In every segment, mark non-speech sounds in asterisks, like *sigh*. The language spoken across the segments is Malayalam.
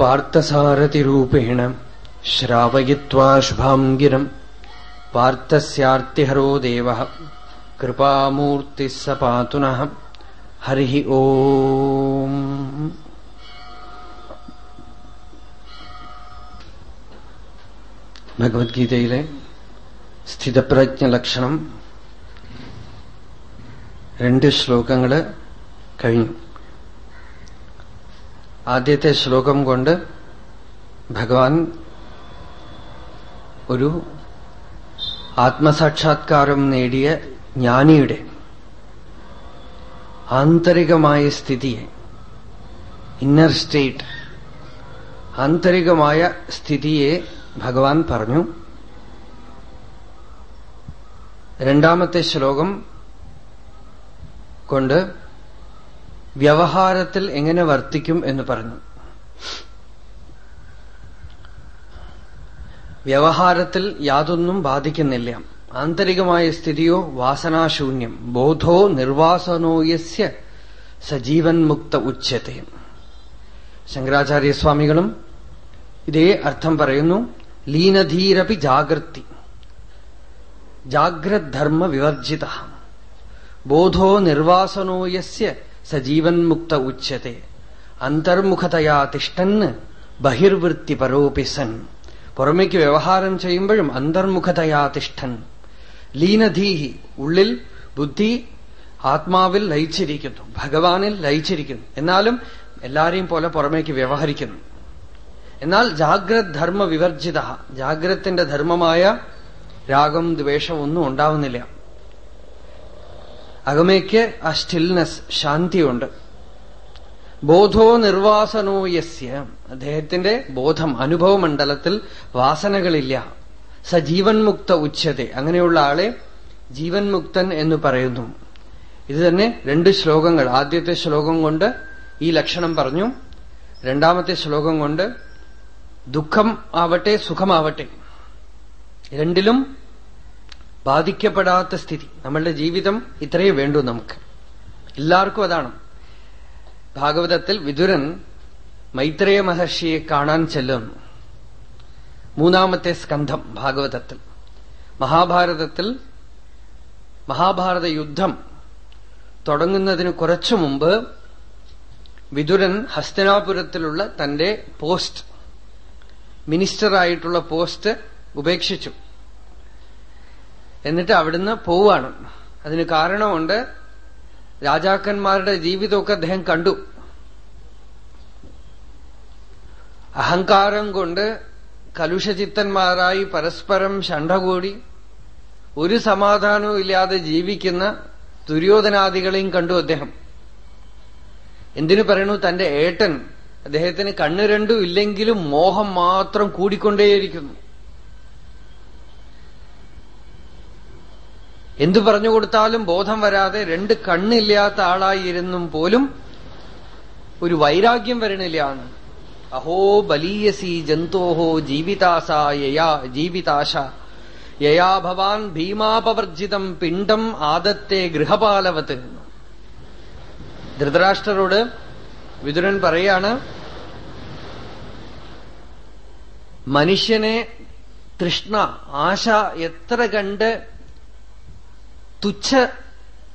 പാർത്ഥസാരഥിരൂപേണ ശ്രാവയിത്വാ ശുഭാം ഗിരം പാർത്ഥസ്യാർത്തിഹരോ ദേവ കൃപാമൂർത്തി സ ഹരി ഓം ഭഗവത്ഗീതയിലെ സ്ഥിതപ്രജ്ഞ ലക്ഷണം രണ്ട് ശ്ലോകങ്ങൾ കഴിഞ്ഞു. ആദ്യത്തെ ശ്ലോകം കൊണ്ട് ഭഗവാൻ ഒരു ആത്മസാക്ഷാത്കാരം നേടിയ ജ്ഞാനിയുടെ ആന്തരികമായ സ്ഥിതിയെ ഇന്നർ സ്റ്റേറ്റ് ആന്തരികമായ സ്ഥിതിയെ ഭഗവാൻ പറഞ്ഞു. രണ്ടാമത്തെ ശ്ലോകം കൊണ്ട് വ്യവഹാരത്തിൽ എങ്ങനെ വർത്തിക്കും എന്ന് പറഞ്ഞു. വ്യവഹാരത്തിൽ യാതൊന്നും ബാധിക്കുന്നില്ല. ആന്തരികമായ സ്ഥിതിയോ വാസനാശൂന്യം. ബോധോ നിർവാസനോയസ്യ സജീവൻ മുക്ത ഉച്ചത്തെ. ശങ്കരാചാര്യസ്വാമികളും ഇതേ അർത്ഥം പറയുന്നു. ലീനധീരപി ജാഗ്രതി ജാഗ്രദ്ധർമ്മ വിവർജിത. ബോധോ നിർവാസനോ യസ്യ സജീവൻ മുക്ത ഉച്ചത്തെ അന്തർമുഖതയാ തിഷ്ടന് ബഹിർവൃത്തി പരോപി സൻ. പുറമേക്ക് വ്യവഹാരം ചെയ്യുമ്പോഴും അന്തർമുഖതയാ തിഷ്ഠൻ ലീനധീഹി ഉള്ളിൽ ബുദ്ധി ആത്മാവിൽ ലയിച്ചിരിക്കുന്നു ഭഗവാനിൽ ലയിച്ചിരിക്കുന്നു. എന്നാലും എല്ലാരെയും പോലെ പുറമേക്ക് വ്യവഹരിക്കുന്നു. എന്നാൽ ജാഗ്രത് ധർമ്മ വിവർജിത ജാഗ്രത്തിന്റെ ധർമ്മമായ രാഗം ദ്വേഷം ഒന്നും ഉണ്ടാവുന്നില്ല. അകമേക്ക് ആ സ്റ്റിൽനെസ് ശാന്തിയുണ്ട്. ബോധോ നിർവാസനോ യസ്യ. അദ്ദേഹത്തിന്റെ ബോധം അനുഭവമണ്ഡലത്തിൽ വാസനകളില്ല. സജീവൻ മുക്ത ഉച്ചതെ. അങ്ങനെയുള്ള ആളെ ജീവൻ മുക്തൻ എന്ന് പറയുന്നു. ഇത് തന്നെ രണ്ട് ശ്ലോകങ്ങൾ. ആദ്യത്തെ ശ്ലോകം കൊണ്ട് ഈ ലക്ഷണം പറഞ്ഞു. രണ്ടാമത്തെ ശ്ലോകം കൊണ്ട് ദുഃഖം ആവട്ടെ സുഖമാവട്ടെ. രണ്ടിലും ബാധിക്കപ്പെടാത്ത സ്ഥിതി. നമ്മളുടെ ജീവിതം ഇത്രയേ വേണ്ടൂ നമുക്ക്. എല്ലാവർക്കും അതാണ്. ഭാഗവതത്തിൽ വിതുരൻ മൈത്രേയ മഹർഷിയെ കാണാൻ ചെല്ലുന്നു. മൂന്നാമത്തെ സ്കന്ധം ഭാഗവതത്തിൽ. മഹാഭാരതത്തിൽ മഹാഭാരത യുദ്ധം തുടങ്ങുന്നതിന് കുറച്ചു മുമ്പ് വിതുരൻ ഹസ്തനാപുരത്തിലുള്ള തന്റെ പോസ്റ്റ് മിനിസ്റ്ററായിട്ടുള്ള പോസ്റ്റ് ഉപേക്ഷിച്ചു. എന്നിട്ട് അവിടുന്ന് പോവാണ്. അതിന് കാരണമുണ്ട് രാജാക്കന്മാരുടെ ജീവിതമൊക്കെ അദ്ദേഹം കണ്ടു. അഹങ്കാരം കൊണ്ട് കലുഷചിത്തന്മാരായി പരസ്പരം ശണ്ഠകൂടി ഒരു സമാധാനവും ഇല്ലാതെ ജീവിക്കുന്ന ദുര്യോധനാദികളെയും കണ്ടു അദ്ദേഹം. എന്തിനു പറയണു? തന്റെ ഏട്ടൻ അദ്ദേഹത്തിന് കണ്ണു രണ്ടും ഇല്ലെങ്കിലും മോഹം മാത്രം കൂടിക്കൊണ്ടേയിരിക്കുന്നു. എന്തു പറഞ്ഞു കൊടുത്താലും ബോധം വരാതെ രണ്ട് കണ്ണില്ലാത്ത ആളായിരുന്നും പോലും ഒരു വൈരാഗ്യം വരണില്ല. അഹോ ബലീയസി ജന്തോഹോ ജീവിതാസ യയാ ജീവിതാശ. യയാ ഭവാൻ ഭീമാപവർജിതം പിണ്ടം ആദത്തെ ഗൃഹപാലവത്ത് ധൃതരാഷ്ട്രരോട് വിതുരൻ പറയാണ് മനുഷ്യനെ തൃഷ്ണ ആശ എത്ര കണ്ട് തുച്ഛ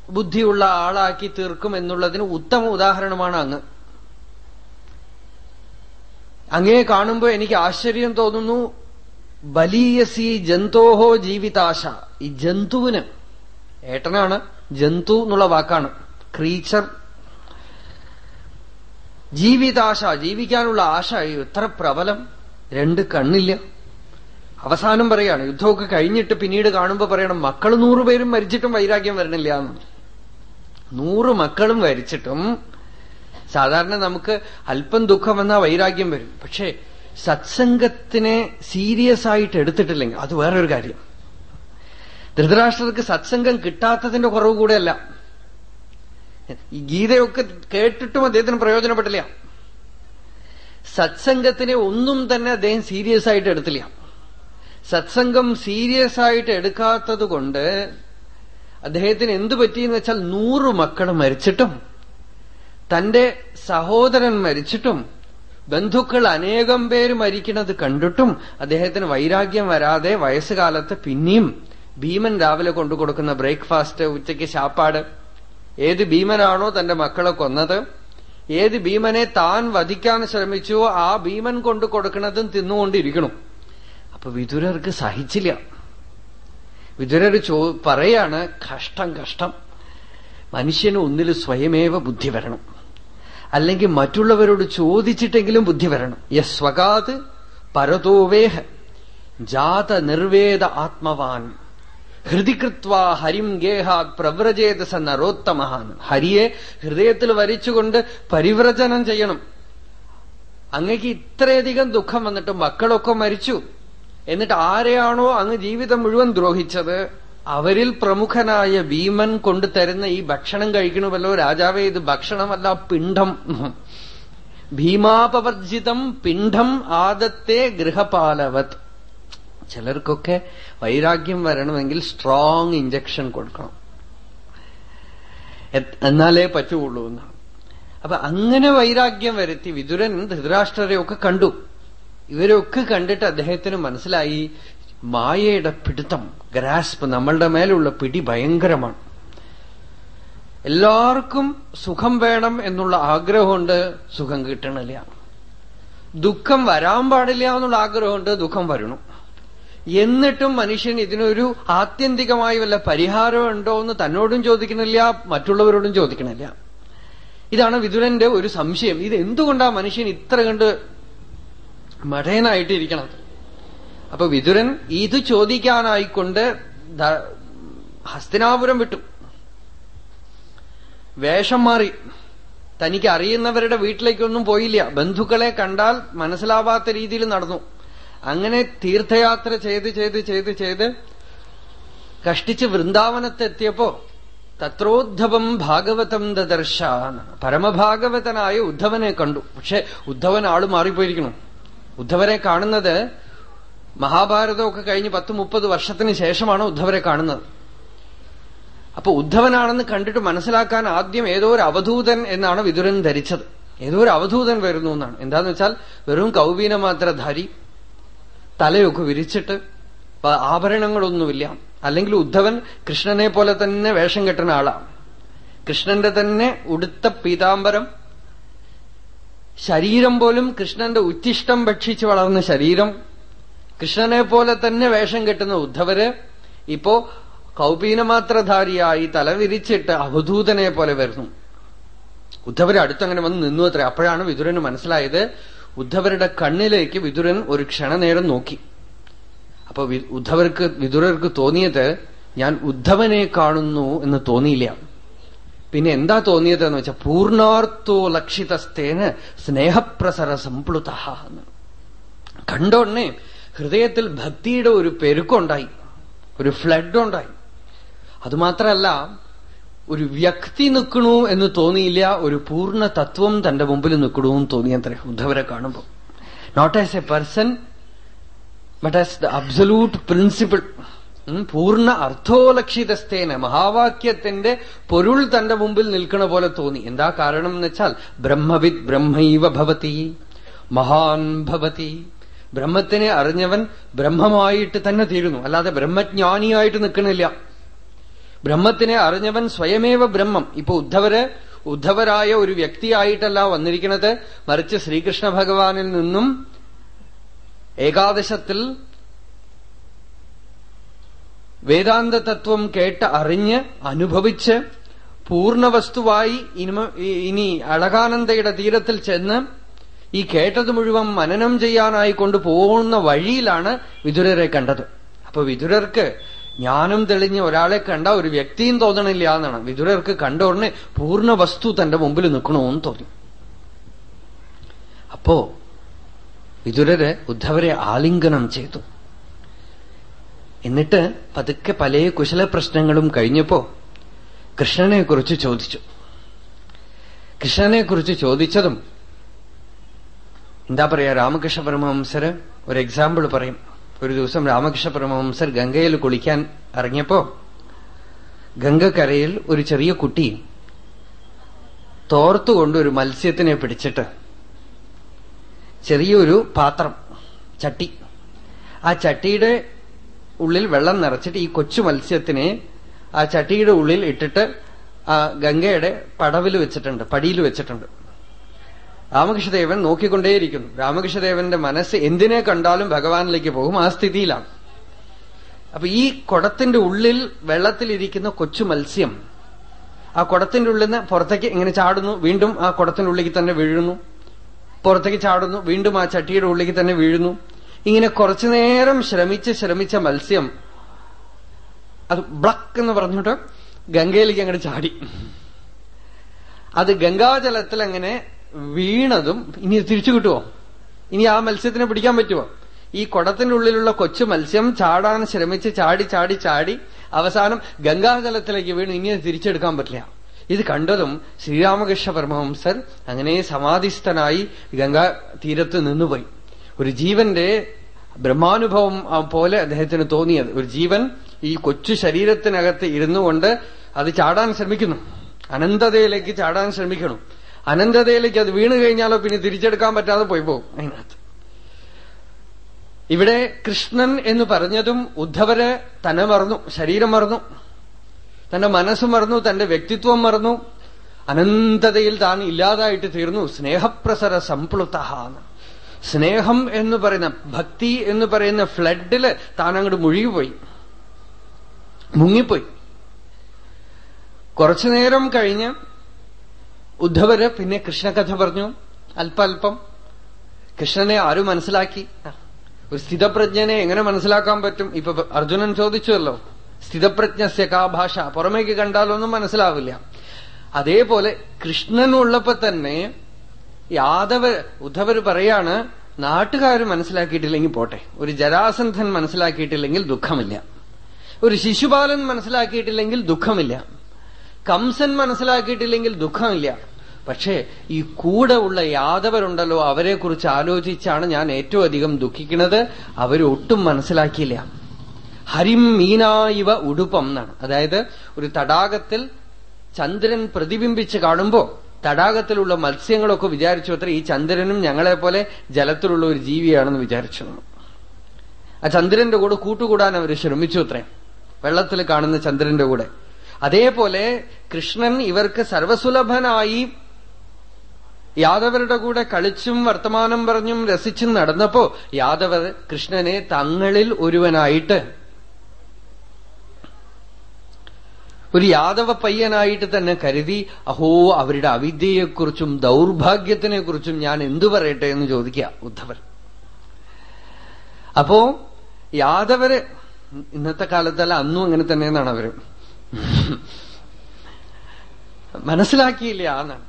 ബുദ്ധിയുള്ള ആളാക്കി തീർക്കും എന്നുള്ളതിന് ഉത്തമ ഉദാഹരണമാണ് അങ്ങ്. അങ്ങേ കാണുമ്പോൾ എനിക്ക് ആശ്ചര്യം തോന്നുന്നു. ബലീയസി ജന്തോഹോ ജീവിതാശ. ഈ ജന്തുവിന് ഏട്ടനാണ് ജന്തു എന്നുള്ള വാക്കാണ്. ക്രീച്ചർ. ജീവിതാശ ജീവിക്കാനുള്ള ആശ എത്ര പ്രബലം. രണ്ട് കണ്ണില്ല. അവസാനം പറയാണ് യുദ്ധമൊക്കെ കഴിഞ്ഞിട്ട് പിന്നീട് കാണുമ്പോ പറയണം മക്കൾ നൂറുപേരും മരിച്ചിട്ടും വൈരാഗ്യം വരണില്ല എന്ന്. നൂറ് മക്കളും മരിച്ചിട്ടും സാധാരണ നമുക്ക് അല്പം ദുഃഖം വന്നാൽ വൈരാഗ്യം വരും. പക്ഷേ സത്സംഗത്തിനെ സീരിയസ് ആയിട്ട് എടുത്തിട്ടില്ലെങ്കിൽ അത് വേറൊരു കാര്യം. ധൃതരാഷ്ട്രർക്ക് സത്സംഗം കിട്ടാത്തതിന്റെ കുറവ് കൂടെയല്ല. ഈ ഗീതയൊക്കെ കേട്ടിട്ടും അദ്ദേഹത്തിന് പ്രയോജനപ്പെട്ടില്ല. സത്സംഗത്തിനെ ഒന്നും തന്നെ അദ്ദേഹം സീരിയസ് ആയിട്ട് എടുത്തില്ല. സത്സംഗം സീരിയസ് ആയിട്ട് എടുക്കാത്തതുകൊണ്ട് അദ്ദേഹത്തിന് എന്തു പറ്റിയെന്ന് വെച്ചാൽ നൂറ് മക്കൾ മരിച്ചിട്ടും തന്റെ സഹോദരൻ മരിച്ചിട്ടും ബന്ധുക്കൾ അനേകം പേര് മരിക്കുന്നത് കണ്ടിട്ടും അദ്ദേഹത്തിന് വൈരാഗ്യം വരാതെ വയസ്സുകാലത്ത് പിന്നെയും ഭീമൻ രാവിലെ കൊണ്ടു കൊടുക്കുന്ന ബ്രേക്ക്ഫാസ്റ്റ് ഉച്ചയ്ക്ക് ശാപ്പാട് ഏത് ഭീമനാണോ തന്റെ മക്കളെ കൊന്നത് ഏത് ഭീമനെ താൻ വധിക്കാൻ ശ്രമിച്ചോ ആ ഭീമൻ കൊണ്ടു കൊടുക്കുന്നതും തിന്നുകൊണ്ടിരിക്കണം. അപ്പൊ വിതുരർക്ക് സഹിച്ചില്ല. വിതുരർ ചോ പറയാണ് കഷ്ടം കഷ്ടം. മനുഷ്യന് ഒന്നിൽ സ്വയമേവ ബുദ്ധി വരണം. അല്ലെങ്കിൽ മറ്റുള്ളവരോട് ചോദിച്ചിട്ടെങ്കിലും ബുദ്ധി വരണം. യസ്വകാത് പരതോവേഹ ജാത നിർവേദ ആത്മവാൻ. ഹൃദികൃത്വ ഹരിം ഗേഹാത് പ്രവ്രജേത സ നരോത്തമഹാൻ. ഹരിയെ ഹൃദയത്തിൽ വരിച്ചുകൊണ്ട് പരിവ്രജനം ചെയ്യണം. അങ്ങക്ക് ഇത്രയധികം ദുഃഖം വന്നിട്ട് മക്കളൊക്കെ മരിച്ചു. എന്നിട്ട് ആരെയാണോ അങ്ങ് ജീവിതം മുഴുവൻ ദ്രോഹിച്ചത് അവരിൽ പ്രമുഖനായ ഭീമൻ കൊണ്ടു തരുന്ന ഈ ഭക്ഷണം കഴിക്കണമല്ലോ രാജാവേ ഇത് ഭക്ഷണമല്ല പിണ്ഡം. ഭീമാപവർജിതം പിണ്ഡം ആദത്തെ ഗൃഹപാലവത്. ചിലർക്കൊക്കെ വൈരാഗ്യം വരണമെങ്കിൽ സ്ട്രോങ് ഇഞ്ചക്ഷൻ കൊടുക്കണം. എന്നാലേ പറ്റുള്ളൂ എന്നാണ്. അപ്പൊ അങ്ങനെ വൈരാഗ്യം വരുത്തി വിതുരൻ ധൃതരാഷ്ട്രരെയൊക്കെ കണ്ടു. ഇവരൊക്കെ കണ്ടിട്ട് അദ്ദേഹത്തിന് മനസ്സിലായി മായയുടെ പിടുത്തം ഗ്രാസ്പ് നമ്മളുടെ മേലുള്ള പിടി ഭയങ്കരമാണ്. എല്ലാവർക്കും സുഖം വേണം എന്നുള്ള ആഗ്രഹമുണ്ട് സുഖം കിട്ടണില്ല. ദുഃഖം വരാൻ പാടില്ല എന്നുള്ള ആഗ്രഹമുണ്ട് ദുഃഖം വരണം. എന്നിട്ടും മനുഷ്യൻ ഇതിനൊരു ആത്യന്തികമായി വല്ല പരിഹാരം ഉണ്ടോ എന്ന് തന്നോടും ചോദിക്കണില്ല മറ്റുള്ളവരോടും ചോദിക്കണില്ല. ഇതാണ് വിതുരന്റെ ഒരു സംശയം. ഇത് എന്തുകൊണ്ടാ മനുഷ്യൻ ഇത്ര കണ്ട് മഠയനായിട്ടിരിക്കണം അപ്പൊ വിതുരൻ ഇത് ചോദിക്കാനായിക്കൊണ്ട് ഹസ്തിനാപുരം വിട്ടു. വേഷം മാറി. തനിക്ക് അറിയുന്നവരുടെ വീട്ടിലേക്കൊന്നും പോയില്ല. ബന്ധുക്കളെ കണ്ടാൽ മനസ്സിലാവാത്ത രീതിയിൽ നടന്നു. അങ്ങനെ തീർത്ഥയാത്ര ചെയ്ത് ചെയ്ത് ചെയ്ത് ചെയ്ത് കഷ്ടിച്ച് വൃന്ദാവനത്തെത്തിയപ്പോ തത്രോദ്ധവം ഭാഗവതം ദദർശ പരമഭാഗവതനായ ഉദ്ധവനെ കണ്ടു. പക്ഷെ ഉദ്ധവൻ ആൾ മാറിപ്പോയിരിക്കണം ഉദ്ധവരെ കാണുന്നത് മഹാഭാരതമൊക്കെ കഴിഞ്ഞ് പത്ത് മുപ്പത് വർഷത്തിന് ശേഷമാണ് ഉദ്ധവരെ കാണുന്നത്. അപ്പൊ ഉദ്ധവനാണെന്ന് കണ്ടിട്ട് മനസ്സിലാക്കാൻ ആദ്യം ഏതോ ഒരു അവധൂതൻ എന്നാണ് വിതുരൻ ധരിച്ചത്. ഏതോ ഒരു അവധൂതൻ വരുന്നു എന്നാണ്. എന്താന്ന് വെച്ചാൽ വെറും കൗബീന മാത്രധാരി തലയൊക്കെ വിരിച്ചിട്ട് ആഭരണങ്ങളൊന്നുമില്ല. അല്ലെങ്കിൽ ഉദ്ധവൻ കൃഷ്ണനെ പോലെ തന്നെ വേഷം കെട്ടുന്ന ആളാണ്. കൃഷ്ണന്റെ തന്നെ ഉടുത്ത പീതാംബരം ശരീരം പോലും കൃഷ്ണന്റെ ഉച്ചിഷ്ടം ഭക്ഷിച്ചു വളർന്ന ശരീരം. കൃഷ്ണനെ പോലെ തന്നെ വേഷം കെട്ടുന്ന ഉദ്ധവര് ഇപ്പോ കൗപീനമാത്രധാരിയായി തലവിരിച്ചിട്ട് അവധൂതനെ പോലെ വരുന്നു. ഉദ്ധവര് അടുത്തങ്ങനെ വന്ന് നിന്നു അത്ര. അപ്പോഴാണ് വിതുരന് മനസ്സിലായത് ഉദ്ധവരുടെ കണ്ണിലേക്ക് വിതുരൻ ഒരു ക്ഷണനേരം നോക്കി. അപ്പൊ ഉദ്ധവർക്ക് വിതുരർക്ക് തോന്നിയത് ഞാൻ ഉദ്ധവനെ കാണുന്നു എന്ന് തോന്നിയില്ല. പിന്നെ എന്താ തോന്നിയത് എന്ന് വെച്ചാൽ പൂർണാർത്ഥോ ലക്ഷിതസ്തേന് സ്നേഹപ്രസര സംപ്ലുത കണ്ടോടനെ ഹൃദയത്തിൽ ഭക്തിയുടെ ഒരു പെരുക്കുണ്ടായി ഒരു ഫ്ലഡ് ഉണ്ടായി അതുമാത്രമല്ല ഒരു വ്യക്തി നിൽക്കണു എന്ന് തോന്നിയില്ല ഒരു പൂർണ തത്വം തന്റെ മുമ്പിൽ നിൽക്കണു എന്ന് തോന്നിയത്രേ ഉദ്ധവരെ കാണുമ്പോൾ not as a person but as the absolute principle പൂർണ അർത്ഥോലക്ഷിതസ്ഥേന മഹാവാക്യത്തിന്റെ പൊരുൾ തന്റെ മുമ്പിൽ നിൽക്കണ പോലെ തോന്നി. എന്താ കാരണം എന്ന് വെച്ചാൽ ബ്രഹ്മവിദ് ബ്രഹ്മൈവ ഭവതി മഹാൻ ഭവതി. ബ്രഹ്മത്തിനെ അറിഞ്ഞവൻ ബ്രഹ്മമായിട്ട് തന്നെ തീരുന്നു. അല്ലാതെ ബ്രഹ്മജ്ഞാനിയായിട്ട് നിൽക്കണില്ല. ബ്രഹ്മത്തിനെ അറിഞ്ഞവൻ സ്വയമേവ ബ്രഹ്മം. ഇപ്പൊ ഉദ്ധവര് ഉദ്ധവരായ ഒരു വ്യക്തിയായിട്ടല്ല വന്നിരിക്കുന്നത് മറിച്ച് ശ്രീകൃഷ്ണ ഭഗവാനിൽ നിന്നും ഏകാദശത്തിൽ വേദാന്ത തത്വം കേട്ട് അറിഞ്ഞ് അനുഭവിച്ച് പൂർണവസ്തുവായി ഇനി അളകാനന്ദയുടെ തീരത്തിൽ ചെന്ന് ഈ കേട്ടത് മുഴുവൻ മനനം ചെയ്യാനായി കൊണ്ട് കൊണ്ടുപോകുന്ന വഴിയിലാണ് വിതുരരെ കണ്ടത്. അപ്പൊ വിതുരർക്ക് ജ്ഞാനം തെളിഞ്ഞ് ഒരാളെ കണ്ട ഒരു വ്യക്തിയും തോന്നണില്ല എന്നാണ്. വിതുരർക്ക് കണ്ട ഉടനെ പൂർണ വസ്തു തന്റെ മുമ്പിൽ നിൽക്കണമെന്ന് തോന്നി. അപ്പോ വിതുരര് ഉദ്ധവരെ ആലിംഗനം ചെയ്തു. എന്നിട്ട് പതുക്കെ പല കുശല പ്രശ്നങ്ങളും കഴിഞ്ഞപ്പോ കൃഷ്ണനെക്കുറിച്ച് ചോദിച്ചു. കൃഷ്ണനെക്കുറിച്ച് ചോദിച്ചതും എന്താ പറയാ രാമകൃഷ്ണ പരമഹംസര് ഒരു എക്സാമ്പിൾ പറയും. ഒരു ദിവസം രാമകൃഷ്ണ പരമഹംസർ ഗംഗയിൽ കുളിക്കാൻ ഇറങ്ങിയപ്പോ ഗംഗക്കരയിൽ ഒരു ചെറിയ കുട്ടി തോർത്തുകൊണ്ട് ഒരു മത്സ്യത്തിനെ പിടിച്ചിട്ട് ചെറിയൊരു പാത്രം ചട്ടി. ആ ചട്ടിയുടെ ഉള്ളിൽ വെള്ളം നിറച്ചിട്ട് ഈ കൊച്ചു മത്സ്യത്തിനെ ആ ചട്ടിയുടെ ഉള്ളിൽ ഇട്ടിട്ട് ആ ഗംഗയുടെ പടവിൽ വെച്ചിട്ടുണ്ട് പടിയിൽ വെച്ചിട്ടുണ്ട്. രാമകൃഷ്ണദേവൻ നോക്കിക്കൊണ്ടേയിരിക്കുന്നു. രാമകൃഷ്ണദേവന്റെ മനസ്സ് എന്തിനെ കണ്ടാലും ഭഗവാനിലേക്ക് പോകും ആ സ്ഥിതിയിലാണ്. അപ്പൊ ഈ കുടത്തിന്റെ ഉള്ളിൽ വെള്ളത്തിലിരിക്കുന്ന കൊച്ചു മത്സ്യം ആ കുടത്തിന്റെ ഉള്ളിൽ നിന്ന് പുറത്തേക്ക് ഇങ്ങനെ ചാടുന്നു വീണ്ടും ആ കുടത്തിന്റെ ഉള്ളിലേക്ക് തന്നെ വീഴുന്നു. പുറത്തേക്ക് ചാടുന്നു വീണ്ടും ആ ചട്ടിയുടെ ഉള്ളിലേക്ക് തന്നെ വീഴുന്നു. ഇങ്ങനെ കുറച്ചു നേരം ശ്രമിച്ച് ശ്രമിച്ച മത്സ്യം. അത് ബ്ലക്ക് എന്ന് പറഞ്ഞിട്ട് ഗംഗയിലേക്ക് അങ്ങോട്ട് ചാടി. അത് ഗംഗാജലത്തിൽ അങ്ങനെ വീണതും ഇനി തിരിച്ചു കിട്ടുമോ ഇനി ആ മത്സ്യത്തിനെ പിടിക്കാൻ പറ്റുമോ ഈ കുടത്തിന്റെ ഉള്ളിലുള്ള കൊച്ചു മത്സ്യം ചാടാൻ ശ്രമിച്ച് ചാടി ചാടി ചാടി അവസാനം ഗംഗാജലത്തിലേക്ക് വീണു ഇനി തിരിച്ചെടുക്കാൻ പറ്റില്ല. ഇത് കണ്ടതും ശ്രീരാമകൃഷ്ണ പരമഹംസർ അങ്ങനെ സമാധിസ്ഥനായി ഗംഗാ തീരത്ത് നിന്നുപോയി. ഒരു ജീവന്റെ ബ്രഹ്മാനുഭവം പോലെ അദ്ദേഹത്തിന് തോന്നിയത്. ഒരു ജീവൻ ഈ കൊച്ചു ശരീരത്തിനകത്ത് ഇരുന്നു കൊണ്ട് അത് ചാടാൻ ശ്രമിക്കുന്നു. അനന്തതയിലേക്ക് ചാടാൻ ശ്രമിക്കണം. അനന്തതയിലേക്ക് അത് വീണു കഴിഞ്ഞാലോ പിന്നെ തിരിച്ചെടുക്കാൻ പറ്റാതെ പോയി പോകും അതിനകത്ത്. ഇവിടെ കൃഷ്ണൻ എന്ന് പറഞ്ഞതും ഉദ്ധവര് തന്നെ മറന്നു ശരീരം മറന്നു തന്റെ മനസ്സ് മറന്നു തന്റെ വ്യക്തിത്വം മറന്നു അനന്തതയിൽ താൻ ഇല്ലാതായിട്ട് തീർന്നു. സ്നേഹപ്രസര സംപ്ലുത സ്നേഹം എന്ന് പറയുന്ന ഭക്തി എന്ന് പറയുന്ന ഫ്ലഡിൽ താനങ്ങോട്ട് മുഴുകിപ്പോയി. മുങ്ങിപ്പോയി. കുറച്ചു നേരം കഴിഞ്ഞ് ഉദ്ധവര് പിന്നെ കൃഷ്ണകഥ പറഞ്ഞു അല്പല്പം കൃഷ്ണനെ ആരും മനസ്സിലാക്കി. ഒരു സ്ഥിതപ്രജ്ഞനെ എങ്ങനെ മനസ്സിലാക്കാൻ പറ്റും? ഇപ്പൊ അർജുനൻ ചോദിച്ചുവല്ലോ സ്ഥിതപ്രജ്ഞസ്യ കാ ഭാഷ? പുറമേക്ക് കണ്ടാലൊന്നും മനസ്സിലാവില്ല. അതേപോലെ കൃഷ്ണനുള്ളപ്പോ തന്നെ യാദവ ഉദ്ധവർ പറയാണ് നാട്ടുകാർ മനസ്സിലാക്കിയിട്ടില്ലെങ്കിൽ പോട്ടെ. ഒരു ജരാസന്ധൻ മനസ്സിലാക്കിയിട്ടില്ലെങ്കിൽ ദുഃഖമില്ല. ഒരു ശിശുപാലൻ മനസ്സിലാക്കിയിട്ടില്ലെങ്കിൽ ദുഃഖമില്ല. കംസൻ മനസ്സിലാക്കിയിട്ടില്ലെങ്കിൽ ദുഃഖമില്ല. പക്ഷേ ഈ കൂടെ ഉള്ള യാദവരുണ്ടല്ലോ അവരെക്കുറിച്ച് ആലോചിച്ചാണ് ഞാൻ ഏറ്റവും അധികം ദുഃഖിക്കുന്നത്. അവരൊട്ടും മനസ്സിലാക്കിയില്ല. ഹരിം മീനായിവ ഉടുപ്പം എന്നാണ്. അതായത് ഒരു തടാകത്തിൽ ചന്ദ്രൻ പ്രതിബിംബിച്ച് കാണുമ്പോ തടാകത്തിലുള്ള മത്സ്യങ്ങളൊക്കെ വിചാരിച്ചു അത്ര ഈ ചന്ദ്രനും ഞങ്ങളെപ്പോലെ ജലത്തിലുള്ള ഒരു ജീവിയാണെന്ന് വിചാരിച്ചു ആ ചന്ദ്രന്റെ കൂടെ കൂട്ടുകൂടാൻ അവർ ശ്രമിച്ചു അത്രേ. വെള്ളത്തിൽ കാണുന്ന ചന്ദ്രന്റെ കൂടെ. അതേപോലെ കൃഷ്ണൻ ഇവർക്ക് സർവസുലഭനായി യാദവരുടെ കൂടെ കളിച്ചും വർത്തമാനം പറഞ്ഞും രസിച്ചും നടന്നപ്പോ യാദവർ കൃഷ്ണനെ തങ്ങളിൽ ഒരുവനായിട്ട് ഒരു യാദവ പയ്യനായിട്ട് തന്നെ കരുതി അഹോ അവരുടെ അവിദ്യയെക്കുറിച്ചും ദൗർഭാഗ്യത്തിനെക്കുറിച്ചും ഞാൻ എന്തു പറയട്ടെ? എന്ന് ചോദിക്കുക ഉദ്ധവൻ. അപ്പോ യാദവര് ഇന്നത്തെ കാലത്തല്ല അന്നും അങ്ങനെ തന്നെയെന്നാണ് അവർ. മനസ്സിലാക്കിയില്ല എന്നാണ്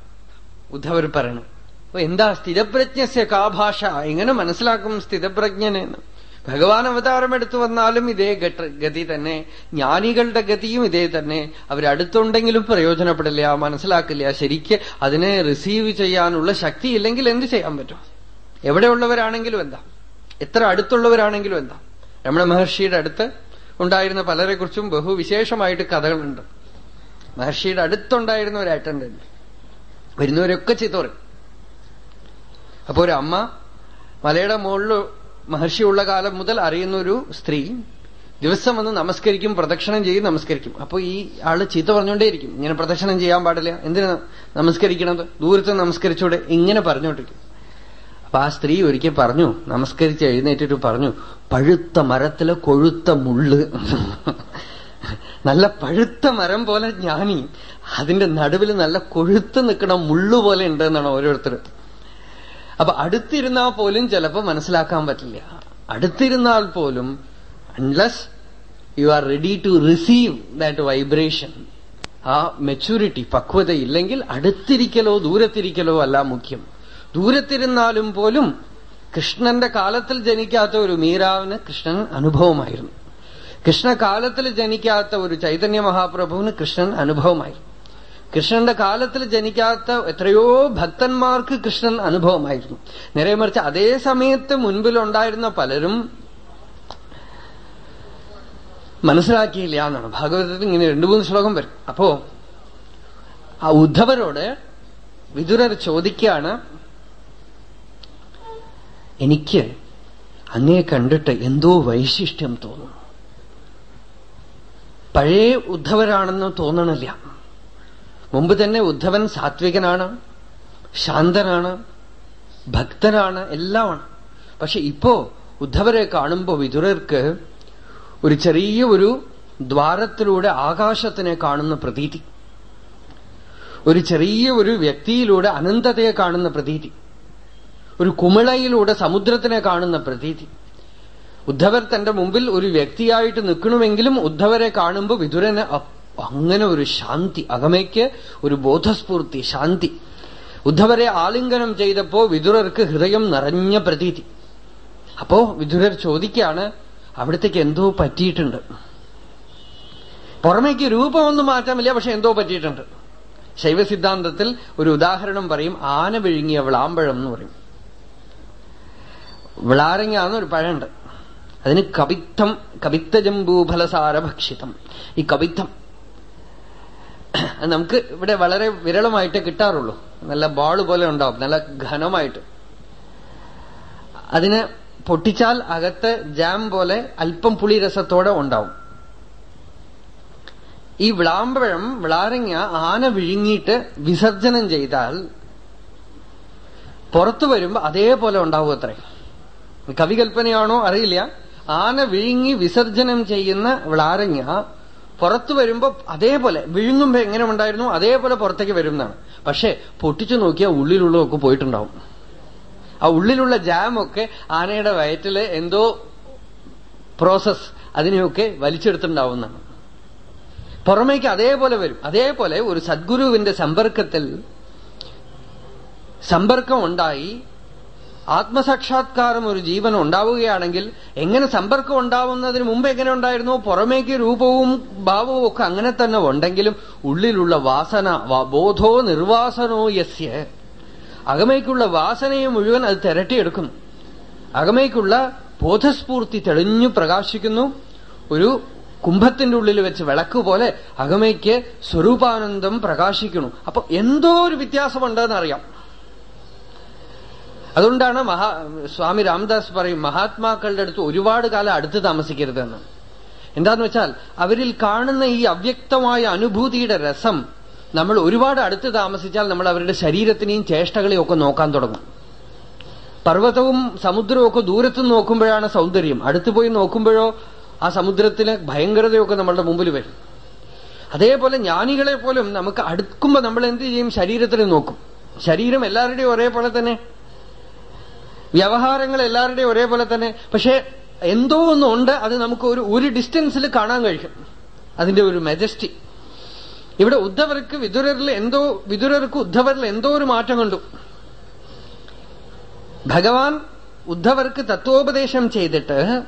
ഉദ്ധവർ പറയണം എന്താ സ്ഥിതപ്രജ്ഞസ്യ കാ ഭാഷ എങ്ങനെ മനസ്സിലാക്കും സ്ഥിതപ്രജ്ഞനെന്ന് ഭഗവാൻ അവതാരം എടുത്തു വന്നാലും ഇതേ ഗതി തന്നെ. ജ്ഞാനികളുടെ ഗതിയും ഇതേ തന്നെ. അവരടുത്തുണ്ടെങ്കിലും പ്രയോജനപ്പെടില്ല മനസ്സിലാക്കില്ല. ശരിക്ക് അതിനെ റിസീവ് ചെയ്യാനുള്ള ശക്തി ഇല്ലെങ്കിൽ എന്ത് ചെയ്യാൻ പറ്റും? എവിടെയുള്ളവരാണെങ്കിലും എന്താ? എത്ര അടുത്തുള്ളവരാണെങ്കിലും എന്താ? രമണ മഹർഷിയുടെ അടുത്ത് ഉണ്ടായിരുന്ന പലരെക്കുറിച്ചും ബഹുവിശേഷമായിട്ട് കഥകളുണ്ട്. മഹർഷിയുടെ അടുത്തുണ്ടായിരുന്ന ഒരു അറ്റൻഡന്റ്. വരുന്നവരൊക്കെ ചീത്ത അപ്പൊ ഒരു അമ്മ മലയുടെ മുകളിൽ മഹർഷിയുള്ള കാലം മുതൽ അറിയുന്ന ഒരു സ്ത്രീ ദിവസം വന്ന് നമസ്കരിക്കും പ്രദക്ഷിണം ചെയ്യും നമസ്കരിക്കും. അപ്പൊ ഈ ആൾ ചീത്ത പറഞ്ഞുകൊണ്ടേയിരിക്കും. ഇങ്ങനെ പ്രദക്ഷിണം ചെയ്യാൻ പാടില്ല. എന്തിനാ നമസ്കരിക്കണത്? ദൂരത്ത് നമസ്കരിച്ചൂടെ ഇങ്ങനെ പറഞ്ഞോണ്ടിരിക്കും അപ്പൊ ആ സ്ത്രീ ഒരിക്കൽ പറഞ്ഞു നമസ്കരിച്ച് എഴുന്നേറ്റിട്ട് പറഞ്ഞു പഴുത്ത മരത്തിലെ കൊഴുത്ത മുള്ള്. നല്ല പഴുത്ത മരം പോലെ ജ്ഞാനി അതിന്റെ നടുവിൽ നല്ല കൊഴുത്ത് നിൽക്കണ മുള്ളു പോലെ ഉണ്ട് എന്നാണ് ഓരോരുത്തർ അപ്പൊ അടുത്തിരുന്നാൽ പോലും ചിലപ്പോ മനസ്സിലാക്കാൻ പറ്റില്ല. അടുത്തിരുന്നാൽ പോലും unless you are ready to receive that vibration ആ മെച്യൂരിറ്റി പക്വത ഇല്ലെങ്കിൽ അടുത്തിരിക്കലോ ദൂരത്തിരിക്കലോ അല്ല മുഖ്യം. ദൂരത്തിരുന്നാലും പോലും കൃഷ്ണന്റെ കാലത്തിൽ ജനിക്കാത്ത ഒരു മീരാവിന് കൃഷ്ണൻ അനുഭവമായിരുന്നു. കൃഷ്ണകാലത്തിൽ ജനിക്കാത്ത ഒരു ചൈതന്യ മഹാപ്രഭുവിന് കൃഷ്ണൻ അനുഭവമായിരുന്നു. കൃഷ്ണന്റെ കാലത്തിൽ ജനിക്കാത്ത എത്രയോ ഭക്തന്മാർക്ക് കൃഷ്ണൻ അനുഭവമായിരുന്നു. നേരെ മറിച്ച് അതേ സമയത്ത് മുൻപിലുണ്ടായിരുന്ന പലരും മനസ്സിലാക്കിയില്ല എന്നാണ്. ഭാഗവതത്തിൽ ഇങ്ങനെ രണ്ടു മൂന്ന് ശ്ലോകം വരും. അപ്പോ ആ ഉദ്ധവരോട് വിതുരർ ചോദിക്കുകയാണ് എനിക്ക് അങ്ങേ കണ്ടിട്ട് എന്തോ വൈശിഷ്ട്യം തോന്നുന്നു. പഴയ ഉദ്ധവരാണെന്ന് തോന്നണില്ല. മുമ്പ് തന്നെ ഉദ്ധവൻ സാത്വികനാണ് ശാന്തനാണ് ഭക്തനാണ് എല്ലാമാണ്. പക്ഷെ ഇപ്പോ ഉദ്ധവരെ കാണുമ്പോ വിതുരർക്ക് ഒരു ചെറിയ ഒരു ദ്വാരത്തിലൂടെ ആകാശത്തിനെ കാണുന്ന പ്രതീതി. ഒരു ചെറിയ ഒരു വ്യക്തിയിലൂടെ അനന്തതയെ കാണുന്ന പ്രതീതി. ഒരു കുമിളയിലൂടെ സമുദ്രത്തിനെ കാണുന്ന പ്രതീതി. ഉദ്ധവർ തന്റെ മുമ്പിൽ ഒരു വ്യക്തിയായിട്ട് നിൽക്കണമെങ്കിലും ഉദ്ധവരെ കാണുമ്പോൾ വിതുരന് അങ്ങനെ ഒരു ശാന്തി അകമയ്ക്ക് ഒരു ബോധസ്ഫൂർത്തി ശാന്തി. ഉദ്ധവരെ ആലിംഗനം ചെയ്തപ്പോ വിതുരർക്ക് ഹൃദയം നിറഞ്ഞ പ്രതീതി. അപ്പോ വിതുരർ ചോദിക്കാണ് അവിടത്തേക്ക് എന്തോ പറ്റിയിട്ടുണ്ട്. പുറമേക്ക് രൂപമൊന്നും മാറ്റാമില്ല പക്ഷെ എന്തോ പറ്റിയിട്ടുണ്ട്. ശൈവസിദ്ധാന്തത്തിൽ ഒരു ഉദാഹരണം പറയും ആന വിഴുങ്ങിയ വിളാമ്പഴം എന്ന് പറയും. വിളാരങ്ങ എന്നൊരു പഴമുണ്ട്. അതിന് കവിത്തം കവിത്തജംബൂഫലസാര ഭക്ഷിതം ഈ കവിത്തം നമുക്ക് ഇവിടെ വളരെ വിരളമായിട്ട് കിട്ടാറുള്ളൂ. നല്ല ബാൾ പോലെ ഉണ്ടാവും. നല്ല ഘനമായിട്ട്. അതിന് പൊട്ടിച്ചാൽ അകത്ത് ജാം പോലെ അല്പം പുളിരസത്തോടെ ഉണ്ടാവും. ഈ വിളാമ്പഴം വിളാരങ്ങ ആന വിഴുങ്ങിയിട്ട് വിസർജനം ചെയ്താൽ പുറത്തു വരുമ്പോ അതേപോലെ ഉണ്ടാവും അത്രേ. കവികൽപ്പനയാണോ അറിയില്ല. ആന വിഴുങ്ങി വിസർജനം ചെയ്യുന്ന വിളാരങ്ങ പുറത്തു വരുമ്പോ അതേപോലെ വിഴുങ്ങുമ്പോ എങ്ങനെ ഉണ്ടായിരുന്നു? അതേപോലെ പുറത്തേക്ക് വരുന്നതാണ്. പക്ഷെ പൊട്ടിച്ചു നോക്കിയാൽ ഉള്ളിലുള്ളതൊക്കെ പോയിട്ടുണ്ടാവും. ആ ഉള്ളിലുള്ള ജാമൊക്കെ ആനയുടെ വയറ്റിൽ എന്തോ പ്രോസസ് അതിനെയൊക്കെ വലിച്ചെടുത്തിട്ടുണ്ടാവുന്നതാണ്. പുറമേക്ക് അതേപോലെ വരും. അതേപോലെ ഒരു സദ്ഗുരുവിന്റെ സമ്പർക്കത്തിൽ സമ്പർക്കം ഉണ്ടായി ആത്മസാക്ഷാത്കാരം ഒരു ജീവൻ ഉണ്ടാവുകയാണെങ്കിൽ എങ്ങനെ സമ്പർക്കം ഉണ്ടാവുന്നതിന് മുമ്പ് എങ്ങനെ ഉണ്ടായിരുന്നു? പുറമേക്ക് രൂപവും ഭാവവും ഒക്കെ അങ്ങനെ തന്നെ ഉണ്ടെങ്കിലും ഉള്ളിലുള്ള വാസന ബോധോ നിർവാസനോ യസ്യ. അകമയ്ക്കുള്ള വാസനയെ മുഴുവൻ അത് തിരട്ടിയെടുക്കുന്നു അകമയ്ക്കുള്ള ബോധസ്ഫൂർത്തി തെളിഞ്ഞു പ്രകാശിക്കുന്നു. ഒരു കുംഭത്തിന്റെ ഉള്ളിൽ വെച്ച് വിളക്ക് പോലെ അകമയ്ക്ക് സ്വരൂപാനന്ദം പ്രകാശിക്കുന്നു. അപ്പൊ എന്തോ ഒരു വ്യത്യാസമുണ്ടെന്നറിയാം. അതുകൊണ്ടാണ് മഹാ സ്വാമി രാംദാസ് പറയും മഹാത്മാക്കളുടെ അടുത്ത് ഒരുപാട് കാലം അടുത്ത് താമസിക്കരുതെന്ന്. എന്താന്ന് വെച്ചാൽ അവരിൽ കാണുന്ന ഈ അവ്യക്തമായ അനുഭൂതിയുടെ രസം നമ്മൾ ഒരുപാട് അടുത്ത് താമസിച്ചാൽ നമ്മൾ അവരുടെ ശരീരത്തിനെയും ചേഷ്ടകളെയും ഒക്കെ നോക്കാൻ തുടങ്ങും. പർവതവും സമുദ്രവും ഒക്കെ ദൂരത്ത് നോക്കുമ്പോഴാണ് സൗന്ദര്യം. അടുത്ത് പോയി നോക്കുമ്പോഴോ ആ സമുദ്രത്തിലെ ഭയങ്കരതയൊക്കെ നമ്മളുടെ മുമ്പിൽ വരും. അതേപോലെ ജ്ഞാനികളെ പോലും നമുക്ക് അടുക്കുമ്പോൾ നമ്മൾ എന്ത് ചെയ്യും? ശരീരത്തിന് നോക്കും. ശരീരം എല്ലാവരുടെയും ഒരേപോലെ തന്നെ വ്യവഹാരങ്ങൾ എല്ലാവരുടെയും ഒരേപോലെ തന്നെ. പക്ഷെ എന്തോ ഒന്നുണ്ട് അത് നമുക്ക് ഒരു ഒരു ഡിസ്റ്റൻസിൽ കാണാൻ കഴിയും. അതിന്റെ ഒരു മെജസ്റ്റി ഇവിടെ ഉദ്ധവർക്ക് വിതുരരിൽ എന്തോ വിതുരർക്ക് ഉദ്ധവരിൽ എന്തോ ഒരു മാറ്റം കണ്ടു. ഭഗവാൻ ഉദ്ധവർക്ക് തത്വോപദേശം ചെയ്തിട്ട്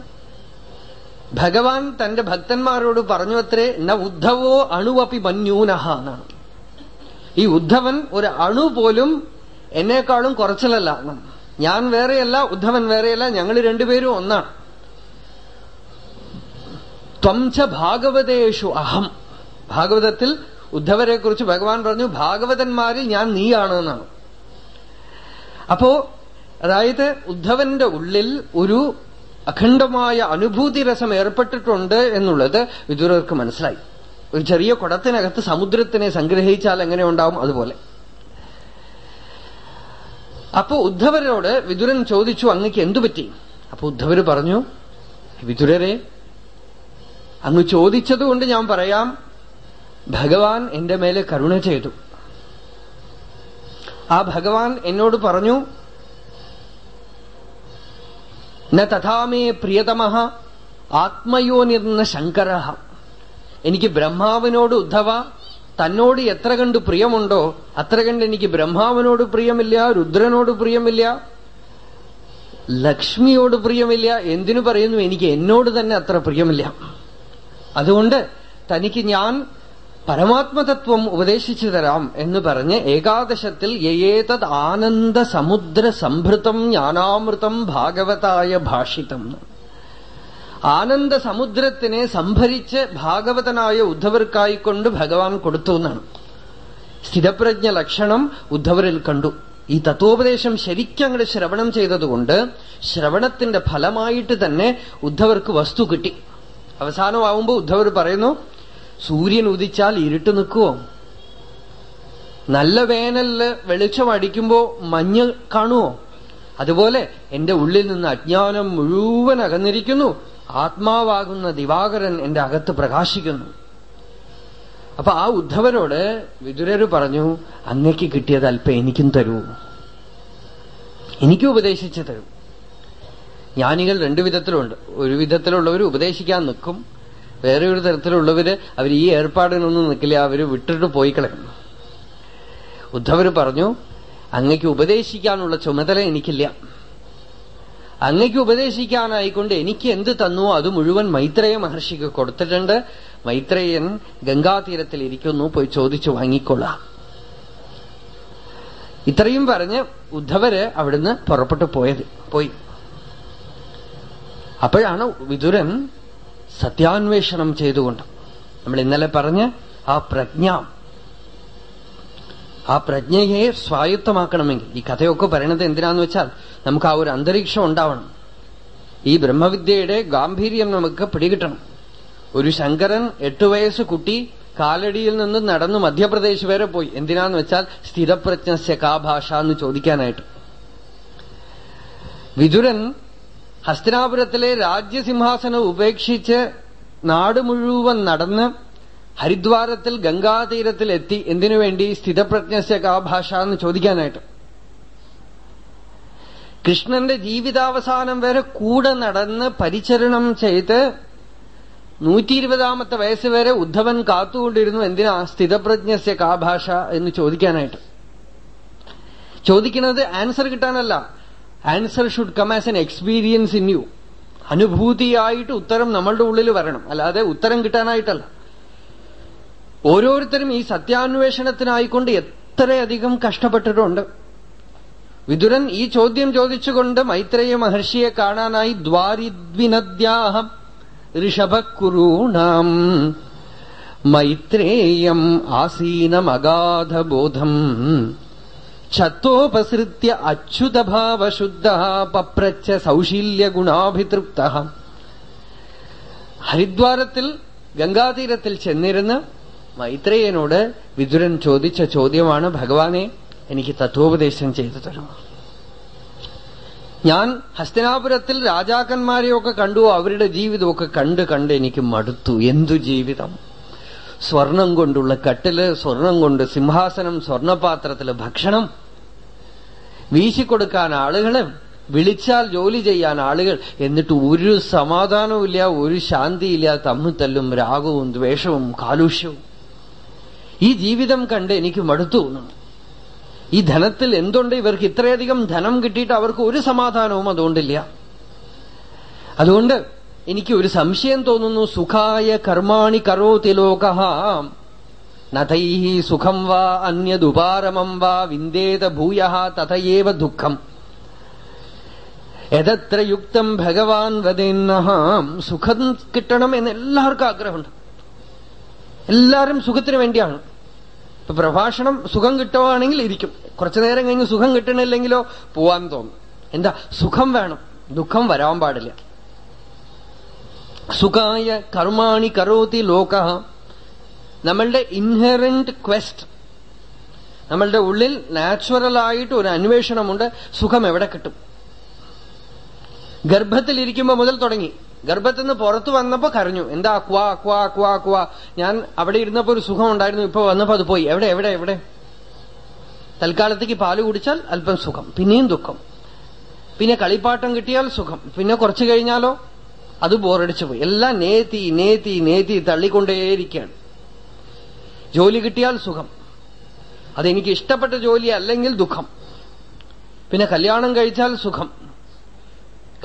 ഭഗവാൻ തന്റെ ഭക്തന്മാരോട് പറഞ്ഞു അത്രേ ന ഉദ്ധവോ അണുവപ്പി മന്യൂനഹ എന്നാണ്. ഈ ഉദ്ധവൻ ഒരു അണു പോലും എന്നെക്കാളും കുറച്ചിലല്ല. ഞാൻ വേറെയല്ല ഉദ്ധവൻ വേറെയല്ല ഞങ്ങൾ രണ്ടുപേരും ഒന്നാണ് ത്വംച ഭാഗവതേഷു അഹം. ഭാഗവതത്തിൽ ഉദ്ധവരെ കുറിച്ച് ഭഗവാൻ പറഞ്ഞു ഭാഗവതന്മാരിൽ ഞാൻ നീയാണ് എന്നാണ്. അപ്പോ അതായത് ഉദ്ധവന്റെ ഉള്ളിൽ ഒരു അഖണ്ഡമായ അനുഭൂതി രസം ഏർപ്പെട്ടിട്ടുണ്ട് എന്നുള്ളത് വിദുരർക്ക് മനസ്സിലായി. ഒരു ചെറിയ കുടത്തിനകത്ത് സമുദ്രത്തിനെ സംഗ്രഹിച്ചാൽ എങ്ങനെ ഉണ്ടാവും അതുപോലെ. അപ്പോ ഉദ്ധവരോട് വിതുരൻ ചോദിച്ചു അങ്ങക്ക് എന്തു പറ്റി? അപ്പൊ ഉദ്ധവര് പറഞ്ഞു വിതുരരെ അങ്ങ് ചോദിച്ചതുകൊണ്ട് ഞാൻ പറയാം ഭഗവാൻ എന്റെ മേലെ കരുണ ചെയ്തു. ആ ഭഗവാൻ എന്നോട് പറഞ്ഞു ന തഥാമേ പ്രിയതമ ആത്മയോനിർന്ന ശങ്കര. എനിക്ക് ബ്രഹ്മാവിനോട് ഉദ്ധവ തന്നോട് എത്ര കണ്ട് പ്രിയമുണ്ടോ അത്ര കണ്ട് എനിക്ക് ബ്രഹ്മാവിനോട് പ്രിയമില്ല രുദ്രനോട് പ്രിയമില്ല ലക്ഷ്മിയോട് പ്രിയമില്ല എന്തിനു പറയുന്നു എനിക്ക് എന്നോട് തന്നെ അത്ര പ്രിയമില്ല. അതുകൊണ്ട് തനിക്ക് ഞാൻ പരമാത്മതത്വം ഉപദേശിച്ചു തരാം എന്ന് പറഞ്ഞ് ഏകാദശത്തിൽ യേതത് ആനന്ദ സമുദ്ര സംഭൃതം ജ്ഞാനാമൃതം ഭാഗവതായ ഭാഷിതം. ആനന്ദ സമുദ്രത്തിനെ സംഭരിച്ച് ഭാഗവതനായ ഉദ്ധവർക്കായിക്കൊണ്ട് ഭഗവാൻ കൊടുത്തു എന്നാണ്. സ്ഥിതപ്രജ്ഞ ലക്ഷണം ഉദ്ധവരിൽ കണ്ടു. ഈ തത്വോപദേശം ശരിക്കും അങ്ങോട്ട് ശ്രവണം ചെയ്തതുകൊണ്ട് ശ്രവണത്തിന്റെ ഫലമായിട്ട് തന്നെ ഉദ്ധവർക്ക് വസ്തു കിട്ടി. അവസാനമാവുമ്പോ ഉദ്ധവർ പറയുന്നു സൂര്യൻ ഉദിച്ചാൽ ഇരുട്ട് നിൽക്കുവോ? നല്ല വേനലിൽ വെളിച്ചം അടിക്കുമ്പോ മഞ്ഞ് കാണുമോ അതുപോലെ എന്റെ ഉള്ളിൽ നിന്ന് അജ്ഞാനം മുഴുവൻ അകന്നിരിക്കുന്നു. ആത്മാവാകുന്ന ദിവാകരൻ എന്റെ അകത്ത് പ്രകാശിക്കുന്നു. അപ്പൊ ആ ഉദ്ധവനോട് വിദുരര് പറഞ്ഞു അങ്ങക്ക് കിട്ടിയത് അല്പം എനിക്കും തരൂ. എനിക്കും ഉപദേശിച്ചു തരും. ജ്ഞാനികൾ രണ്ടു വിധത്തിലുണ്ട്. ഒരു വിധത്തിലുള്ളവർ ഉപദേശിക്കാൻ നിൽക്കും. വേറെ ഒരു തരത്തിലുള്ളവര് അവർ ഈ ഏർപ്പാടിനൊന്നും നിൽക്കില്ല. അവർ വിട്ടിട്ട് പോയി കളയുന്നു. ഉദ്ധവര് പറഞ്ഞു അങ്ങയ്ക്ക് ഉപദേശിക്കാനുള്ള ചുമതല എനിക്കില്ല. അങ്ങയ്ക്ക് ഉപദേശിക്കാനായിക്കൊണ്ട് എനിക്ക് എന്ത് തന്നുവോ അത് മുഴുവൻ മൈത്രേയ മഹർഷിക്ക് കൊടുത്തിട്ടുണ്ട്. മൈത്രേയൻ ഗംഗാതീരത്തിൽ ഇരിക്കുന്നു പോയി ചോദിച്ചു വാങ്ങിക്കൊള്ളാം. ഇത്രയും പറഞ്ഞ് ഉദ്ധവര് അവിടുന്ന് പുറപ്പെട്ടു പോയത് പോയി. അപ്പോഴാണ് വിതുരൻ സത്യാന്വേഷണം ചെയ്തുകൊണ്ട് നമ്മൾ ഇന്നലെ പറഞ്ഞ് ആ പ്രജ്ഞ ആ പ്രജ്ഞയെ സ്വായത്തമാക്കണമെങ്കിൽ ഈ കഥയൊക്കെ പറയണത് എന്തിനാന്ന് വെച്ചാൽ നമുക്ക് ആ ഒരു അന്തരീക്ഷം ഉണ്ടാവണം. ഈ ബ്രഹ്മവിദ്യയുടെ ഗാംഭീര്യം നമുക്ക് പിടികിട്ടണം. ഒരു ശങ്കരൻ എട്ടു വയസ്സ് കുട്ടി കാലടിയിൽ നിന്ന് നടന്ന് മധ്യപ്രദേശ് വരെ പോയി. എന്തിനാന്ന് വെച്ചാൽ സ്ഥിരപ്രജ്ഞസ്യ കാ ഭാഷ എന്ന് ചോദിക്കാനായിട്ട്. വിതുരൻ ഹസ്തിനാപുരത്തിലെ രാജ്യസിംഹാസനം ഉപേക്ഷിച്ച് നാട് മുഴുവൻ നടന്ന് ഹരിദ്വാരത്തിൽ ഗംഗാതീരത്തിൽ എത്തി എന്തിനു വേണ്ടി? സ്ഥിതപ്രജ്ഞസ്യ കാ ഭാഷ എന്ന് ചോദിക്കാനായിട്ട്. കൃഷ്ണന്റെ ജീവിതാവസാനം വരെ കൂടെ നടന്ന് പരിചരണം ചെയ്ത് നൂറ്റി ഇരുപതാമത്തെ വയസ്സ് വരെ ഉദ്ധവൻ കാത്തുകൊണ്ടിരുന്നു. എന്തിനാ? സ്ഥിതപ്രജ്ഞസ്യ കാഭാഷ എന്ന് ചോദിക്കാനായിട്ട്. ചോദിക്കുന്നത് answer കിട്ടാനല്ല. Answer should come as an experience in you അനുഭൂതിയായിട്ട് ഉത്തരം നമ്മളുടെ ഉള്ളിൽ വരണം. അല്ലാതെ ഉത്തരം കിട്ടാനായിട്ടല്ല. ഓരോരുത്തരും ഈ സത്യാന്വേഷണത്തിനായിക്കൊണ്ട് എത്രയധികം കഷ്ടപ്പെട്ടിട്ടുണ്ട്. വിതുരൻ ഈ ചോദ്യം ചോദിച്ചുകൊണ്ട് മൈത്രേയ മഹർഷിയെ കാണാനായി ദ്വാരിദ്വിനദ്യാഹം ഋഷഭക്കുരൂണാം. മൈത്രേയം ആസീനമഗാധബോധം ഛത്തോപസൃത്യ അച്യുതഭാവശുദ്ധ പപ്രച്ച സൗശീല്യഗുണാഭിതൃപ്ത. ഹരിദ്വാരത്തിൽ ഗംഗാതീരത്തിൽ ചെന്നിരുന്ന് മൈത്രേയനോട് വിദുരൻ ചോദിച്ച ചോദ്യമാണ് ഭഗവാനെ എനിക്ക് തത്വോപദേശം ചെയ്തു തരും. ഞാൻ ഹസ്തിനാപുരത്തിൽ രാജാക്കന്മാരെയൊക്കെ കണ്ടു അവരുടെ ജീവിതമൊക്കെ കണ്ട് കണ്ട് എനിക്ക് മടുത്തു. എന്തു ജീവിതം? സ്വർണം കൊണ്ടുള്ള കട്ടിൽ സ്വർണം കൊണ്ട് സിംഹാസനം സ്വർണപാത്രത്തിൽ ഭക്ഷണം. വീശിക്കൊടുക്കാൻ ആളുകൾ വിളിച്ചാൽ ജോലി ചെയ്യാൻ ആളുകൾ. എന്നിട്ട് ഒരു സമാധാനവുമില്ല ഒരു ശാന്തിയില്ല. തമ്മിൽ തല്ലും രാഗവും ദ്വേഷവും കാലുഷ്യവും. ഈ ജീവിതം കണ്ട് എനിക്ക് മടുത്തു. ഈ ധനത്തിൽ എന്തുണ്ട്? ഇവർക്ക് ഇത്രയധികം ധനം കിട്ടിയിട്ട് അവർക്ക് ഒരു സമാധാനവും അതുകൊണ്ടില്ല. അതുകൊണ്ട് എനിക്ക് ഒരു സംശയം തോന്നുന്നു. സുഖായ കർമാണി കരോതി ലോക നഥൈ സുഖം വാ അന്യദുപാരമം വാ വിന്ദേത ഭൂയ തഥയേവ ദുഃഖം. എതത്ര യുക്തം ഭഗവാൻ വദേന്നഹാം. സുഖം കിട്ടണം എന്ന് എല്ലാവർക്കും ആഗ്രഹമുണ്ട്. എല്ലാവരും സുഖത്തിന് വേണ്ടിയാണ്. ഇപ്പൊ പ്രഭാഷണം സുഖം കിട്ടുവാണെങ്കിൽ ഇരിക്കും. കുറച്ചു നേരം കഴിഞ്ഞ് സുഖം കിട്ടണില്ലെങ്കിലോ പോവാൻ തോന്നും. എന്താ? സുഖം വേണം. ദുഃഖം വരാൻ പാടില്ല. സുഖായ കർമാണി കരോതി ലോക. നമ്മളുടെ ഇൻഹെറന്റ് ക്വസ്റ്റ് നമ്മളുടെ ഉള്ളിൽ നാച്ചുറലായിട്ട് ഒരു അന്വേഷണമുണ്ട്. സുഖം എവിടെ കിട്ടും? ഗർഭത്തിലിരിക്കുമ്പോ മുതൽ തുടങ്ങി. ഗർഭത്തിൽ നിന്ന് പുറത്തു വന്നപ്പോ കരഞ്ഞു. എന്താ ക്വാ ക്വാ ക്വാ ക്വാ. ഞാൻ അവിടെ ഇരുന്നപ്പോ ഒരു സുഖം ഉണ്ടായിരുന്നു. ഇപ്പൊ വന്നപ്പോ അത് പോയി. എവിടെ എവിടെ എവിടെ? തൽക്കാലത്തേക്ക് പാൽ കുടിച്ചാൽ അല്പം സുഖം പിന്നെയും ദുഃഖം. പിന്നെ കളിപ്പാട്ടം കിട്ടിയാൽ സുഖം. പിന്നെ കുറച്ചു കഴിഞ്ഞാലോ? അത് ബോറടിച്ചു പോയി. എല്ലാം നേത്തി നേത്തി നേത്തി തള്ളിക്കൊണ്ടേയിരിക്കുകയാണ്. ജോലി കിട്ടിയാൽ സുഖം. അതെനിക്ക് ഇഷ്ടപ്പെട്ട ജോലി അല്ലെങ്കിൽ ദുഃഖം. പിന്നെ കല്യാണം കഴിച്ചാൽ സുഖം.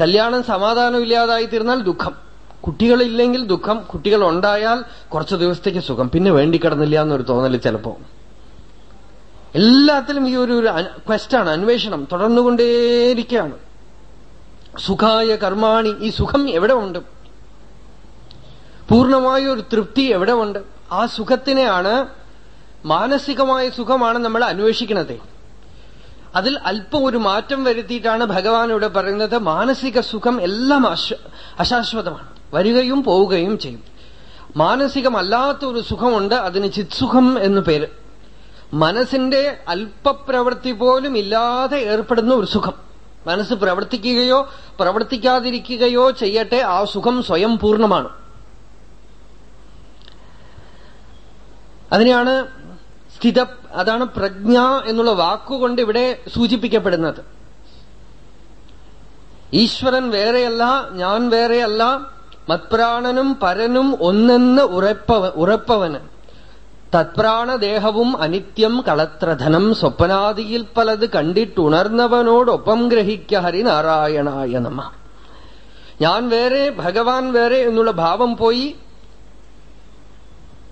കല്യാണം സമാധാനമില്ലാതായി തീർന്നാൽ ദുഃഖം. കുട്ടികളില്ലെങ്കിൽ ദുഃഖം കുട്ടികൾ ഉണ്ടായാൽ കുറച്ചു ദിവസത്തേക്ക് സുഖം. പിന്നെ വേണ്ടി കിടന്നില്ല എന്നൊരു തോന്നൽ ചിലപ്പോ. എല്ലാത്തിലും ഈ ഒരു ക്വസ്റ്റാണ് അന്വേഷണം തുടർന്നുകൊണ്ടേയിരിക്കുകയാണ്. സുഖായ കർമാണി ഈ സുഖം എവിടെ ഉണ്ട്? പൂർണമായ ഒരു തൃപ്തി എവിടെ ഉണ്ട്? ആ സുഖത്തിനെയാണ് മാനസികമായ സുഖമാണ് നമ്മൾ അന്വേഷിക്കുന്നത് അതിൽ അല്പം ഒരു മാറ്റം വരുത്തിയിട്ടാണ് ഭഗവാൻ ഇവിടെ പറയുന്നത്. മാനസിക സുഖം എല്ലാം അശാശ്വതമാണ്. വരികയും പോവുകയും ചെയ്യും. മാനസികമല്ലാത്ത ഒരു സുഖമുണ്ട് അതിന് ചിത്സുഖം എന്ന് പേര്. മനസ്സിന്റെ അല്പപ്രവൃത്തി പോലും ഇല്ലാതെ ഏർപ്പെടുന്ന ഒരു സുഖം. മനസ്സ് പ്രവർത്തിക്കുകയോ പ്രവർത്തിക്കാതിരിക്കുകയോ ചെയ്യട്ടെ ആ സുഖം സ്വയം പൂർണമാണ്. അതിനെയാണ് സ്ഥിത അതാണ് പ്രജ്ഞ എന്നുള്ള വാക്കുകൊണ്ട് ഇവിടെ സൂചിപ്പിക്കപ്പെടുന്നത്. ഈശ്വരൻ വേറെയല്ല ഞാൻ വേറെയല്ല മത്പ്രാണനും പരനും ഒന്നെന്ന് ഉറപ്പവ ഉറപ്പവന്. തത്പ്രാണദേഹവും അനിത്യം കളത്രധനം സ്വപ്നാദിയിൽ പലത് കണ്ടിട്ടുണർന്നവനോടൊപ്പം ഗ്രഹിക്ക ഹരിനാരായണായ നമ. ഞാൻ വേറെ ഭഗവാൻ വേറെ എന്നുള്ള ഭാവം പോയി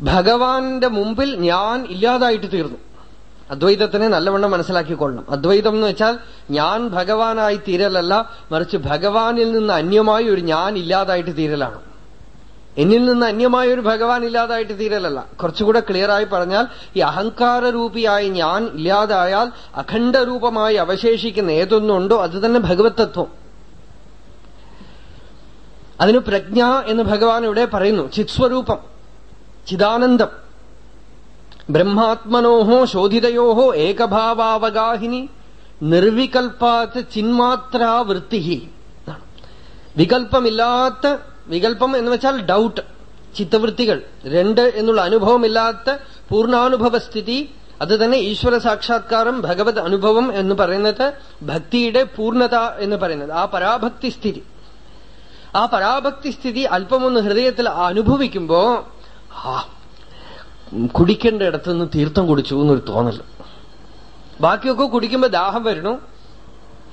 ഭഗവാന്റെ മുമ്പിൽ ഞാൻ ഇല്ലാതായിട്ട് തീർന്നു. അദ്വൈതത്തിനെ നല്ലവണ്ണം മനസ്സിലാക്കിക്കൊള്ളണം. അദ്വൈതം എന്ന് വെച്ചാൽ ഞാൻ ഭഗവാനായി തീരലല്ല മറിച്ച് ഭഗവാനിൽ നിന്ന് അന്യമായ ഒരു ഞാൻ ഇല്ലാതായിട്ട് തീരലാണ്. എന്നിൽ നിന്ന് അന്യമായ ഒരു ഭഗവാൻ ഇല്ലാതായിട്ട് തീരലല്ല. കുറച്ചുകൂടെ ക്ലിയറായി പറഞ്ഞാൽ ഈ അഹങ്കാര രൂപിയായി ഞാൻ ഇല്ലാതായാൽ അഖണ്ഡരൂപമായി അവശേഷിക്കുന്ന ഏതൊന്നുണ്ടോ അത് തന്നെ ഭഗവത്തത്വം അതിന് പ്രജ്ഞ എന്ന് ഭഗവാൻ ഇവിടെ പറയുന്നു ചിത്സ്വരൂപം. ചിദാനന്ദം ബ്രഹ്മാത്മനോഹോ ശോധിതയോഹോ ഏകഭാവാവഗാഹിനി നിർവികൽപ്പാത്ത് ചിന്മാത്രാവൃത്തി വികൽപ്പമില്ലാത്ത വികൽപ്പം എന്ന് വെച്ചാൽ ഡൗട്ട് ചിത്തവൃത്തികൾ രണ്ട് എന്നുള്ള അനുഭവമില്ലാത്ത പൂർണാനുഭവസ്ഥിതി അത് തന്നെ ഈശ്വര സാക്ഷാത്കാരം ഭഗവത് അനുഭവം എന്ന് പറയുന്നത് ഭക്തിയുടെ പൂർണത എന്ന് പറയുന്നത് ആ പരാഭക്തി സ്ഥിതി. ആ പരാഭക്തി സ്ഥിതി അല്പമൊന്ന് ഹൃദയത്തിൽ അനുഭവിക്കുമ്പോ കുടിക്കേണ്ട ഇടത്തുനിന്ന് തീർത്ഥം കുടിച്ചു എന്നൊരു തോന്നൽ ബാക്കിയൊക്കെ കുടിക്കുമ്പോ ദാഹം വരണു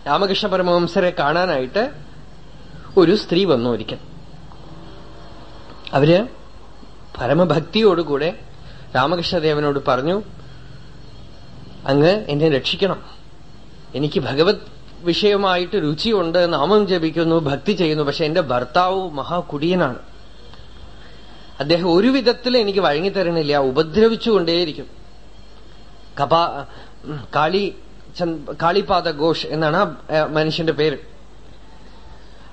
രാമകൃഷ്ണ പരമവംസരെ കാണാനായിട്ട് ഒരു സ്ത്രീ വന്നു ഒരിക്കൽ. അവർ പരമഭക്തിയോടുകൂടെ രാമകൃഷ്ണദേവനോട് പറഞ്ഞു അങ്ങ് എന്നെ രക്ഷിക്കണം. എനിക്ക് ഭഗവത് വിഷയമായിട്ട് രുചിയുണ്ട് നാമം ജപിക്കുന്നു ഭക്തി ചെയ്യുന്നു പക്ഷെ എന്റെ ഭർത്താവ് മഹാകുടിയനാണ്. അദ്ദേഹം ഒരു വിധത്തിൽ എനിക്ക് വഴങ്ങിത്തരണില്ല ഉപദ്രവിച്ചുകൊണ്ടേയിരിക്കും. കപാ കാളി കാളിപാദ ഘോഷ് എന്നാണ് ആ മനുഷ്യന്റെ പേര്.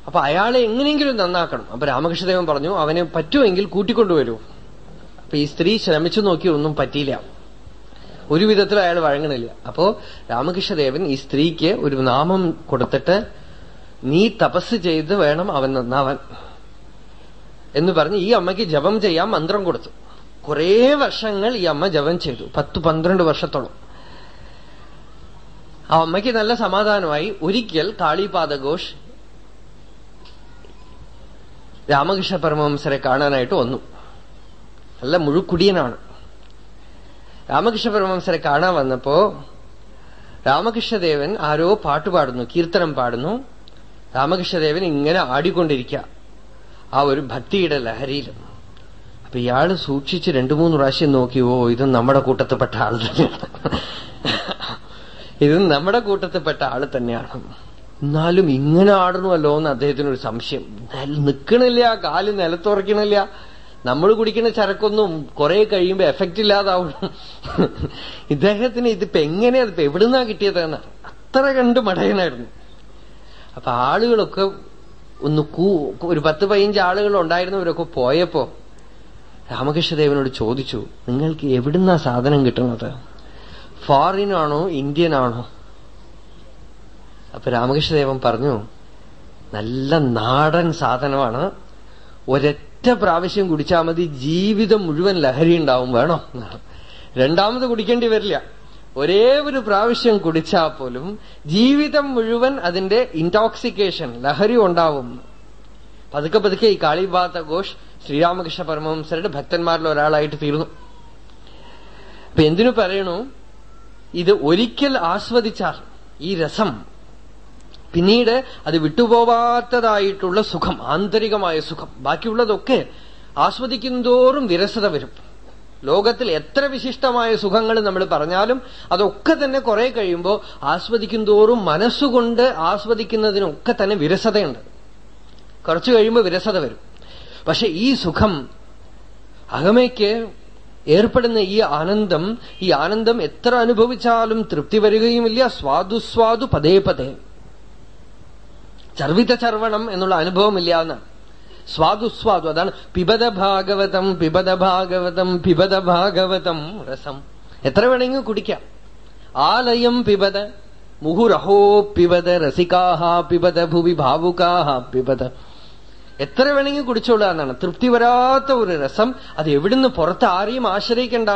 അപ്പൊ അയാളെ എങ്ങനെയെങ്കിലും നന്നാക്കണം. അപ്പൊ രാമകൃഷ്ണദേവൻ പറഞ്ഞു അവനെ പറ്റുമെങ്കിൽ കൂട്ടിക്കൊണ്ടുവരൂ. അപ്പൊ ഈ സ്ത്രീ ശ്രമിച്ചു നോക്കി ഒന്നും പറ്റിയില്ല. ഒരു വിധത്തിൽ അയാൾ വഴങ്ങണില്ല. അപ്പോ രാമകൃഷ്ണദേവൻ ഈ സ്ത്രീക്ക് ഒരു നാമം കൊടുത്തിട്ട് നീ തപസ് ചെയ്ത് വേണം അവൻ നന്നാവാൻ. എന്ന് പറഞ്ഞ് ഈ അമ്മയ്ക്ക് ജപം ചെയ്യാൻ മന്ത്രം കൊടുത്തു. കുറേ വർഷങ്ങൾ ഈ അമ്മ ജപം ചെയ്തു. പത്ത് പന്ത്രണ്ട് വർഷത്തോളം. ആ അമ്മയ്ക്ക് നല്ല സമാധാനമായി ഒരിക്കൽ കാളിപാദഘോഷ് രാമകൃഷ്ണ പരമഹംസരെ കാണാനായിട്ട് വന്നു. നല്ല മുഴുക്കുടിയനാണ്. രാമകൃഷ്ണ പരമഹംസരെ കാണാൻ വന്നപ്പോ രാമകൃഷ്ണദേവൻ ആരോ പാട്ട് പാടുന്നു കീർത്തനം പാടുന്നു. രാമകൃഷ്ണദേവൻ ഇങ്ങനെ ആടിക്കൊണ്ടിരിക്കുക ആ ഒരു ഭക്തിയുടെ ലഹരിയിൽ. അപ്പൊ ഇയാൾ സൂക്ഷിച്ച് രണ്ടു മൂന്ന് പ്രാവശ്യം നോക്കി ഓ ഇത് നമ്മുടെ കൂട്ടത്തിൽപ്പെട്ട ആൾ തന്നെയാണ്. ഇത് നമ്മുടെ കൂട്ടത്തിൽപ്പെട്ട ആൾ തന്നെയാണ്. എന്നാലും ഇങ്ങനെ ആടണമല്ലോ എന്ന് അദ്ദേഹത്തിനൊരു സംശയം. നിൽക്കണില്ല കാൽ നിലത്തുറക്കണില്ല. നമ്മൾ കുടിക്കുന്ന ചരക്കൊന്നും കുറെ കഴിയുമ്പോ എഫക്റ്റ് ഇല്ലാതാവും. ഇദ്ദേഹത്തിന് ഇതിപ്പോ എങ്ങനെയാ ഇപ്പൊ എവിടുന്നാ കിട്ടിയതെന്ന് അത്ര കണ്ട് മടയനായിരുന്നു അപ്പൊ ആളുകളൊക്കെ ഒന്ന് കൂ ഒരു പത്ത് പതിനഞ്ച് ആളുകൾ ഉണ്ടായിരുന്നവരൊക്കെ പോയപ്പോ രാമകൃഷ്ണദേവനോട് ചോദിച്ചു നിങ്ങൾക്ക് എവിടുന്നാ സാധനം കിട്ടുന്നത്? ഫോറിൻ ആണോ ഇന്ത്യൻ ആണോ? അപ്പൊ രാമകൃഷ്ണദേവൻ പറഞ്ഞു നല്ല നാടൻ സാധനമാണ്. ഒരൊറ്റ പ്രാവശ്യം കുടിച്ചാൽ മതി. ജീവിതം മുഴുവൻ ലഹരി ഉണ്ടാവും വേണോ. രണ്ടാമത് കുടിക്കേണ്ടി വരില്ല. ഒരേ ഒരു പ്രാവശ്യം കുടിച്ചാൽ പോലും ജീവിതം മുഴുവൻ അതിന്റെ ഇൻടോക്സിക്കേഷൻ ലഹരി ഉണ്ടാവും. പതുക്കെ പതുക്കെ ഈ കാളിബാത്ത ഘോഷ് ശ്രീരാമകൃഷ്ണ പരമഹംസരുടെ ഭക്തന്മാരിൽ ഒരാളായിട്ട് തീർന്നു. അപ്പൊ എന്തിനു പറയണു? ഇത് ഒരിക്കൽ ആസ്വദിച്ചാൽ ഈ രസം പിന്നീട് അത് വിട്ടുപോവാത്തതായിട്ടുള്ള സുഖം ആന്തരികമായ സുഖം ബാക്കിയുള്ളതൊക്കെ ആസ്വദിക്കുന്നതോറും വിരസത വരും. ലോകത്തിൽ എത്ര വിശിഷ്ടമായ സുഖങ്ങൾ നമ്മൾ പറഞ്ഞാലും അതൊക്കെ തന്നെ കുറെ കഴിയുമ്പോൾ ആസ്വദിക്കും ആസ്വദിക്കുന്തോറും മനസ്സുകൊണ്ട് ആസ്വദിക്കുന്നതിനൊക്കെ തന്നെ വിരസതയുണ്ട്. കുറച്ചു കഴിയുമ്പോൾ വിരസത വരും. പക്ഷെ ഈ സുഖം അകമയ്ക്ക് ഏർപ്പെടുന്ന ഈ ആനന്ദം ഈ ആനന്ദം എത്ര അനുഭവിച്ചാലും തൃപ്തി വരികയുമില്ല. സ്വാദുസ്വാദു പതേ പതേ. ചർവിത ചർവണം എന്നുള്ള അനുഭവമില്ല സ്വാദുസ്വാദു അതാണ് പിബത ഭാഗവതം പിബത ഭാഗവതം പിബത ഭാഗവതം രസം. എത്ര വേണമെങ്കിൽ കുടിക്കാം. ആലയം പിബത മുഹുരഹോ പിബത രസികാഹ പിബത ഭുവി ഭാവുകാഹ പിബത എത്ര വേണമെങ്കിൽ കുടിച്ചോളുക എന്നാണ്. തൃപ്തി വരാത്ത ഒരു രസം. അത് എവിടുന്ന് പുറത്ത് ആരെയും ആശ്രയിക്കണ്ട.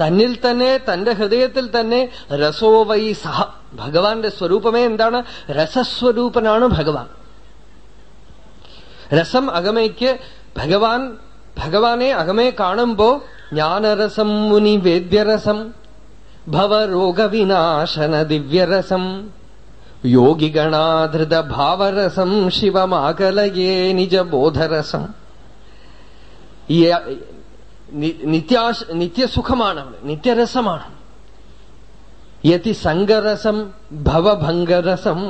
തന്നിൽ തന്നെ തന്റെ ഹൃദയത്തിൽ തന്നെ രസോവൈ സഹ. ഭഗവാന്റെ സ്വരൂപമേ എന്താണ്? രസസ്വരൂപനാണ് ഭഗവാൻ. രസം അകമയ്ക്ക് ഭഗവാൻ ഭഗവാനെ അകമേ കാണുമ്പോ ജ്ഞാനരസം മുനി വേദ്യരസം ഭവരോഗവിനാശന ദിവ്യരസം യോഗിഗണാധൃത ഭാവരസം ശിവമാകലയേ നിജബോധരസം. നിത്യാശ നിത്യസുഖമാണ് നിത്യരസമാണ്. യതി സംഗരസം ഭവഭംഗരസം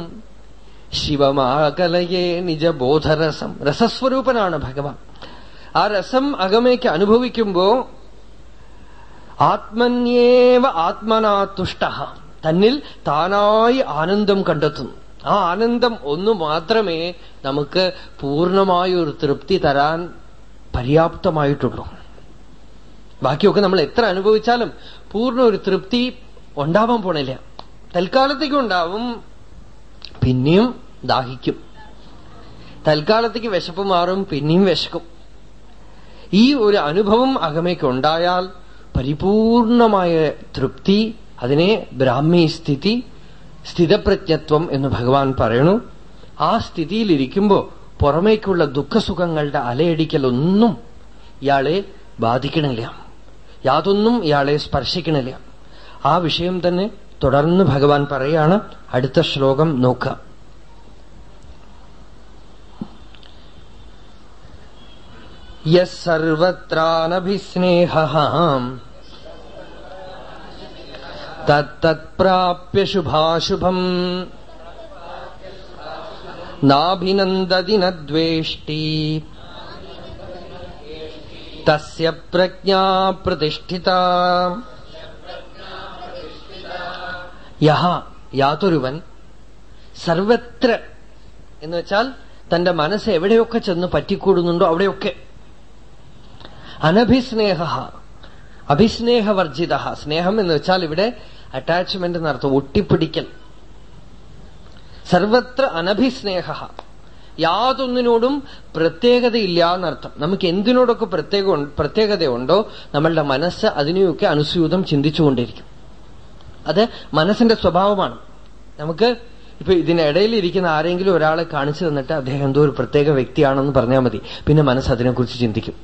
ശിവമാകലയെ നിജബോധരസം രസസ്വരൂപനാണ് ഭഗവാൻ. ആ രസം അകമയ്ക്ക് അനുഭവിക്കുമ്പോ ആത്മന്യേവ ആത്മനാതുഷ്ട. തന്നിൽ താനായി ആനന്ദം കണ്ടെത്തുന്നു. ആ ആനന്ദം ഒന്നു മാത്രമേ നമുക്ക് പൂർണമായ ഒരു തൃപ്തി തരാൻ പര്യാപ്തമായിട്ടുള്ളൂ. ബാക്കിയൊക്കെ നമ്മൾ എത്ര അനുഭവിച്ചാലും പൂർണ ഒരു തൃപ്തി ഉണ്ടാവാൻ പോണില്ല. തൽക്കാലത്തേക്കും ഉണ്ടാവും. പിന്നെയും ദാഹിക്കും. തൽക്കാലത്തേക്ക് വിശപ്പ് മാറും പിന്നെയും വിശക്കും. ഈ ഒരു അനുഭവം അകമയ്ക്കുണ്ടായാൽ പരിപൂർണമായ തൃപ്തി അതിനെ ബ്രാഹ്മി സ്ഥിതി സ്ഥിതപ്രജ്ഞത്വം എന്ന് ഭഗവാൻ പറയണു. ആ സ്ഥിതിയിലിരിക്കുമ്പോ പുറമേക്കുള്ള ദുഃഖസുഖങ്ങളുടെ അലയടിക്കലൊന്നും ഇയാളെ ബാധിക്കണില്ല. യാതൊന്നും ഇയാളെ സ്പർശിക്കണില്ല. ആ വിഷയം തന്നെ തുടർന്ന് ഭഗവാൻ പറയാണ് അടുത്ത ശ്ലോകം നോക്കാം. യർവത്രാനഭിസ്നേഹ തത്പ്രാപ്യ ശുഭാശുഭം. നാഭിനന്ദതി നദ്വേഷ്ടി തസ്യ പ്രജ്ഞാ പ്രതിഷ്ഠിത. യഹ യാതൊരുവൻ സർവത്ര എന്ന് വെച്ചാൽ തന്റെ മനസ്സ് എവിടെയൊക്കെ ചെന്ന് പറ്റിക്കൂടുന്നുണ്ടോ അവിടെയൊക്കെ. അനഭിസ്നേഹ അഭിസ്നേഹവർജിത സ്നേഹം എന്ന് വെച്ചാൽ ഇവിടെ അറ്റാച്ച്മെന്റ് എന്നർത്ഥം ഒട്ടിപ്പിടിക്കൽ. സർവത്ര അനഭിസ്നേഹ യാതൊന്നിനോടും പ്രത്യേകതയില്ല എന്നർത്ഥം നമുക്ക് എന്തിനോടൊക്കെ പ്രത്യേക പ്രത്യേകതയുണ്ടോ? നമ്മളുടെ മനസ്സ് അതിനെയൊക്കെ അനുസ്യൂതം ചിന്തിച്ചുകൊണ്ടിരിക്കും. അത് മനസ്സിന്റെ സ്വഭാവമാണ്. നമുക്ക് ഇപ്പൊ ഇതിനിടയിൽ ഇരിക്കുന്ന ആരെങ്കിലും ഒരാളെ കാണിച്ചു തന്നിട്ട് അദ്ദേഹം എന്തോ ഒരു പ്രത്യേക വ്യക്തിയാണെന്ന് പറഞ്ഞാൽ മതി. പിന്നെ മനസ്സ് അതിനെക്കുറിച്ച് ചിന്തിക്കും.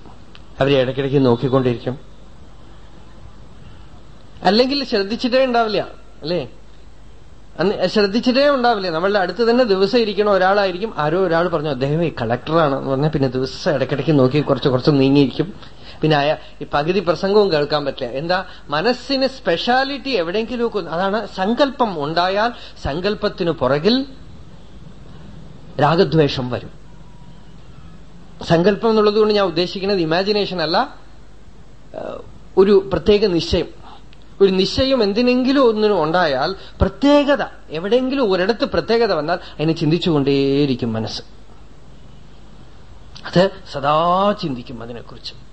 അവരെ ഇടയ്ക്കിടയ്ക്ക് നോക്കിക്കൊണ്ടിരിക്കും. അല്ലെങ്കിൽ ശ്രദ്ധിച്ചിട്ടേ ഉണ്ടാവില്ല അല്ലേ? ശ്രദ്ധിച്ചിട്ടേ ഉണ്ടാവില്ല. നമ്മളുടെ അടുത്ത് തന്നെ ദിവസം ഇരിക്കണ ഒരാളായിരിക്കും. ആരോ ഒരാൾ പറഞ്ഞു അദ്ദേഹം ഈ കളക്ടറാണ് എന്ന് പറഞ്ഞാൽ പിന്നെ ദിവസം ഇടയ്ക്കിടയ്ക്ക് നോക്കി കുറച്ച് കുറച്ച് നീങ്ങിയിരിക്കും. പിന്നെ അയ ഈ പകുതി പ്രസംഗവും കേൾക്കാൻ പറ്റില്ല. എന്താ? മനസ്സിന് സ്പെഷ്യാലിറ്റി എവിടെയെങ്കിലുമൊക്കെ അതാണ് സങ്കല്പം ഉണ്ടായാൽ സങ്കല്പത്തിനു പുറകിൽ രാഗദ്വേഷം വരും. സങ്കല്പം എന്നുള്ളത് കൊണ്ട് ഞാൻ ഉദ്ദേശിക്കുന്നത് ഇമാജിനേഷൻ അല്ല ഒരു പ്രത്യേക നിശ്ചയം. ഒരു നിശ്ചയം എന്തിനെങ്കിലും ഒന്നിനും ഉണ്ടായാൽ പ്രത്യേകത എവിടെയെങ്കിലും ഒരിടത്ത് പ്രത്യേകത വന്നാൽ അതിനെ ചിന്തിച്ചുകൊണ്ടേയിരിക്കും മനസ്സ്. അത് സദാ ചിന്തിക്കും അതിനെക്കുറിച്ച്.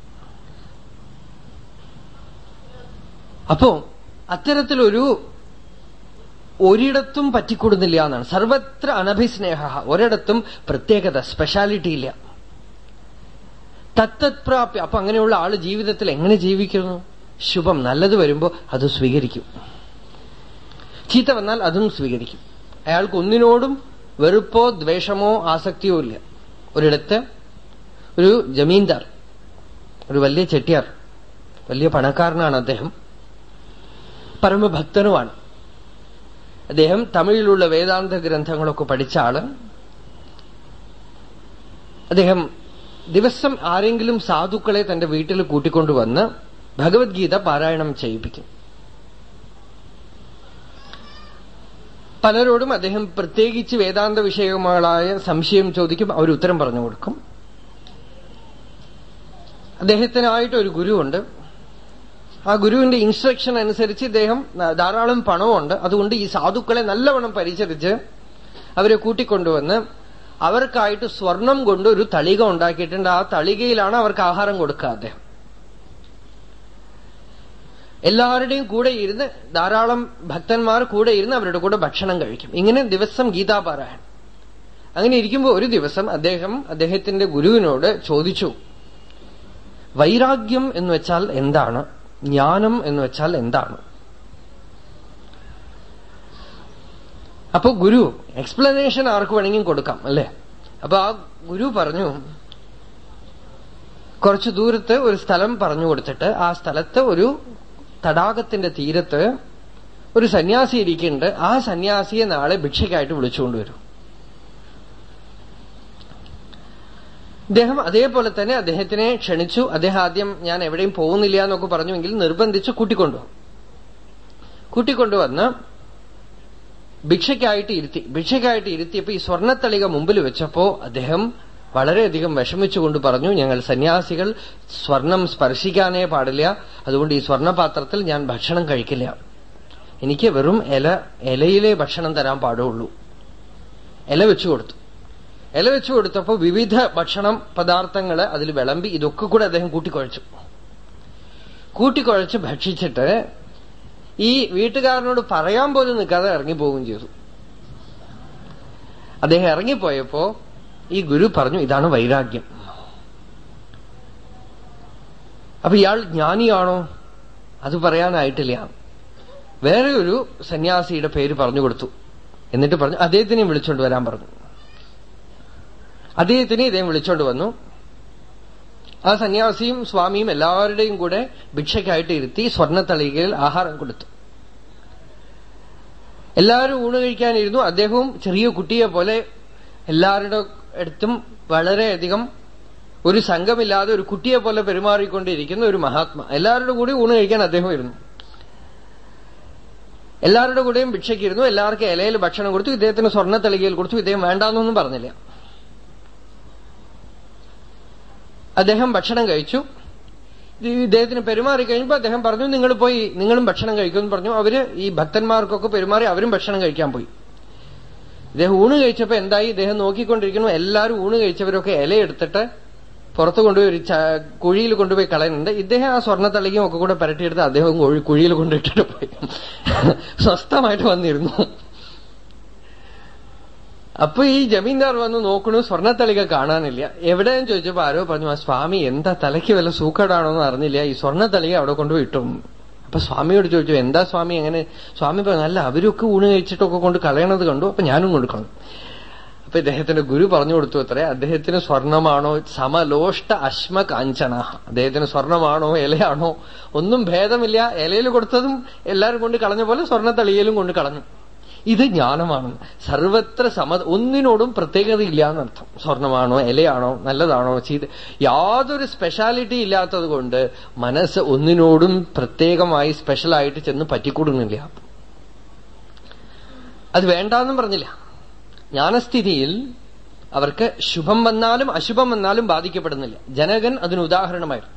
അപ്പോ അത്തരത്തിലൊരു ഒരിടത്തും പറ്റിക്കൂടുന്നില്ല എന്നാണ്. സർവത്ര അനഭിസ്നേഹ ഒരിടത്തും പ്രത്യേകത സ്പെഷ്യാലിറ്റി ഇല്ല. തത്തത് പ്രാപ്യ അപ്പൊ അങ്ങനെയുള്ള ആൾ ജീവിതത്തിൽ എങ്ങനെ ജീവിക്കുന്നു? ശുഭം നല്ലത് വരുമ്പോ അത് സ്വീകരിക്കും. ചീത്ത വന്നാൽ അതും സ്വീകരിക്കും. അയാൾക്ക് ഒന്നിനോടും വെറുപ്പോ ദ്വേഷമോ ആസക്തിയോ ഇല്ല. ഒരിടത്ത് ഒരു ജമീന്ദാർ ഒരു വലിയ ചെട്ടിയാർ വലിയ പണക്കാരനാണ് അദ്ദേഹം. പരമഭക്തനുമാണ്. അദ്ദേഹം തമിഴിലുള്ള വേദാന്ത ഗ്രന്ഥങ്ങളൊക്കെ പഠിച്ച ആൾ. അദ്ദേഹം ദിവസം ആരെങ്കിലും സാധുക്കളെ തന്റെ വീട്ടിൽ കൂട്ടിക്കൊണ്ടുവന്ന് ഭഗവത്ഗീത പാരായണം ചെയ്യിപ്പിക്കും. പലരോടും അദ്ദേഹം പ്രത്യേകിച്ച് വേദാന്ത വിഷയങ്ങളായ സംശയം ചോദിക്കും അവർ ഉത്തരം പറഞ്ഞു കൊടുക്കും. അദ്ദേഹത്തിനായിട്ട് ഒരു ഗുരുവുണ്ട്. ആ ഗുരുവിന്റെ ഇൻസ്ട്രക്ഷൻ അനുസരിച്ച് ഇദ്ദേഹം ധാരാളം പണമുണ്ട് അതുകൊണ്ട് ഈ സാധുക്കളെ നല്ലവണ്ണം പരിചരിച്ച് അവരെ കൂട്ടിക്കൊണ്ടുവന്ന് അവർക്കായിട്ട് സ്വർണം കൊണ്ട് ഒരു തളിക ഉണ്ടാക്കിയിട്ടുണ്ട്. ആ തളികയിലാണ് അവർക്ക് ആഹാരം കൊടുക്കുക അദ്ദേഹം. എല്ലാവരുടെയും കൂടെ ഇരുന്ന് ധാരാളം ഭക്തന്മാർ കൂടെ ഇരുന്ന് അവരുടെ കൂടെ ഭക്ഷണം കഴിക്കും. ഇങ്ങനെ ദിവസം ഗീതാപാരായണം. അങ്ങനെ ഇരിക്കുമ്പോൾ ഒരു ദിവസം അദ്ദേഹം അദ്ദേഹത്തിന്റെ ഗുരുവിനോട് ചോദിച്ചു വൈരാഗ്യം എന്ന് വെച്ചാൽ എന്താണ്? ജ്ഞാനം എന്ന് വെച്ചാൽ എന്താണ്? അപ്പൊ ഗുരു എക്സ്പ്ലനേഷൻ ആർക്ക് വേണമെങ്കിലും കൊടുക്കാം അല്ലെ? അപ്പൊ ആ ഗുരു പറഞ്ഞു കുറച്ചു ദൂരത്ത് ഒരു സ്ഥലം പറഞ്ഞു കൊടുത്തിട്ട് ആ സ്ഥലത്ത് ഒരു തടാകത്തിന്റെ തീരത്ത് ഒരു സന്യാസി ഇരിക്കുന്നുണ്ട്. ആ സന്യാസിയെ നാളെ ഭിക്ഷയ്ക്കായിട്ട് വിളിച്ചുകൊണ്ടുവരും അദ്ദേഹം അതേപോലെ തന്നെ അദ്ദേഹത്തിനെ ക്ഷണിച്ചു. അദ്ദേഹം ആദ്യം ഞാൻ എവിടെയും പോകുന്നില്ല എന്നൊക്കെ പറഞ്ഞുവെങ്കിൽ നിർബന്ധിച്ച് കൂട്ടിക്കൊണ്ടുവന്നു കൂട്ടിക്കൊണ്ടുവന്ന് ഭിക്ഷയ്ക്കായിട്ട് ഇരുത്തി. ഭിക്ഷയ്ക്കായിട്ട് ഇരുത്തിയപ്പോ ഈ സ്വർണത്തളിക മുമ്പിൽ വെച്ചപ്പോ അദ്ദേഹം വളരെയധികം വിഷമിച്ചുകൊണ്ട് പറഞ്ഞു ഞങ്ങൾ സന്യാസികൾ സ്വർണം സ്പർശിക്കാനേ പാടില്ല. അതുകൊണ്ട് ഈ സ്വർണപാത്രത്തിൽ ഞാൻ ഭക്ഷണം കഴിക്കില്ല. എനിക്ക് വെറും ഇല ഇലയിലെ ഭക്ഷണം തരാൻ പാടുള്ളൂ. ഇല വെച്ചു കൊടുത്തു. ഇല വെച്ചു കൊടുത്തപ്പോ വിവിധ ഭക്ഷണം പദാർത്ഥങ്ങൾ അതിൽ വിളമ്പി ഇതൊക്കെ കൂടെ അദ്ദേഹം കൂട്ടിക്കുഴച്ചു. കൂട്ടിക്കുഴച്ച് ഭക്ഷിച്ചിട്ട് ഈ വീട്ടുകാരനോട് പറയാൻ പോലും നിൽക്കാതെ ഇറങ്ങിപ്പോവുകയും ചെയ്തു. അദ്ദേഹം ഇറങ്ങിപ്പോയപ്പോ ഈ ഗുരു പറഞ്ഞു ഇതാണ് വൈരാഗ്യം. അപ്പൊ ഇയാൾ ജ്ഞാനിയാണോ? അത് പറയാനായിട്ടില്ല. വേറെ ഒരു സന്യാസിയുടെ പേര് പറഞ്ഞു കൊടുത്തു. എന്നിട്ട് പറഞ്ഞു അദ്ദേഹത്തിനെയും വിളിച്ചുകൊണ്ട് വരാൻ പറഞ്ഞു. അദ്ദേഹത്തിനെ ഇദ്ദേഹം വിളിച്ചോണ്ട് വന്നു. ആ സന്യാസിയും സ്വാമിയും എല്ലാവരുടെയും കൂടെ ഭിക്ഷയ്ക്കായിട്ട് ഇരുത്തി സ്വർണത്തളികയിൽ ആഹാരം കൊടുത്തു. എല്ലാവരും ഊണ് കഴിക്കാനിരുന്നു. അദ്ദേഹവും ചെറിയ കുട്ടിയെ പോലെ എല്ലാവരുടെ അടുത്തും വളരെയധികം ഒരു സംഘമില്ലാതെ ഒരു കുട്ടിയെ പോലെ പെരുമാറിക്കൊണ്ടിരിക്കുന്ന ഒരു മഹാത്മാ. എല്ലാവരുടെ കൂടി ഊണ് കഴിക്കാൻ അദ്ദേഹം ഇരുന്നു. എല്ലാവരുടെ കൂടെയും ഭിക്ഷയ്ക്കിരുന്നു എല്ലാവർക്കും ഇലയിൽ ഭക്ഷണം കൊടുത്തു. ഇദ്ദേഹത്തിന് സ്വർണത്തളികയിൽ കൊടുത്തു. ഇദ്ദേഹം വേണ്ടാന്നൊന്നും പറഞ്ഞില്ല. അദ്ദേഹം ഭക്ഷണം കഴിച്ചു. ഇദ്ദേഹത്തിന് പെരുമാറി കഴിഞ്ഞപ്പോൾ അദ്ദേഹം പറഞ്ഞു നിങ്ങൾ പോയി നിങ്ങളും ഭക്ഷണം കഴിക്കുമെന്ന് പറഞ്ഞു. അവർ ഈ ഭക്തന്മാർക്കൊക്കെ പെരുമാറി അവരും ഭക്ഷണം കഴിക്കാൻ പോയി. ഇദ്ദേഹം ഊണ് കഴിച്ചപ്പോ എന്തായി? ഇദ്ദേഹം നോക്കിക്കൊണ്ടിരിക്കുന്നു. എല്ലാവരും ഊണ് കഴിച്ചവരൊക്കെ ഇലയെടുത്തിട്ട് പുറത്ത് കൊണ്ടുപോയി ഒരു കുഴിയിൽ കൊണ്ടുപോയി കളയുന്നുണ്ട്. ഇദ്ദേഹം ആ സ്വർണത്തളിക്കും ഒക്കെ കൂടെ പരട്ടിയെടുത്ത് അദ്ദേഹം കുഴിയിൽ കൊണ്ടിട്ടിട്ട് പോയി. *laughs* സ്വസ്ഥമായിട്ട് വന്നിരുന്നു. അപ്പൊ ഈ ജമീന്ദാർ വന്ന് നോക്കണു സ്വർണത്തളിക കാണാനില്ല. എവിടെയെന്ന് ചോദിച്ചപ്പോ ആരോ പറഞ്ഞു ആ സ്വാമി എന്താ തലയ്ക്ക് വല്ല സൂക്കടാണോന്ന് അറിഞ്ഞില്ല. ഈ സ്വർണത്തളിക അവിടെ കൊണ്ടുപോയി ഇട്ടു അപ്പൊ സ്വാമിയോട് ചോദിച്ചു എന്താ സ്വാമി എങ്ങനെ സ്വാമി പറഞ്ഞു അല്ല അവരൊക്കെ ഊണ് കഴിച്ചിട്ടൊക്കെ കൊണ്ട് കളയണത് കണ്ടു അപ്പൊ ഞാനും കൊടുക്കണം. അപ്പൊ ഇദ്ദേഹത്തിന്റെ ഗുരു പറഞ്ഞു കൊടുത്തു അത്രേ. അദ്ദേഹത്തിന് സ്വർണമാണോ സമലോഷ്ട അശ്മ കാഞ്ചന. അദ്ദേഹത്തിന് സ്വർണമാണോ ഇലയാണോ? ഒന്നും ഭേദമില്ല. ഇലയിൽ കൊടുത്തതും എല്ലാരും കൊണ്ട് കളഞ്ഞ പോലെ സ്വർണത്തളിയിലും കൊണ്ട് കളഞ്ഞു. ഇത് ജ്ഞാനമാണ്. സർവത്ര സമ ഒന്നിനോടും പ്രത്യേകതയില്ല എന്നർത്ഥം സ്വർണമാണോ ഇലയാണോ നല്ലതാണോ ചെയ്ത് യാതൊരു സ്പെഷ്യാലിറ്റി ഇല്ലാത്തത് കൊണ്ട് മനസ്സ് ഒന്നിനോടും പ്രത്യേകമായി സ്പെഷ്യലായിട്ട് ചെന്ന് പറ്റിക്കൂടുന്നില്ല അത് വേണ്ടാന്നും പറഞ്ഞില്ല. ജ്ഞാനസ്ഥിതിയിൽ അവർക്ക് ശുഭം വന്നാലും അശുഭം വന്നാലും ബാധിക്കപ്പെടുന്നില്ല. ജനകൻ അതിന് ഉദാഹരണമായിരുന്നു.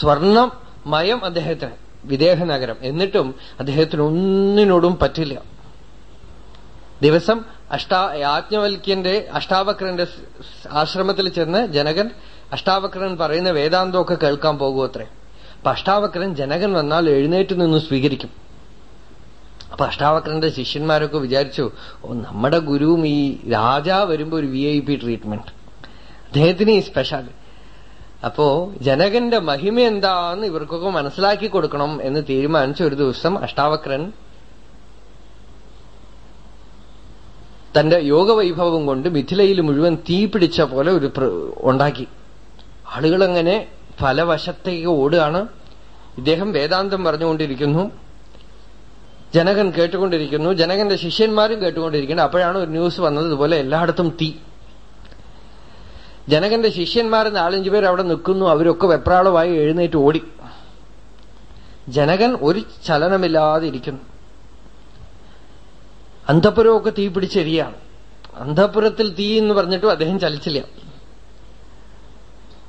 സ്വർണമയം അദ്ദേഹത്തിന് വിദേഹനഗരം എന്നിട്ടും അദ്ദേഹത്തിന് ഒന്നിനോടും പറ്റില്ല. ദിവസം അഷ്ടാ യാജ്ഞവൽക്യന്റെ അഷ്ടാവക്രന്റെ ആശ്രമത്തിൽ ചെന്ന് ജനകൻ അഷ്ടാവക്രൻ പറയുന്ന വേദാന്തമൊക്കെ കേൾക്കാൻ പോകുമത്രേ അപ്പൊ അഷ്ടാവക്രൻ ജനകൻ വന്നാൽ എഴുന്നേറ്റ് നിന്ന് സ്വീകരിക്കും. അപ്പൊ അഷ്ടാവക്രന്റെ ശിഷ്യന്മാരൊക്കെ വിചാരിച്ചു ഓ നമ്മുടെ ഗുരുവും ഈ രാജാ വരുമ്പോ ഒരു വി ഐ പി ട്രീറ്റ്മെന്റ് അദ്ദേഹത്തിന് ഈ സ്പെഷ്യൽ അപ്പോ ജനകന്റെ മഹിമ എന്താന്ന് ഇവർക്കൊക്കെ മനസ്സിലാക്കി കൊടുക്കണം എന്ന് തീരുമാനിച്ച ഒരു ദിവസം അഷ്ടാവക്രൻ തന്റെ യോഗവൈഭവം കൊണ്ട് മിഥിലയിൽ മുഴുവൻ തീ പിടിച്ച പോലെ ഒരു ഉണ്ടാക്കി. ആളുകളങ്ങനെ പല വശത്തേക്ക് ഓടുകയാണ്. ഇദ്ദേഹം വേദാന്തം പറഞ്ഞുകൊണ്ടിരിക്കുന്നു. ജനകൻ കേട്ടുകൊണ്ടിരിക്കുന്നു. ജനകന്റെ ശിഷ്യന്മാരും കേട്ടുകൊണ്ടിരിക്കുന്നു. അപ്പോഴാണ് ഒരു ന്യൂസ് വന്നത് ഇതുപോലെ എല്ലായിടത്തും തീ. ജനകന്റെ ശിഷ്യന്മാർ നാലഞ്ചു പേർ അവിടെ നിൽക്കുന്നു. അവരൊക്കെ വെപ്രാളമായി എഴുന്നേറ്റ് ഓടി. ജനകൻ ഒരു ചലനമില്ലാതെ ഇരിക്കുന്നു അന്തപുരമൊക്കെ തീ പിടിച്ചെരിയാണ് അന്തപുരത്തിൽ തീ എന്ന് പറഞ്ഞിട്ടും അദ്ദേഹം ചലിച്ചില്ല.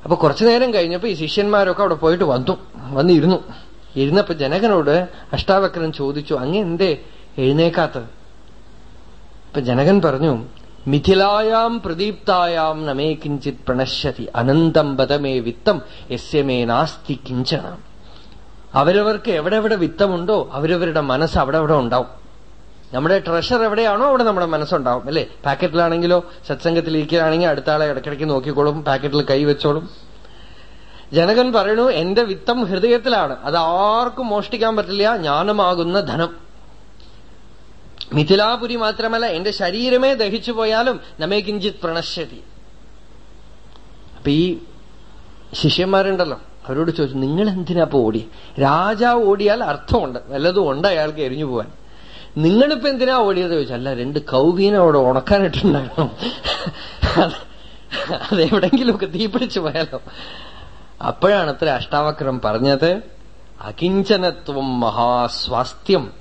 അപ്പൊ കുറച്ചു നേരം കഴിഞ്ഞപ്പോ ഈ ശിഷ്യന്മാരൊക്കെ അവിടെ പോയിട്ട് വന്നു. വന്നിരുന്നു. ഇരുന്നപ്പോ ജനകനോട് അഷ്ടാവക്രൻ ചോദിച്ചു അങ്ങ് എന്തേ എഴുന്നേക്കാത്തത്? അപ്പൊ ജനകൻ പറഞ്ഞു മിഥിലായാം പ്രദീപ്തായാം നമേ കിഞ്ചിത് പ്രണശ്യതി അനന്തം ബദമേ വിത്തം യസ്യമേ നാസ്തി കിഞ്ചന അവരവർക്ക് എവിടെ എവിടെ വിത്തമുണ്ടോ അവരവരുടെ മനസ്സ് അവിടെ അവിടെ ഉണ്ടാവും. നമ്മുടെ ട്രഷർ എവിടെയാണോ അവിടെ നമ്മുടെ മനസ്സുണ്ടാവും അല്ലെ? പാക്കറ്റിലാണെങ്കിലോ സത്സംഗത്തിൽ ഇരിക്കുകയാണെങ്കിൽ അടുത്ത ആളെ ഇടയ്ക്കിടയ്ക്ക് നോക്കിക്കോളും പാക്കറ്റിൽ കൈവച്ചോളും ജനകൻ പറയണു എന്റെ വിത്തം ഹൃദയത്തിലാണ്. അത് ആർക്കും മോഷ്ടിക്കാൻ പറ്റില്ല. ജ്ഞാനമാകുന്ന ധനം. മിഥിലാപുരി മാത്രമല്ല എന്റെ ശരീരമേ ദഹിച്ചു പോയാലും നമ്മെ കിഞ്ചിത് പ്രണശ്യതി. അപ്പൊ ഈ ശിഷ്യന്മാരുണ്ടല്ലോ അവരോട് ചോദിച്ചു നിങ്ങൾ എന്തിനാ ഓടി? രാജാവ് ഓടിയാൽ അർത്ഥമുണ്ട് വല്ലതും ഉണ്ട് അയാൾക്ക് എരിഞ്ഞു പോവാൻ. നിങ്ങളിപ്പോ എന്തിനാ ഓടിയത് ചോദിച്ചല്ല രണ്ട് കൗബീനെ അവിടെ ഉണക്കാനിട്ടുണ്ടാകണം അതെവിടെങ്കിലുമൊക്കെ തീപിടിച്ചു പോയാലോ. അപ്പോഴാണ് അത്ര അഷ്ടാവക്രം പറഞ്ഞത് അകിഞ്ചനത്വം മഹാസ്വാസ്ഥ്യം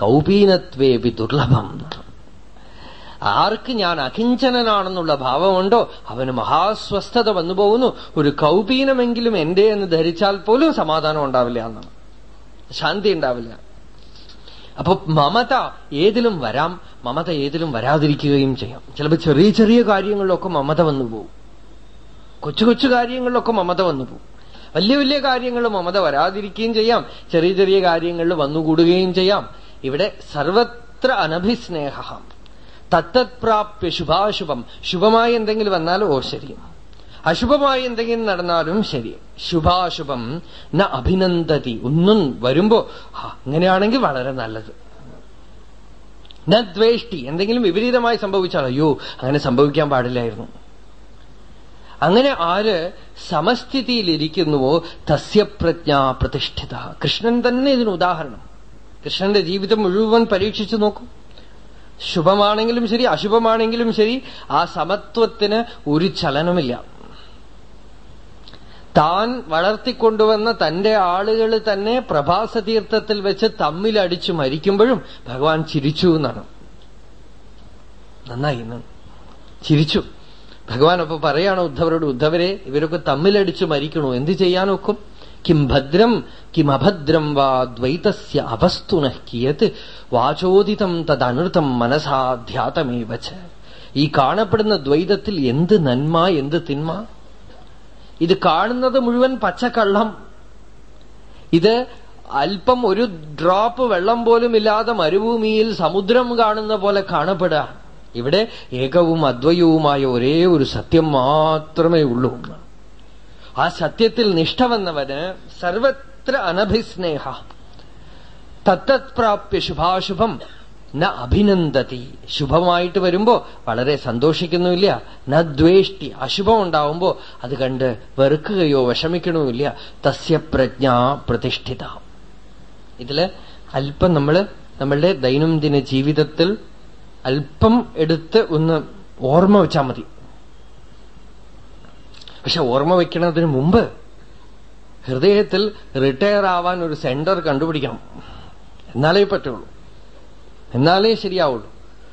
കൗപീനത്വേപി ദുർലഭം. ആർക്ക് ഞാൻ അകിഞ്ചനാണെന്നുള്ള ഭാവമുണ്ടോ? അവന് മഹാസ്വസ്ഥത വന്നു പോകുന്നു. ഒരു കൗപീനമെങ്കിലും എന്റെ എന്ന് ധരിച്ചാൽ പോലും സമാധാനം ഉണ്ടാവില്ല എന്നാണ്. ശാന്തി ഉണ്ടാവില്ല. അപ്പൊ മമത ഏതിലും വരാം മമത ഏതിലും വരാതിരിക്കുകയും ചെയ്യാം. ചിലപ്പോൾ ചെറിയ ചെറിയ കാര്യങ്ങളിലൊക്കെ മമത വന്നു പോകും കൊച്ചു കൊച്ചു കാര്യങ്ങളിലൊക്കെ മമത വന്നു പോകും വലിയ വലിയ കാര്യങ്ങൾ മമത വരാതിരിക്കുകയും ചെയ്യാം. ചെറിയ ചെറിയ കാര്യങ്ങളിൽ വന്നുകൂടുകയും ചെയ്യാം. ഇവിടെ സർവത്ര അനഭിസ്നേഹ. തത്തത് പ്രാപ്യ ശുഭാശുഭം. ശുഭമായി എന്തെങ്കിലും വന്നാൽ ഓ അശുഭമായി എന്തെങ്കിലും നടന്നാലും ശരി. ശുഭാശുഭം ന അഭിനന്ദതി. ഒന്നും വരുമ്പോ അങ്ങനെയാണെങ്കിൽ വളരെ നല്ലത്. ന ദ്വേഷ്ടി. എന്തെങ്കിലും വിപരീതമായി സംഭവിച്ചാൽ അയ്യോ അങ്ങനെ സംഭവിക്കാൻ പാടില്ലായിരുന്നു. അങ്ങനെ ആര് സമസ്ഥിതിയിലിരിക്കുന്നുവോ തസ്യപ്രജ്ഞ പ്രതിഷ്ഠിത. കൃഷ്ണൻ തന്നെ ഇതിന് ഉദാഹരണം. കൃഷ്ണന്റെ ജീവിതം മുഴുവൻ പരീക്ഷിച്ചു നോക്കൂ. ശുഭമാണെങ്കിലും ശരി അശുഭമാണെങ്കിലും ശരി ആ സമത്വത്തിന് ഒരു ചലനമില്ല. താൻ വളർത്തിക്കൊണ്ടുവന്ന തന്റെ ആളുകൾ തന്നെ പ്രഭാസ തീർത്ഥത്തിൽ വെച്ച് തമ്മിലടിച്ചു മരിക്കുമ്പോഴും ഭഗവാൻ ചിരിച്ചു എന്നാണ്. നന്നായി ചിരിച്ചു. ഭഗവാൻ അപ്പൊ പറയാണ് ഉദ്ധവരോട് ഉദ്ധവരെ ഇവരൊക്കെ തമ്മിലടിച്ചു മരിക്കണോ? എന്ത് ചെയ്യാനൊക്കും കിം ഭദ്രം കിം അഭദ്രം വാ ദ്വൈതസ്യ അവസ്തുന കിയത്. വാചോദിതം തദനൃതം മനസാധ്യാതമേവച്ച് ഈ കാണപ്പെടുന്ന ദ്വൈതത്തിൽ എന്ത് നന്മ എന്ത് തിന്മ? ഇത് കാണുന്നത് മുഴുവൻ പച്ചക്കള്ളം. ഇത് അല്പം ഒരു ഡ്രോപ്പ് വെള്ളം പോലും ഇല്ലാതെ മരുഭൂമിയിൽ സമുദ്രം കാണുന്ന പോലെ കാണപ്പെടുക. ഇവിടെ ഏകവും അദ്വയവുമായ ഒരേ ഒരു സത്യം മാത്രമേ ഉള്ളൂ. ആ സത്യത്തിൽ നിഷ്ഠ വന്നവന് സർവത്ര അനഭിസ്നേഹ. തത്തത് പ്രാപ്യ ശുഭാശുഭം. ന അഭിനന്ദതി. ശുഭമായിട്ട് വരുമ്പോ വളരെ സന്തോഷിക്കുന്നുമില്ല. ന ദ്വേഷ്ടി. അശുഭം ഉണ്ടാവുമ്പോ അത് കണ്ട് വെറുക്കുകയോ വിഷമിക്കണമില്ല തസ്യ പ്രജ്ഞ പ്രതിഷ്ഠിത. ഇതിൽ അല്പം നമ്മൾ നമ്മളുടെ ദൈനംദിന ജീവിതത്തിൽ അല്പം എടുത്ത് ഒന്ന് ഓർമ്മ വെച്ചാൽ മതി. പക്ഷെ ഓർമ്മ വയ്ക്കുന്നതിന് മുമ്പ് ഹൃദയത്തിൽ റിട്ടയർ ആവാൻ ഒരു സെന്റർ കണ്ടുപിടിക്കണം. എന്നാലേ പറ്റുള്ളൂ. എന്നാലേ ശരിയാവുള്ളൂ.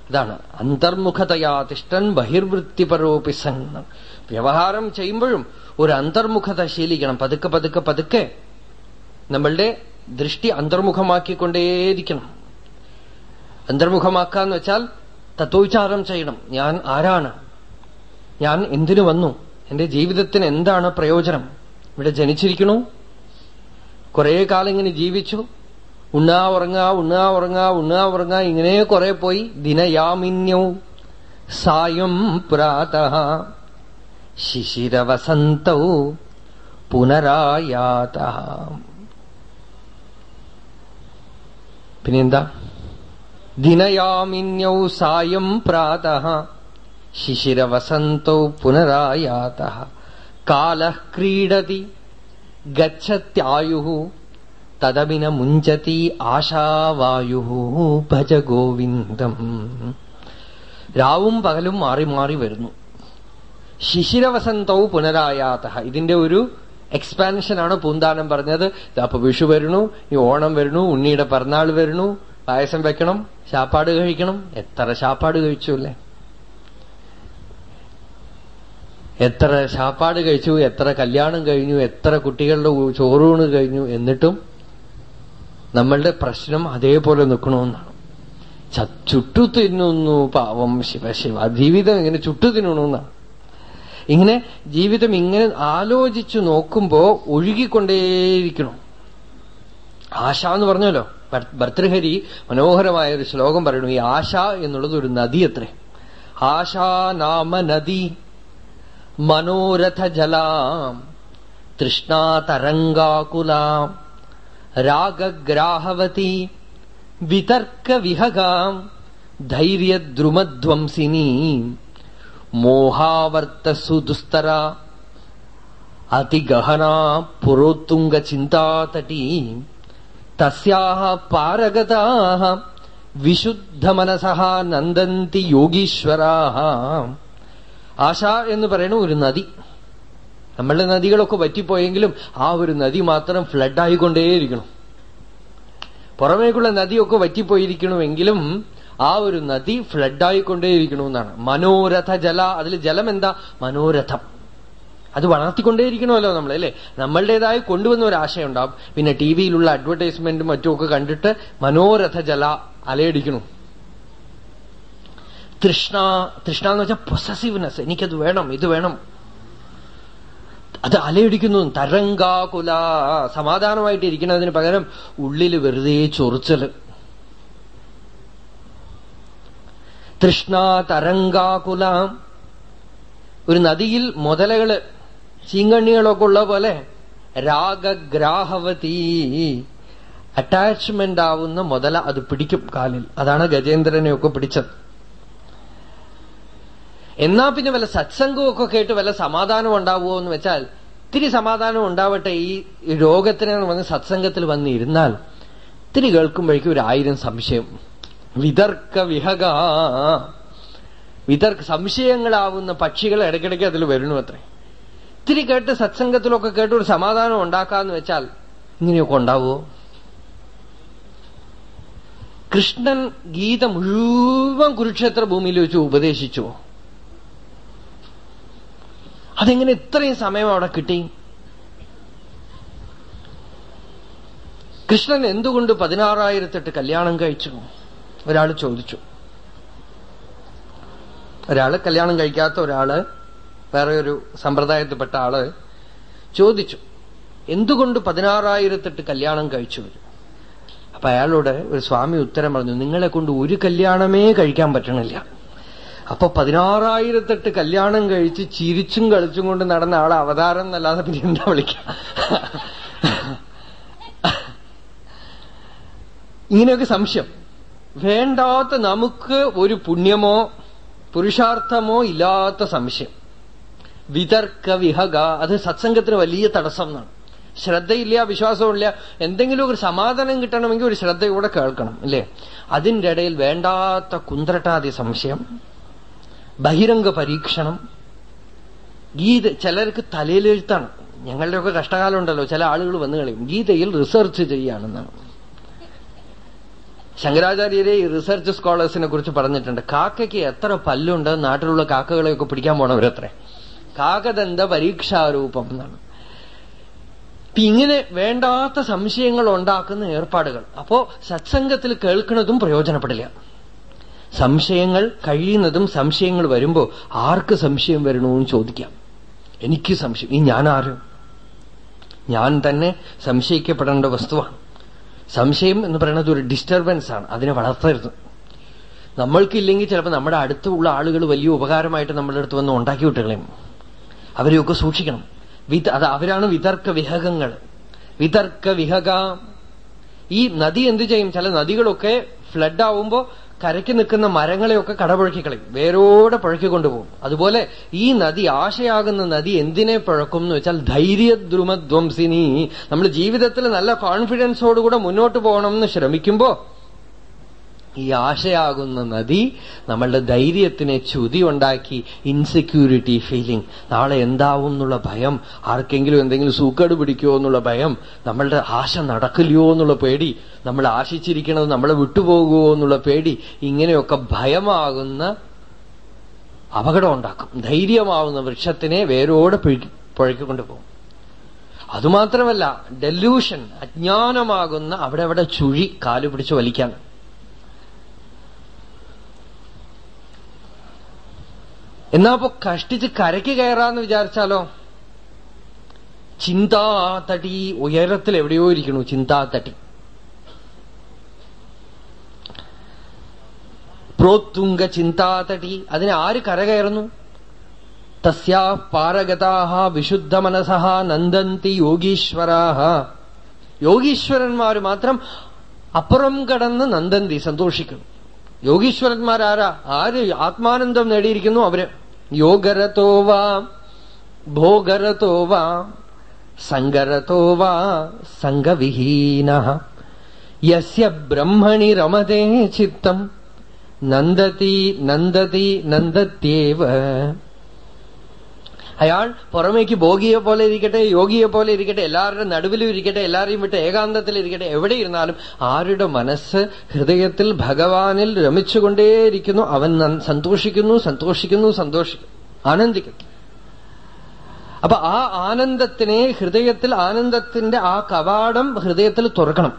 അതാണ് അന്തർമുഖതയാ തിഷ്ടൻ ബഹിർവൃത്തിപരോപി സംഘം. വ്യവഹാരം ചെയ്യുമ്പോഴും ഒരു അന്തർമുഖത ശീലിക്കണം. പതുക്കെ പതുക്കെ പതുക്കെ നമ്മളുടെ ദൃഷ്ടി അന്തർമുഖമാക്കിക്കൊണ്ടേയിരിക്കണം. അന്തർമുഖമാക്കാന്ന് വെച്ചാൽ തത്വവിചാരം ചെയ്യണം. ഞാൻ ആരാണ്? ഞാൻ എന്തിനു വന്നു? എന്റെ ജീവിതത്തിന് എന്താണ് പ്രയോജനം? ഇവിടെ ജനിച്ചിരിക്കണു കുറേ കാലം ഇങ്ങനെ ജീവിച്ചു. ഉണ്ണാ ഉറങ്ങാ ഉണ്ണാ ഉറങ്ങാ ഉണ്ണാ ഉറങ്ങാ ഇങ്ങനെ കുറെ പോയി. ദിനയാമിന്യൗ. സായം പ്രാത. ശിശിരവസന്തൗ പുനരായാത. പിന്നെന്താ? ദിനയാമിന്യൗ സായം പ്രാത. ശിശിരവസന്തൗ പുനരായാത. കാല ക്രീഡതി ഗച്ഛത്യായു. തദമിന മുഞ്ചതി ആശാവായു ഭജ ഗോവിന്ദം. രാവും പകലും മാറി മാറി വരുന്നു. ശിശിരവസന്തവും പുനരായാത ഇതിന്റെ ഒരു എക്സ്പാൻഷനാണ് പൂന്താനം പറഞ്ഞത്. അപ്പൊ വിഷു വരുന്നു ഈ ഓണം വരുന്നു ഉണ്ണിയുടെ പിറന്നാൾ വരുന്നു. പായസം വെക്കണം ശാപ്പാട് കഴിക്കണം. എത്ര ശാപ്പാട് കഴിച്ചു അല്ലേ? എത്ര ശാപ്പാട് കഴിച്ചു എത്ര കല്യാണം കഴിഞ്ഞു എത്ര കുട്ടികളുടെ ചോറൂണ് കഴിഞ്ഞു എന്നിട്ടും നമ്മളുടെ പ്രശ്നം അതേപോലെ നിൽക്കണമെന്നാണ്. ചുട്ടു തിന്നുന്നു പാവം ശിവ ശിവ. ജീവിതം ഇങ്ങനെ ചുട്ടു തിന്നണമെന്നാണ്. ഇങ്ങനെ ജീവിതം ഇങ്ങനെ ആലോചിച്ചു നോക്കുമ്പോ ഒഴുകിക്കൊണ്ടേയിരിക്കണം. ആശ എന്ന് പറഞ്ഞല്ലോ. ഭർത്തൃഹരി മനോഹരമായ ഒരു ശ്ലോകം പറയണു ഈ ആശ എന്നുള്ളത് ഒരു നദി അത്രേ. ആശാ നാമ നദി. മനോരഥ ജലാം. തൃഷ്ണാതരംഗാകുലാം രാഗഗ്രാഹവതി വിതർക്കവിഹകാം ധൈര്യദ്രുമധ്വംസിനി മോഹാവർത്തസുദുസ്തര അതിഗഹന പുരോത്തുംഗചിന്താതടീ തസ്യാഹ പാരഗതാഹ വിശുദ്ധമനസഹ നന്ദന്തി യോഗീശ്വരാഹ. ആശ എന്ന് പറയുന്ന ഒരു നദി. നമ്മളുടെ നദികളൊക്കെ വറ്റിപ്പോയെങ്കിലും ആ ഒരു നദി മാത്രം ഫ്ലഡായിക്കൊണ്ടേയിരിക്കണം. പുറമേക്കുള്ള നദിയൊക്കെ വറ്റിപ്പോയിരിക്കണമെങ്കിലും ആ ഒരു നദി ഫ്ലഡായിക്കൊണ്ടേയിരിക്കണമെന്നാണ്. മനോരഥ ജല അതിൽ ജലം എന്താ മനോരഥം. അത് വളർത്തിക്കൊണ്ടേയിരിക്കണമല്ലോ നമ്മൾ അല്ലേ? നമ്മളുടേതായി കൊണ്ടുവന്ന ഒരു ആശയുണ്ടാവും പിന്നെ ടി വിയിലുള്ള അഡ്വർടൈസ്മെന്റും മറ്റുമൊക്കെ കണ്ടിട്ട് മനോരഥ ജല അലയടിക്കണു. തൃഷ്ണ തൃഷ്ണ എന്ന് വെച്ചാൽ പൊസസീവ്നെസ് എനിക്കത് വേണം ഇത് വേണം. അത് അലയടിക്കുന്നു. തരംഗാകുല സമാധാനമായിട്ട് ഇരിക്കുന്നതിന് പകരം ഉള്ളിൽ വെറുതെ ചൊറിച്ചൽ. തൃഷ്ണ തരംഗാകുല ഒരു നദിയിൽ മുതലകൾ ചീങ്കണ്ണികളൊക്കെ ഉള്ള പോലെ രാഗഗ്രാഹവതി. അറ്റാച്ച്മെന്റ് ആവുന്ന മുതല അത് പിടിക്കും കാലിൽ. അതാണ് ഗജേന്ദ്രനെയൊക്കെ പിടിച്ചത്. എന്നാ പിന്നെ വല്ല സത്സംഗമൊക്കെ കേട്ട് വല്ല സമാധാനം ഉണ്ടാവുമോ എന്ന് വെച്ചാൽ ഇത്തിരി സമാധാനം ഉണ്ടാവട്ടെ ഈ രോഗത്തിന് വന്ന് സത്സംഗത്തിൽ വന്നിരുന്നാൽ ഇത്തിരി കേൾക്കുമ്പോഴേക്കും ഒരു ആയിരം സംശയം. വിതർക്ക വിഹക. വിതർക്ക സംശയങ്ങളാവുന്ന പക്ഷികൾ ഇടയ്ക്കിടയ്ക്ക് അതിൽ വരണു അത്രേ. ഇത്തിരി കേട്ട് സത്സംഗത്തിലൊക്കെ കേട്ട് ഒരു സമാധാനം ഉണ്ടാക്കാന്ന് വെച്ചാൽ ഇങ്ങനെയൊക്കെ ഉണ്ടാവുമോ കൃഷ്ണൻ ഗീത മുഴുവൻ കുരുക്ഷേത്ര ഭൂമിയിൽ വെച്ച് ഉപദേശിച്ചു. അതെങ്ങനെ ഇത്രയും സമയം അവിടെ കിട്ടി? കൃഷ്ണൻ എന്തുകൊണ്ട് പതിനാറായിരത്തെട്ട് കല്യാണം കഴിച്ചു? ഒരാൾ ചോദിച്ചു. ഒരാൾ കല്യാണം കഴിക്കാത്ത ഒരാൾ വേറെ ഒരു സമ്പ്രദായത്തിൽപ്പെട്ട ആൾ ചോദിച്ചു എന്തുകൊണ്ട് പതിനാറായിരത്തെട്ട് കല്യാണം കഴിച്ചു? വരും അപ്പൊ അയാളോട് ഒരു സ്വാമി ഉത്തരം പറഞ്ഞു നിങ്ങളെ കൊണ്ട് ഒരു കല്യാണമേ കഴിക്കാൻ പറ്റണില്ല. അപ്പൊ പതിനാറായിരത്തെട്ട് കല്യാണം കഴിച്ച് ചിരിച്ചും കളിച്ചും കൊണ്ട് നടന്ന ആളെ അവതാരം എന്നല്ലാതെ പിന്നെ എന്താ വിളിക്കാം? ഇങ്ങനെയൊക്കെ സംശയം. വേണ്ടാത്ത നമുക്ക് ഒരു പുണ്യമോ പുരുഷാർത്ഥമോ ഇല്ലാത്ത സംശയം. വിതർക്ക വിഹക അത് സത്സംഗത്തിന് വലിയ തടസ്സം എന്നാണ്. ശ്രദ്ധയില്ല വിശ്വാസമില്ല എന്തെങ്കിലും ഒരു സമാധാനം കിട്ടണമെങ്കിൽ ഒരു ശ്രദ്ധയോടെ കേൾക്കണം അല്ലേ? അതിന്റെ ഇടയിൽ വേണ്ടാത്ത കുന്ത്രട്ടാതി സംശയം. ബഹിരംഗ പരീക്ഷണം. ഗീത ചിലർക്ക് തലയിലെഴുത്താണ്. ഞങ്ങളുടെയൊക്കെ കഷ്ടകാലം ഉണ്ടല്ലോ ചില ആളുകൾ വന്നു കളയും. ഗീതയിൽ റിസർച്ച് ചെയ്യാണെന്നാണ് ശങ്കരാചാര്യരെ ഈ റിസർച്ച് സ്കോളേഴ്സിനെ കുറിച്ച് പറഞ്ഞിട്ടുണ്ട്. കാക്കയ്ക്ക് എത്ര പല്ലുണ്ട്? നാട്ടിലുള്ള കാക്കകളെയൊക്കെ പിടിക്കാൻ പോണവരത്രേ. കാകദന്ത പരീക്ഷാരൂപം എന്നാണ്. ഇങ്ങനെ വേണ്ടാത്ത സംശയങ്ങൾ ഉണ്ടാക്കുന്ന ഏർപ്പാടുകൾ. അപ്പോ സത്സംഗത്തിൽ കേൾക്കുന്നതും പ്രയോജനപ്പെടില്ല. സംശയങ്ങൾ കഴിയുന്നതും സംശയങ്ങൾ വരുമ്പോ ആർക്ക് സംശയം വരണമെന്ന് ചോദിക്കാം. എനിക്ക് സംശയം. ഈ ഞാൻ ഞാനാര്? ഞാൻ തന്നെ സംശയിക്കപ്പെടേണ്ട വസ്തുവാണ്. സംശയം എന്ന് പറയുന്നത് ഒരു ഡിസ്റ്റർബൻസ് ആണ്. അതിനെ വളർത്തരുത്. നമ്മൾക്കില്ലെങ്കിൽ ചിലപ്പോൾ നമ്മുടെ അടുത്തുള്ള ആളുകൾ വലിയ ഉപകാരമായിട്ട് നമ്മുടെ അടുത്ത് വന്ന് ഉണ്ടാക്കി വിട്ടുകളയും. അവരെയൊക്കെ സൂക്ഷിക്കണം. അത് അവരാണ് വിതർക്ക വിഹകങ്ങൾ. വിതർക്ക വിഹക. ഈ നദി എന്ത് ചെയ്യും? ചില നദികളൊക്കെ ഫ്ലഡ് ആവുമ്പോ കരയ്ക്ക് നിൽക്കുന്ന മരങ്ങളെയൊക്കെ കടപുഴക്കി കളയും വേരോടെ പുഴക്കി കൊണ്ടുപോകും അതുപോലെ ഈ നദി ആശയാകുന്ന നദി എന്തിനെ പുഴക്കും എന്ന് വെച്ചാൽ ധൈര്യദ്രുമധ്വംസിനി. നമ്മൾ ജീവിതത്തിൽ നല്ല കോൺഫിഡൻസോടുകൂടെ മുന്നോട്ട് പോകണം എന്ന് ശ്രമിക്കുമ്പോ ഈ ആശയാകുന്ന നദി നമ്മളുടെ ധൈര്യത്തിനെ ചുതി ഉണ്ടാക്കി ഇൻസെക്യൂരിറ്റി ഫീലിംഗ് നാളെ എന്താവും എന്നുള്ള ഭയം ആർക്കെങ്കിലും എന്തെങ്കിലും സൂക്കേട് പിടിക്കുമോ എന്നുള്ള ഭയം നമ്മളുടെ ആശ നടക്കില്ലയോ എന്നുള്ള പേടി നമ്മൾ ആശിച്ചിരിക്കണത് നമ്മളെ വിട്ടുപോകുമോ എന്നുള്ള പേടി ഇങ്ങനെയൊക്കെ ഭയമാകുന്ന അപകടം ഉണ്ടാക്കും. ധൈര്യമാവുന്ന വൃക്ഷത്തിനെ വേരോടെ പുഴക്കിക്കൊണ്ടുപോകും അതുമാത്രമല്ല ഡെല്യൂഷൻ അജ്ഞാനമാകുന്ന അവിടെ അവിടെ ചുഴി കാലു പിടിച്ച് എന്നാ അപ്പൊ കഷ്ടിച്ച് കരയ്ക്ക് കയറാന്ന് വിചാരിച്ചാലോ? ചിന്താതടി ഉയരത്തിൽ എവിടെയോ ഇരിക്കണു ചിന്താതടി. പ്രോത്തുങ്ക ചിന്താതടി. അതിനെ ആര് കരകയറുന്നു തസ്യാ പാരഗതാഹ വിശുദ്ധ മനസഹ നന്ദന്തി യോഗീശ്വരാഹ. യോഗീശ്വരന്മാർ മാത്രം അപ്പുറം കടന്ന് നന്ദന്തി സന്തോഷിക്കുന്നു. യോഗീശ്വരന്മാരാരാ? ആര് ആത്മാനന്ദം നേടിയിരിക്കുന്നു അവർ? യോഗരതോവാ ഭോഗരതോവാ സങ്കരതോവാ സംഘവിഹീന. യസ്യ ബ്രഹ്മണി രമതേ ചിത്തം നന്ദതി നന്ദതി നന്ദത്യേവ. അയാൾ പുറമേക്ക് ഭോഗിയെ പോലെ ഇരിക്കട്ടെ യോഗിയെ പോലെ ഇരിക്കട്ടെ എല്ലാവരുടെ നടുവിലും ഇരിക്കട്ടെ എല്ലാവരെയും വിട്ട് ഏകാന്തത്തിൽ ഇരിക്കട്ടെ എവിടെ ഇരുന്നാലും ആരുടെ മനസ്സ് ഹൃദയത്തിൽ ഭഗവാനിൽ രമിച്ചുകൊണ്ടേയിരിക്കുന്നു അവൻ സന്തോഷിക്കുന്നു സന്തോഷിക്കുന്നു സന്തോഷിക്കുന്നു ആനന്ദിക്കുന്നു. അപ്പൊ ആ ആനന്ദത്തിനെ ഹൃദയത്തിൽ ആനന്ദത്തിന്റെ ആ കവാടം ഹൃദയത്തിൽ തുറക്കണം.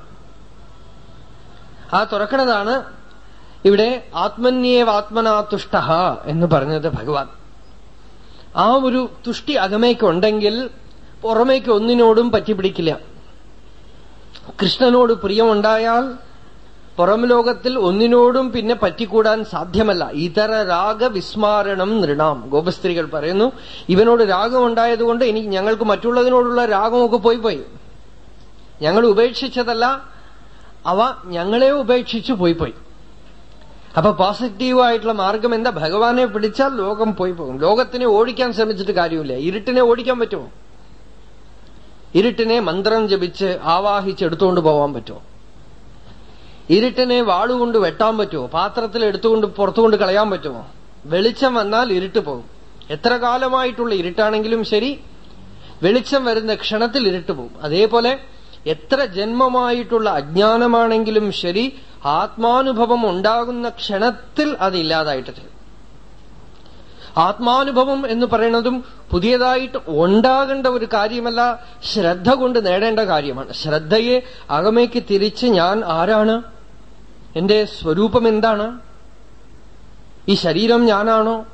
ആ തുറക്കണതാണ് ഇവിടെ ആത്മന്യേവാത്മനാതുഷ്ട എന്ന് പറഞ്ഞത് ഭഗവാൻ. ആ ഒരു തുഷ്ടി അകമേക്കുണ്ടെങ്കിൽ പുറമേക്ക് ഒന്നിനോടും പറ്റിപ്പിടിക്കില്ല. കൃഷ്ണനോട് പ്രിയമുണ്ടായാൽ പുറം ലോകത്തിൽ ഒന്നിനോടും പിന്നെ പറ്റിക്കൂടാൻ സാധ്യമല്ല. ഇതര രാഗ വിസ്മാരണം നൃണാം. ഗോപസ്ത്രീകൾ പറയുന്നു ഇവനോട് രാഗം ഉണ്ടായതുകൊണ്ട് ഇനി ഞങ്ങൾക്ക് മറ്റുള്ളതിനോടുള്ള രാഗമൊക്കെ പോയി പോയി. ഞങ്ങൾ ഉപേക്ഷിച്ചതല്ല അവ ഞങ്ങളെ ഉപേക്ഷിച്ചു പോയി പോയി. അപ്പൊ പോസിറ്റീവായിട്ടുള്ള മാർഗം എന്താ? ഭഗവാനെ പിടിച്ചാൽ ലോകം പോയി പോകും. ലോകത്തിനെ ഓടിക്കാൻ ശ്രമിച്ചിട്ട് കാര്യമില്ല. ഇരുട്ടിനെ ഓടിക്കാൻ പറ്റുമോ? ഇരുട്ടിനെ മന്ത്രം ജപിച്ച് ആവാഹിച്ചെടുത്തുകൊണ്ട് പോവാൻ പറ്റുമോ? ഇരുട്ടിനെ വാളുകൊണ്ട് വെട്ടാൻ പറ്റുമോ? പാത്രത്തിൽ എടുത്തുകൊണ്ട് പുറത്തുകൊണ്ട് കളയാൻ പറ്റുമോ? വെളിച്ചം വന്നാൽ ഇരുട്ട് പോകും. എത്ര കാലമായിട്ടുള്ള ഇരുട്ടാണെങ്കിലും ശരി വെളിച്ചം വരുന്ന ക്ഷണത്തിൽ ഇരുട്ട് പോകും. അതേപോലെ എത്ര ജന്മമായിട്ടുള്ള അജ്ഞാനമാണെങ്കിലും ശരി ആത്മാനുഭവം ഉണ്ടാകുന്ന ക്ഷണത്തിൽ അത് ആത്മാനുഭവം എന്ന് പറയുന്നതും പുതിയതായിട്ട് ഉണ്ടാകേണ്ട ഒരു കാര്യമല്ല ശ്രദ്ധ കൊണ്ട് നേടേണ്ട കാര്യമാണ്. ശ്രദ്ധയെ അകമേക്ക് തിരിച്ച് ഞാൻ ആരാണ്? എന്റെ സ്വരൂപം എന്താണ്? ഈ ശരീരം ഞാനാണോ?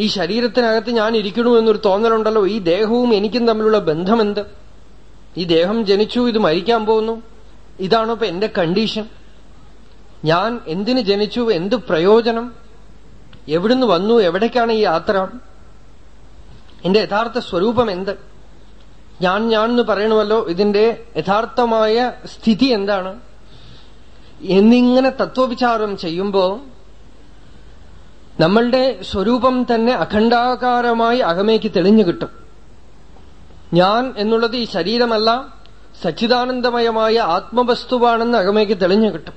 ഈ ശരീരത്തിനകത്ത് ഞാൻ ഇരിക്കണു എന്നൊരു തോന്നലുണ്ടല്ലോ ഈ ദേഹവും എനിക്കും തമ്മിലുള്ള ബന്ധമെന്ത് ഈ ദേഹം ജനിച്ചു ഇത് മരിക്കാൻ പോകുന്നു. ഇതാണോ ഇപ്പൊ എന്റെ കണ്ടീഷൻ? ഞാൻ എന്തിന് ജനിച്ചു എന്ത് പ്രയോജനം? എവിടുന്ന് വന്നു എവിടേക്കാണ് ഈ യാത്ര? എന്റെ യഥാർത്ഥ സ്വരൂപം എന്ത്? ഞാൻ ഞാൻ എന്ന് പറയണമല്ലോ ഇതിന്റെ യഥാർത്ഥമായ സ്ഥിതി എന്താണ്? എന്നിങ്ങനെ തത്വവിചാരം ചെയ്യുമ്പോ നമ്മളുടെ സ്വരൂപം തന്നെ അഖണ്ഡാകാരമായി അകമേക്ക് തെളിഞ്ഞു കിട്ടും. ഞാൻ എന്നുള്ളത് ഈ ശരീരമല്ല സച്ചിദാനന്ദമയമായ ആത്മവസ്തുവാണെന്ന് അകമേക്ക് തെളിഞ്ഞു കിട്ടും.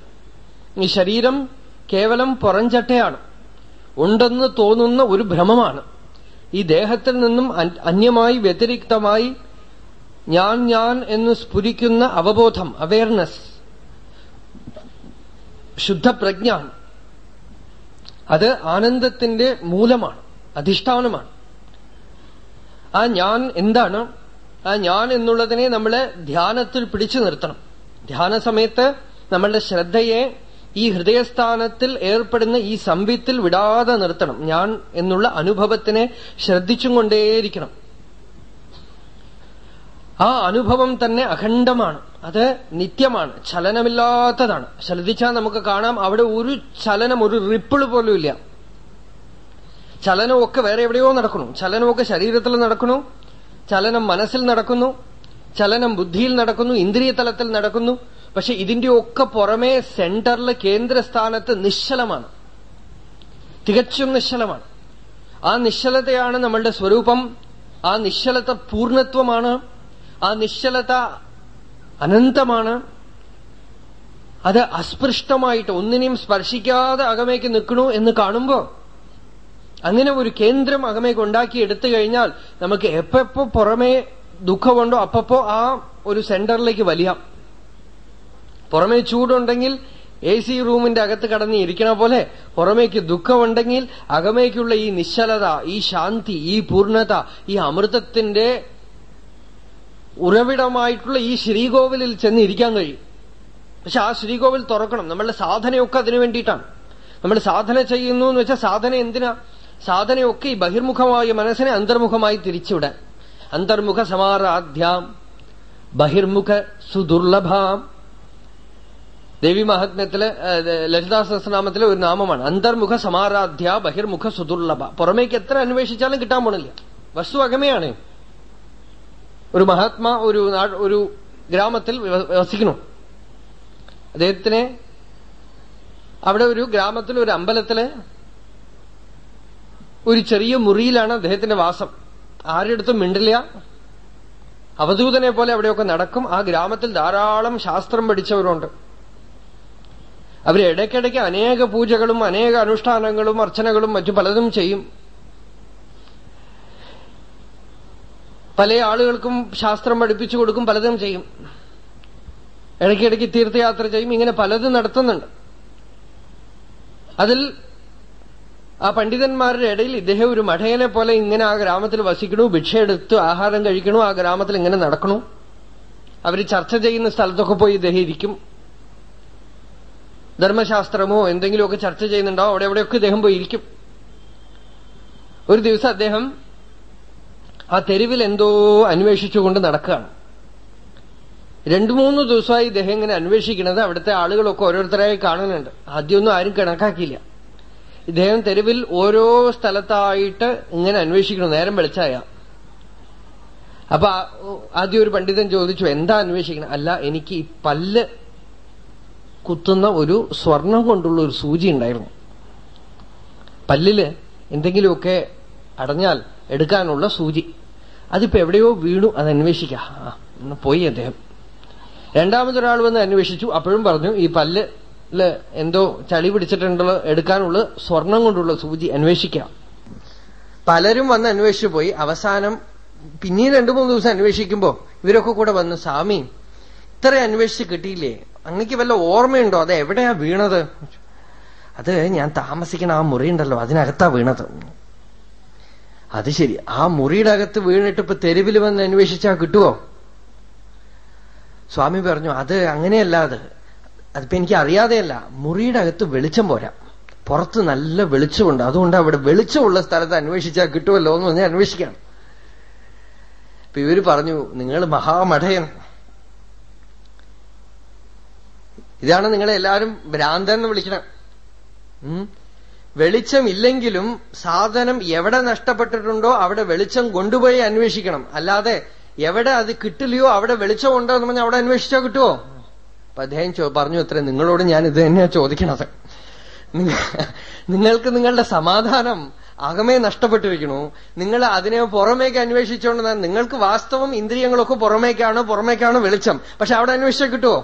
ഈ ശരീരം കേവലം പുറഞ്ചട്ടയാണ് ഉണ്ടെന്ന് തോന്നുന്ന ഒരു ഭ്രമമാണ്. ഈ ദേഹത്തിൽ നിന്നും അന്യമായി വ്യതിരിക്തമായി ഞാൻ ഞാൻ എന്ന് സ്ഫുരിക്കുന്ന അവബോധം അവയർനെസ് ശുദ്ധപ്രജ്ഞ അത് ആനന്ദത്തിന്റെ മൂലമാണ് അധിഷ്ഠാനമാണ്. ആ ഞാൻ എന്താണ്? ആ ഞാൻ എന്നുള്ളതിനെ നമ്മൾ ധ്യാനത്തിൽ പിടിച്ചു നിർത്തണം. ധ്യാന സമയത്ത് നമ്മളുടെ ശ്രദ്ധയെ ഈ ഹൃദയസ്ഥാനത്തിൽ ഏർപ്പെടുന്ന ഈ സംവിത്തിൽ വിടാതെ നിർത്തണം. ഞാൻ എന്നുള്ള അനുഭവത്തിനെ ശ്രദ്ധിച്ചും കൊണ്ടേയിരിക്കണം. ആ അനുഭവം തന്നെ അഖണ്ഡമാണ്. അത് നിത്യമാണ്. ചലനമില്ലാത്തതാണ്. ശ്രദ്ധിച്ചാൽ നമുക്ക് കാണാം അവിടെ ഒരു ചലനം ഒരു റിപ്പിൾ പോലും ഇല്ല. ചലനമൊക്കെ വേറെ എവിടെയോ നടക്കണു ചലനമൊക്കെ ശരീരത്തിൽ നടക്കുന്നു. ചലനം മനസ്സിൽ നടക്കുന്നു ചലനം ബുദ്ധിയിൽ നടക്കുന്നു ഇന്ദ്രിയ തലത്തിൽ നടക്കുന്നു. പക്ഷെ ഇതിന്റെയൊക്കെ പുറമേ സെന്ററിൽ കേന്ദ്രസ്ഥാനത്ത് നിശ്ചലമാണ്. തികച്ചും നിശ്ചലമാണ്. ആ നിശ്ചലതയാണ് നമ്മളുടെ സ്വരൂപം. ആ നിശ്ചലത പൂർണത്വമാണ് ആ നിശ്ചലത അനന്തമാണ്. അത് അസ്പൃഷ്ടമായിട്ട് ഒന്നിനെയും സ്പർശിക്കാതെ അകമേക്ക് നിൽക്കണു എന്ന് കാണുമ്പോ അങ്ങനെ ഒരു കേന്ദ്രം അകമേക്ക് ഉണ്ടാക്കി എടുത്തു കഴിഞ്ഞാൽ നമുക്ക് എപ്പോ പുറമേ ദുഃഖമുണ്ടോ അപ്പപ്പോ ആ ഒരു സെന്ററിലേക്ക് വലിയാം. പുറമേ ചൂടുണ്ടെങ്കിൽ എ സി റൂമിന്റെ അകത്ത് കടന്ന് ഇരിക്കണ പോലെ പുറമേക്ക് ദുഃഖമുണ്ടെങ്കിൽ അകമേക്കുള്ള ഈ നിശ്ചലത ഈ ശാന്തി ഈ പൂർണത ഈ അമൃതത്തിന്റെ ഉറവിടമായിട്ടുള്ള ഈ ശ്രീകോവിലിൽ ചെന്ന് ഇരിക്കാൻ കഴിയും. പക്ഷെ ആ ശ്രീകോവിൽ തുറക്കണം. നമ്മളുടെ സാധനയൊക്കെ അതിനു വേണ്ടിയിട്ടാണ്. നമ്മൾ സാധന ചെയ്യുന്നു എന്ന് വെച്ചാൽ സാധന എന്തിനാ? സാധനയൊക്കെ ഈ ബഹിർമുഖമായ മനസ്സിനെ അന്തർമുഖമായി തിരിച്ചുവിടാൻ. അന്തർമുഖ സമാരാധ്യാം ബഹിർമുഖ സുദുർലഭാം. ദേവി മഹാത്മ്യത്തിൽ ലളിതാ സഹസ്രനാമത്തിലെ ഒരു നാമമാണ്. അന്തർമുഖ സമാരാധ്യ ബഹിർമുഖ സുദുർലഭ. പുറമേക്ക് എത്ര അന്വേഷിച്ചാലും കിട്ടാൻ പോണില്ല. വസ്തു അകമയാണ്. ഒരു മഹാത്മാ ഒരു ഒരു ഗ്രാമത്തിൽ വസിക്കണു അദ്ദേഹത്തിനെ അവിടെ ഒരു ഗ്രാമത്തിൽ ഒരു അമ്പലത്തിൽ ഒരു ചെറിയ മുറിയിലാണ് അദ്ദേഹത്തിന്റെ വാസം. ആരെടുത്തും മിണ്ടില്ല. അവധൂതനെ പോലെ അവിടെയൊക്കെ നടക്കും. ആ ഗ്രാമത്തിൽ ധാരാളം ശാസ്ത്രം പഠിച്ചവരുണ്ട്. അവർ ഇടയ്ക്കിടയ്ക്ക് അനേക പൂജകളും അനേക അനുഷ്ഠാനങ്ങളും അർച്ചനകളും മറ്റു പലതും ചെയ്യും. പല ആളുകൾക്കും ശാസ്ത്രം പഠിപ്പിച്ചു കൊടുക്കും പലതും ചെയ്യും. ഇടയ്ക്കിടയ്ക്ക് തീർത്ഥയാത്ര ചെയ്യും. ഇങ്ങനെ പലതും നടത്തുന്നുണ്ട്. അതിൽ ആ പണ്ഡിതന്മാരുടെ ഇടയിൽ ഇദ്ദേഹം ഒരു മഠയനെ പോലെ ഇങ്ങനെ ആ ഗ്രാമത്തിൽ വസിക്കണു ഭിക്ഷ എടുത്തു ആഹാരം കഴിക്കണു ആ ഗ്രാമത്തിൽ ഇങ്ങനെ നടക്കണു. അവർ ചർച്ച ചെയ്യുന്ന സ്ഥലത്തൊക്കെ പോയി ഇദ്ദേഹം ഇരിക്കും. ധർമ്മശാസ്ത്രമോ എന്തെങ്കിലുമൊക്കെ ചർച്ച ചെയ്യുന്നുണ്ടോ അവിടെ എവിടെയൊക്കെ ഇദ്ദേഹം പോയി ഇരിക്കും. ഒരു ദിവസം അദ്ദേഹം ആ തെരുവിൽ എന്തോ അന്വേഷിച്ചുകൊണ്ട് നടക്കുകയാണ്. രണ്ടു മൂന്ന് ദിവസമായി ഇദ്ദേഹം ഇങ്ങനെ അന്വേഷിക്കുന്നത് അവിടുത്തെ ആളുകളൊക്കെ ഓരോരുത്തരായി കാണുന്നുണ്ട്. ആദ്യമൊന്നും ആരും കണക്കാക്കിയില്ല. ഇദ്ദേഹം തെരുവിൽ ഓരോ സ്ഥലത്തായിട്ട് ഇങ്ങനെ അന്വേഷിക്കണം നേരം വെളിച്ചായ. അപ്പൊ ആദ്യം ഒരു പണ്ഡിതൻ ചോദിച്ചു എന്താ അന്വേഷിക്കണം? അല്ല എനിക്ക് ഈ പല്ല് കുത്തുന്ന ഒരു സ്വർണം കൊണ്ടുള്ള ഒരു സൂചി ഉണ്ടായിരുന്നു. പല്ലിൽ എന്തെങ്കിലുമൊക്കെ അടഞ്ഞാൽ എടുക്കാനുള്ള സൂചി. അതിപ്പോ എവിടെയോ വീണു അത് അന്വേഷിക്കാം. പോയി അദ്ദേഹം. രണ്ടാമതൊരാൾ വന്ന് അന്വേഷിച്ചു. അപ്പോഴും പറഞ്ഞു ഈ പല്ല് എന്തോ ചളി പിടിച്ചിട്ടുണ്ടല്ലോ എടുക്കാനുള്ള സ്വർണം കൊണ്ടുള്ള സൂചി അന്വേഷിക്കാം. പലരും വന്ന് അന്വേഷിച്ചു പോയി. അവസാനം പിന്നീട് രണ്ടു മൂന്ന് ദിവസം അന്വേഷിക്കുമ്പോ ഇവരൊക്കെ കൂടെ വന്ന് സ്വാമി ഇത്ര അന്വേഷിച്ച് കിട്ടിയില്ലേ? അങ്ങക്ക് വല്ല ഓർമ്മയുണ്ടോ? അത് എവിടെയാ വീണത്? അത് ഞാൻ താമസിക്കണ ആ മുറി ഉണ്ടല്ലോ അതിനകത്താ വീണത്. അത് ശരി. ആ മുറിയുടെ അകത്ത് വീണിട്ട് ഇപ്പൊ തെരുവിൽ വന്ന് അന്വേഷിച്ചാ കിട്ടുവോ? സ്വാമി പറഞ്ഞു അത് അങ്ങനെയല്ല. അത് അതിപ്പോ എനിക്ക് അറിയാതെയല്ല മുറിയുടെ അകത്ത് വെളിച്ചം പോരാ. പുറത്ത് നല്ല വെളിച്ചമുണ്ട്. അതുകൊണ്ട് അവിടെ വെളിച്ചമുള്ള സ്ഥലത്ത് അന്വേഷിച്ചാൽ കിട്ടുമല്ലോ എന്ന് പറഞ്ഞാൽ അന്വേഷിക്കണം. ഇപ്പൊ ഇവർ പറഞ്ഞു നിങ്ങൾ മഹാമഠയൻ. ഇതാണ് നിങ്ങളെ എല്ലാവരും ഭ്രാന്തൻ എന്ന് വിളിക്കണം വെളിച്ചം ഇല്ലെങ്കിലും സാധനം എവിടെ നഷ്ടപ്പെട്ടിട്ടുണ്ടോ അവിടെ വെളിച്ചം കൊണ്ടുപോയി അന്വേഷിക്കണം. അല്ലാതെ എവിടെ അത് കിട്ടില്ലയോ അവിടെ വെളിച്ചം ഉണ്ടോ എന്ന് പറഞ്ഞാൽ അവിടെ അന്വേഷിച്ചോ കിട്ടുമോ അപ്പൊ അദ്ദേഹം പറഞ്ഞു അത്ര നിങ്ങളോട് ഞാൻ ഇത് തന്നെയാ ചോദിക്കണത്. നിങ്ങൾക്ക് നിങ്ങളുടെ സമാധാനം അകമേ നഷ്ടപ്പെട്ടിരിക്കണു നിങ്ങൾ അതിനെ പുറമേക്ക് അന്വേഷിച്ചുകൊണ്ട് നിങ്ങൾക്ക് വാസ്തവം ഇന്ദ്രിയങ്ങളൊക്കെ പുറമേക്കാണ് പുറമേക്കാണ് വെളിച്ചം. പക്ഷെ അവിടെ അന്വേഷിച്ചാൽ കിട്ടുമോ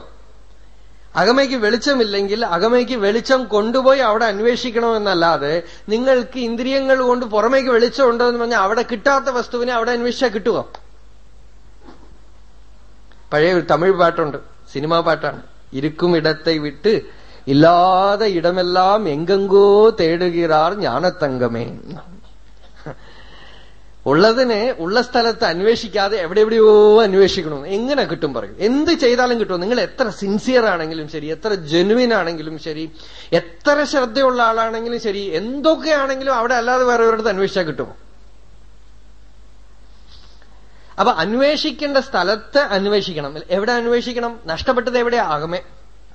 അകമയ്ക്ക് വെളിച്ചമില്ലെങ്കിൽ അകമയ്ക്ക് വെളിച്ചം കൊണ്ടുപോയി അവിടെ അന്വേഷിക്കണമെന്നല്ലാതെ നിങ്ങൾക്ക് ഇന്ദ്രിയങ്ങൾ കൊണ്ട് പുറമേക്ക് വെളിച്ചം ഉണ്ടോ എന്ന് പറഞ്ഞാൽ അവിടെ കിട്ടാത്ത വസ്തുവിനെ അവിടെ അന്വേഷിച്ചാൽ കിട്ടുമോ പഴയ ഒരു തമിഴ് പാട്ടുണ്ട്. സിനിമാ പാട്ടാണ്. ഇരിക്കും ഇടത്തെ വിട്ട് ഇല്ലാതെ ഇടമെല്ലാം എങ്കെങ്കോ തേടുകിറാർ ഞാനത്തങ്കമേ ഉള്ളതിനെ ഉള്ള സ്ഥലത്ത് അന്വേഷിക്കാതെ എവിടെ എവിടെയോ അന്വേഷിക്കണം. എങ്ങനെ കിട്ടും പറയും. എന്ത് ചെയ്താലും കിട്ടും. നിങ്ങൾ എത്ര സിൻസിയർ ആണെങ്കിലും ശരി എത്ര ജെനുവിൻ ആണെങ്കിലും ശരി എത്ര ശ്രദ്ധയുള്ള ആളാണെങ്കിലും ശരി എന്തൊക്കെയാണെങ്കിലും അവിടെ അല്ലാതെ വേറെ ഒരിടത്ത് അന്വേഷിച്ചാൽ കിട്ടുമോ? അപ്പൊ അന്വേഷിക്കേണ്ട സ്ഥലത്ത് അന്വേഷിക്കണം. എവിടെ അന്വേഷിക്കണം? നഷ്ടപ്പെട്ടത് എവിടെ? അകമേ.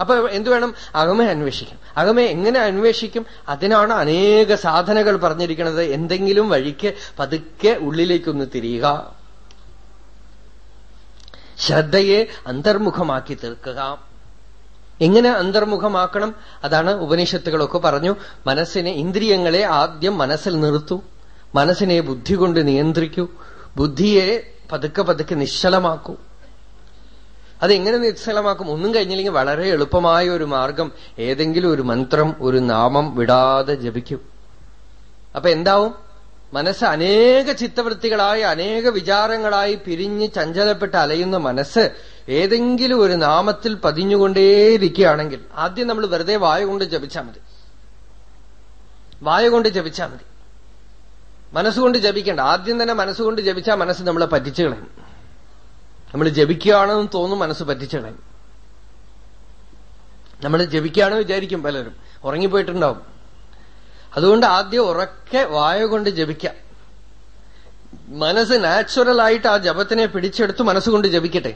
അപ്പൊ എന്തു വേണം? അകമേ അന്വേഷിക്കണം. അകമേ എങ്ങനെ അന്വേഷിക്കും? അതിനാണ് അനേക സാധനകൾ പറഞ്ഞിരിക്കുന്നത്. എന്തെങ്കിലും വഴിക്ക് പതുക്കെ ഉള്ളിലേക്കൊന്ന് തിരിയുക. ശ്രദ്ധയെ അന്തർമുഖമാക്കി തീർക്കുക. എങ്ങനെ അന്തർമുഖമാക്കണം? അതാണ് ഉപനിഷത്തുകളൊക്കെ പറഞ്ഞു. മനസ്സിനെ ഇന്ദ്രിയങ്ങളെ ആദ്യം മനസ്സിൽ നിർത്തൂ. മനസ്സിനെ ബുദ്ധി കൊണ്ട് നിയന്ത്രിക്കൂ. ബുദ്ധിയെ പതുക്കെ പതുക്കെ നിശ്ചലമാക്കൂ. അതെങ്ങനെ നിശ്ചലമാക്കും? ഒന്നും കഴിഞ്ഞില്ലെങ്കിൽ വളരെ എളുപ്പമായ ഒരു മാർഗം ഏതെങ്കിലും ഒരു മന്ത്രം ഒരു നാമം വിടാതെ ജപിക്കും. അപ്പൊ എന്താവും? മനസ്സ് അനേക ചിത്തവൃത്തികളായി അനേക വിചാരങ്ങളായി പിരിഞ്ഞ് ചഞ്ചലപ്പെട്ട് അലയുന്ന മനസ്സ് ഏതെങ്കിലും ഒരു നാമത്തിൽ പതിഞ്ഞുകൊണ്ടേയിരിക്കുകയാണെങ്കിൽ ആദ്യം നമ്മൾ വെറുതെ വായ കൊണ്ട് ജപിച്ചാൽ മതി. വായ കൊണ്ട് ജപിച്ചാൽ മതി. മനസ്സുകൊണ്ട് ജപിക്കേണ്ട. ആദ്യം തന്നെ മനസ്സുകൊണ്ട് ജപിച്ചാൽ മനസ്സ് നമ്മളെ പറ്റിച്ചു കളയും. നമ്മൾ ജപിക്കുകയാണെന്ന് തോന്നും മനസ്സ് പറ്റിച്ചു കളയും. നമ്മൾ ജപിക്കുകയാണെന്ന് വിചാരിക്കും പലരും. ഉറങ്ങിപ്പോയിട്ടുണ്ടാവും. അതുകൊണ്ട് ആദ്യം ഉറക്കെ വായ കൊണ്ട് ജപിക്കാം. മനസ്സ് നാച്ചുറലായിട്ട് ആ ജപത്തിനെ പിടിച്ചെടുത്ത് മനസ്സുകൊണ്ട് ജപിക്കട്ടെ.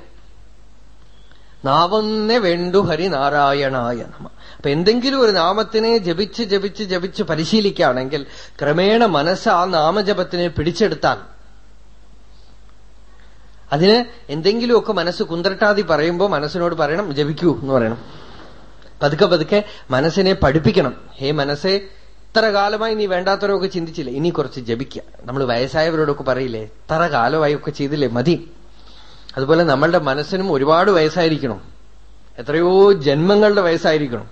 നാവന്നെ വേണ്ടു ഹരിനാരായണായ നമ. അപ്പൊ എന്തെങ്കിലും ഒരു നാമത്തിനെ ജപിച്ച് ജപിച്ച് ജപിച്ച് പരിശീലിക്കുകയാണെങ്കിൽ ക്രമേണ മനസ്സ് ആ നാമജപത്തിനെ പിടിച്ചെടുത്താൽ അതിന് എന്തെങ്കിലുമൊക്കെ മനസ്സ് കുന്തരട്ടാതി പറയുമ്പോൾ മനസ്സിനോട് പറയണം ജപിക്കൂ എന്ന് പറയണം. പതുക്കെ പതുക്കെ മനസ്സിനെ പഠിപ്പിക്കണം. ഹേ മനസ്സേ ഇത്ര കാലമായി നീ വേണ്ടാത്തവരൊക്കെ ചിന്തിച്ചില്ലേ? ഇനി കുറച്ച് ജപിക്കുക നമ്മൾ വയസ്സായവരോടൊക്കെ പറയില്ലേ? ഇത്ര കാലമായി ഒക്കെ ചെയ്തില്ലേ? മതി. അതുപോലെ നമ്മളുടെ മനസ്സിനും ഒരുപാട് വയസ്സായിരിക്കണം. എത്രയോ ജന്മങ്ങളുടെ വയസ്സായിരിക്കണം.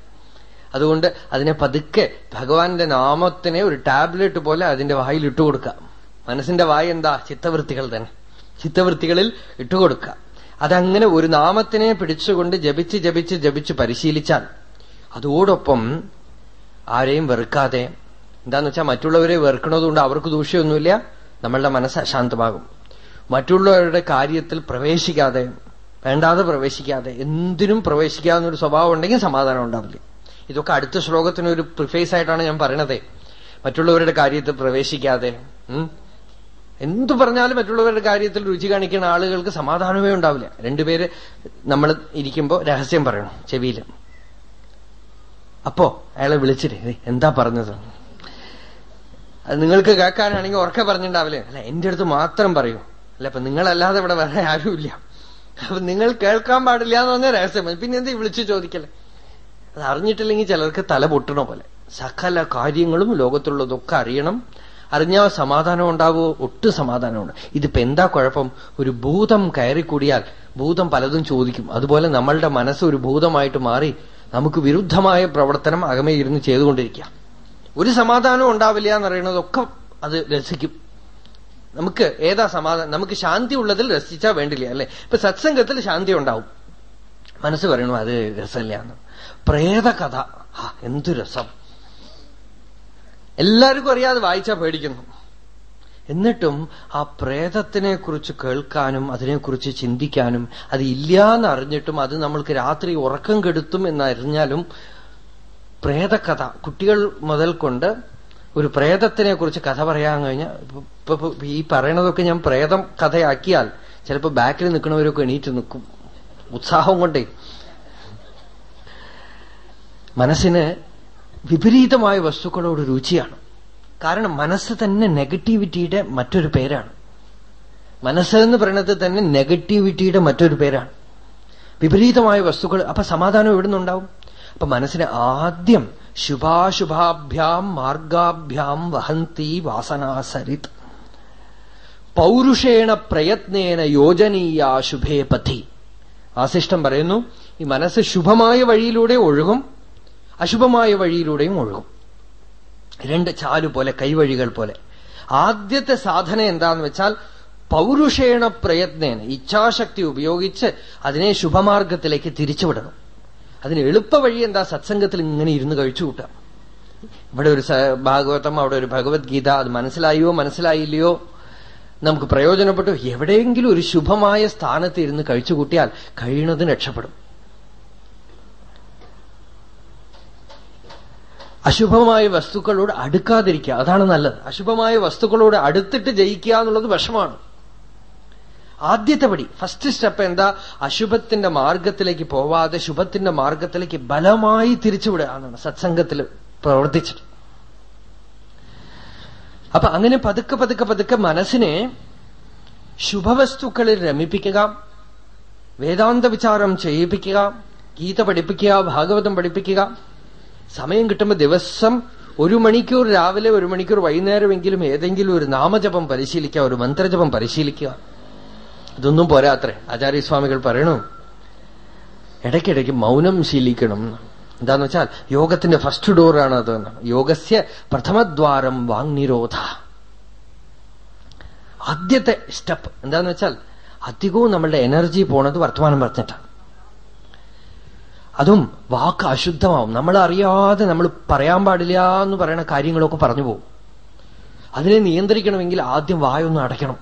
അതുകൊണ്ട് അതിനെ പതുക്കെ ഭഗവാന്റെ നാമത്തിനെ ഒരു ടാബ്ലറ്റ് പോലെ അതിന്റെ വായിൽ ഇട്ടുകൊടുക്കുക മനസ്സിന്റെ വായ എന്താ? ചിത്തവൃത്തികൾ തന്നെ. ചിത്തവൃത്തികളിൽ ഇട്ടുകൊടുക്കുക അതങ്ങനെ ഒരു നാമത്തിനെ പിടിച്ചുകൊണ്ട് ജപിച്ച് ജപിച്ച് ജപിച്ച് പരിശീലിച്ചാൽ അതോടൊപ്പം ആരെയും വെറുക്കാതെ എന്താന്ന് വെച്ചാൽ മറ്റുള്ളവരെ വെറുക്കണതുകൊണ്ട് അവർക്ക് ദൂഷ്യമൊന്നുമില്ല നമ്മളുടെ മനസ്സ് അശാന്തമാകും മറ്റുള്ളവരുടെ കാര്യത്തിൽ പ്രവേശിക്കാതെ വേണ്ടാതെ പ്രവേശിക്കാതെ എന്തിനും പ്രവേശിക്കാവുന്നൊരു സ്വഭാവം ഉണ്ടെങ്കിൽ സമാധാനം ഉണ്ടാവില്ല. ഇതൊക്കെ അടുത്ത ശ്ലോകത്തിന് ഒരു പ്രിഫേസ് ആയിട്ടാണ് ഞാൻ പറയണത്. മറ്റുള്ളവരുടെ കാര്യത്തിൽ പ്രവേശിക്കാതെ എന്തു പറഞ്ഞാലും മറ്റുള്ളവരുടെ കാര്യത്തിൽ രുചി കാണിക്കുന്ന ആളുകൾക്ക് സമാധാനമേ ഉണ്ടാവില്ല. രണ്ടുപേര് നമ്മൾ ഇരിക്കുമ്പോ രഹസ്യം പറയണം ചെവിയിൽ. അപ്പോ അയാളെ വിളിച്ചിട്ട് എന്താ പറഞ്ഞത്? നിങ്ങൾക്ക് കേൾക്കാനാണെങ്കിൽ ഉറക്കെ പറഞ്ഞിട്ടുണ്ടാവില്ലേ? അല്ല എന്റെ അടുത്ത് മാത്രം പറയൂ. അല്ല അപ്പൊ നിങ്ങളല്ലാതെ ഇവിടെ വേറെ ആരുമില്ല. അപ്പൊ നിങ്ങൾ കേൾക്കാൻ പാടില്ല എന്ന് പറഞ്ഞ രഹസ്യം പിന്നെ എന്ത് വിളിച്ചു ചോദിക്കല്ലേ അത് അറിഞ്ഞിട്ടില്ലെങ്കിൽ ചിലർക്ക് തല പൊട്ടണ പോലെ. സകല കാര്യങ്ങളും ലോകത്തുള്ളതൊക്കെ അറിയണം. അറിഞ്ഞാൽ സമാധാനം ഉണ്ടാവുമോ ഒട്ടും സമാധാനമുണ്ട് ഇതിപ്പോ എന്താ കുഴപ്പം? ഒരു ഭൂതം കയറിക്കൂടിയാൽ ഭൂതം പലതും ചോദിക്കും. അതുപോലെ നമ്മളുടെ മനസ്സ് ഒരു ഭൂതമായിട്ട് മാറി നമുക്ക് വിരുദ്ധമായ പ്രവർത്തനം അകമേ ഇരുന്ന് ചെയ്തുകൊണ്ടിരിക്കുക. ഒരു സമാധാനവും ഉണ്ടാവില്ല എന്നറിയണതൊക്കെ അത് രസിക്കും. നമുക്ക് ഏതാ സമാധാനം നമുക്ക് ശാന്തി ഉള്ളതിൽ രസിച്ചാൽ വേണ്ടില്ല അല്ലെ? ഇപ്പൊ സത്സംഗത്തിൽ ശാന്തി ഉണ്ടാവും. മനസ്സ് പറയണു അത് രസമില്ല എന്ന്. പ്രേതകഥ. എന്തു രസം. എല്ലാവർക്കും അറിയാതെ വായിച്ചാ പേടിക്കുന്നു. എന്നിട്ടും ആ പ്രേതത്തിനെ കുറിച്ച് കേൾക്കാനും അതിനെക്കുറിച്ച് ചിന്തിക്കാനും അത് ഇല്ലാന്ന് അറിഞ്ഞിട്ടും അത് നമ്മൾക്ക് രാത്രി ഉറക്കം കെടുത്തും എന്നറിഞ്ഞാലും പ്രേതകഥ. കുട്ടികൾ മുതൽ കൊണ്ട് ഒരു പ്രേതത്തിനെ കുറിച്ച് കഥ പറയാൻ കഴിഞ്ഞാൽ ഇപ്പൊ ഈ പറയണതൊക്കെ ഞാൻ പ്രേതം കഥയാക്കിയാൽ ചിലപ്പോ ബാക്കിൽ നിൽക്കുന്നവരൊക്കെ എണീറ്റ് നിൽക്കും. ഉത്സാഹം കൊണ്ടേ. മനസ്സിന് വിപരീതമായ വസ്തുക്കളോട് രുചിയാണ്. കാരണം മനസ്സ് തന്നെ നെഗറ്റിവിറ്റിയുടെ മറ്റൊരു പേരാണ്. മനസ്സ് എന്ന് പറയുന്നത് തന്നെ നെഗറ്റിവിറ്റിയുടെ മറ്റൊരു പേരാണ്. വിപരീതമായ വസ്തുക്കൾ അപ്പൊ സമാധാനം എവിടെ നിന്നുണ്ടാവും അപ്പൊ മനസ്സിന് ആദ്യം ശുഭാശുഭാഭ്യാം മാർഗാഭ്യാം വഹന്തി വാസനാസരിത്. പൗരുഷേണ പ്രയത്നേന യോജനീയ ശുഭേ പഥി. ആശിഷ്ടം പറയുന്നു ഈ മനസ്സ് ശുഭമായ വഴിയിലൂടെ ഒഴുകും അശുഭമായ വഴിയിലൂടെയും ഒഴുകും. രണ്ട് ചാലു പോലെ കൈവഴികൾ പോലെ. ആദ്യത്തെ സാധന എന്താന്ന് വെച്ചാൽ പൗരുഷേണ പ്രയത്നേന ഇച്ഛാശക്തി ഉപയോഗിച്ച് അതിനെ ശുഭമാർഗത്തിലേക്ക് തിരിച്ചുവിടണം. അതിന് എളുപ്പ വഴി എന്താ? സത്സംഗത്തിൽ ഇങ്ങനെ ഇരുന്ന് കഴിച്ചു കൂട്ടാം ഇവിടെ ഒരു ഭാഗവതം അവിടെ ഒരു ഭഗവത്ഗീത അത് മനസ്സിലായോ മനസ്സിലായില്ലയോ? നമുക്ക് പ്രയോജനപ്പെട്ടു. എവിടെയെങ്കിലും ഒരു ശുഭമായ സ്ഥാനത്ത് ഇരുന്ന് കഴിച്ചുകൂട്ടിയാൽ കഴിയുന്നത് രക്ഷപ്പെടും. അശുഭമായ വസ്തുക്കളോട് അടുക്കാതിരിക്കുക അതാണ് നല്ലത്. അശുഭമായ വസ്തുക്കളോട് അടുത്തിട്ട് ജയിക്കുക എന്നുള്ളത് വിഷമാണ് ആദ്യത്തെ പടി ഫസ്റ്റ് സ്റ്റെപ്പ് എന്താ? അശുഭത്തിന്റെ മാർഗത്തിലേക്ക് പോവാതെ ശുഭത്തിന്റെ മാർഗത്തിലേക്ക് ബലമായി തിരിച്ചുവിടുക എന്നാണ് സത്സംഗത്തിൽ പ്രവർത്തിച്ചിട്ട് അപ്പൊ അങ്ങനെ പതുക്കെ പതുക്കെ പതുക്കെ മനസ്സിനെ ശുഭവസ്തുക്കളിൽ രമിപ്പിക്കുക വേദാന്ത വിചാരം ചെയ്യിപ്പിക്കുക ഗീത പഠിപ്പിക്കുക ഭാഗവതം പഠിപ്പിക്കുക. സമയം കിട്ടുമ്പോൾ ദിവസം ഒരു മണിക്കൂർ രാവിലെ ഒരു മണിക്കൂർ വൈകുന്നേരമെങ്കിലും ഏതെങ്കിലും ഒരു നാമജപം പരിശീലിക്കുക ഒരു മന്ത്രജപം പരിശീലിക്കുക. ഇതൊന്നും പോരാത്രേ ആചാര്യസ്വാമികൾ പറയണു ഇടയ്ക്കിടയ്ക്ക് മൗനം ശീലിക്കണം. എന്താന്ന് വെച്ചാൽ യോഗത്തിന്റെ ഫസ്റ്റ് ഡോറാണ് അത്. യോഗസ്യ പ്രഥമദ്വാരം വാങ്നിരോധ ആദ്യത്തെ സ്റ്റെപ്പ് എന്താന്ന് വെച്ചാൽ അധികവും നമ്മളുടെ എനർജി പോണത് വർത്തമാനം പറഞ്ഞിട്ടാണ് അതും വാക്ക് അശുദ്ധമാവും. നമ്മൾ അറിയാതെ നമ്മൾ പറയാൻ പാടില്ല എന്ന് പറയുന്ന കാര്യങ്ങളൊക്കെ പറഞ്ഞു പോകും. അതിനെ നിയന്ത്രിക്കണമെങ്കിൽ ആദ്യം വായൊന്ന് അടയ്ക്കണം.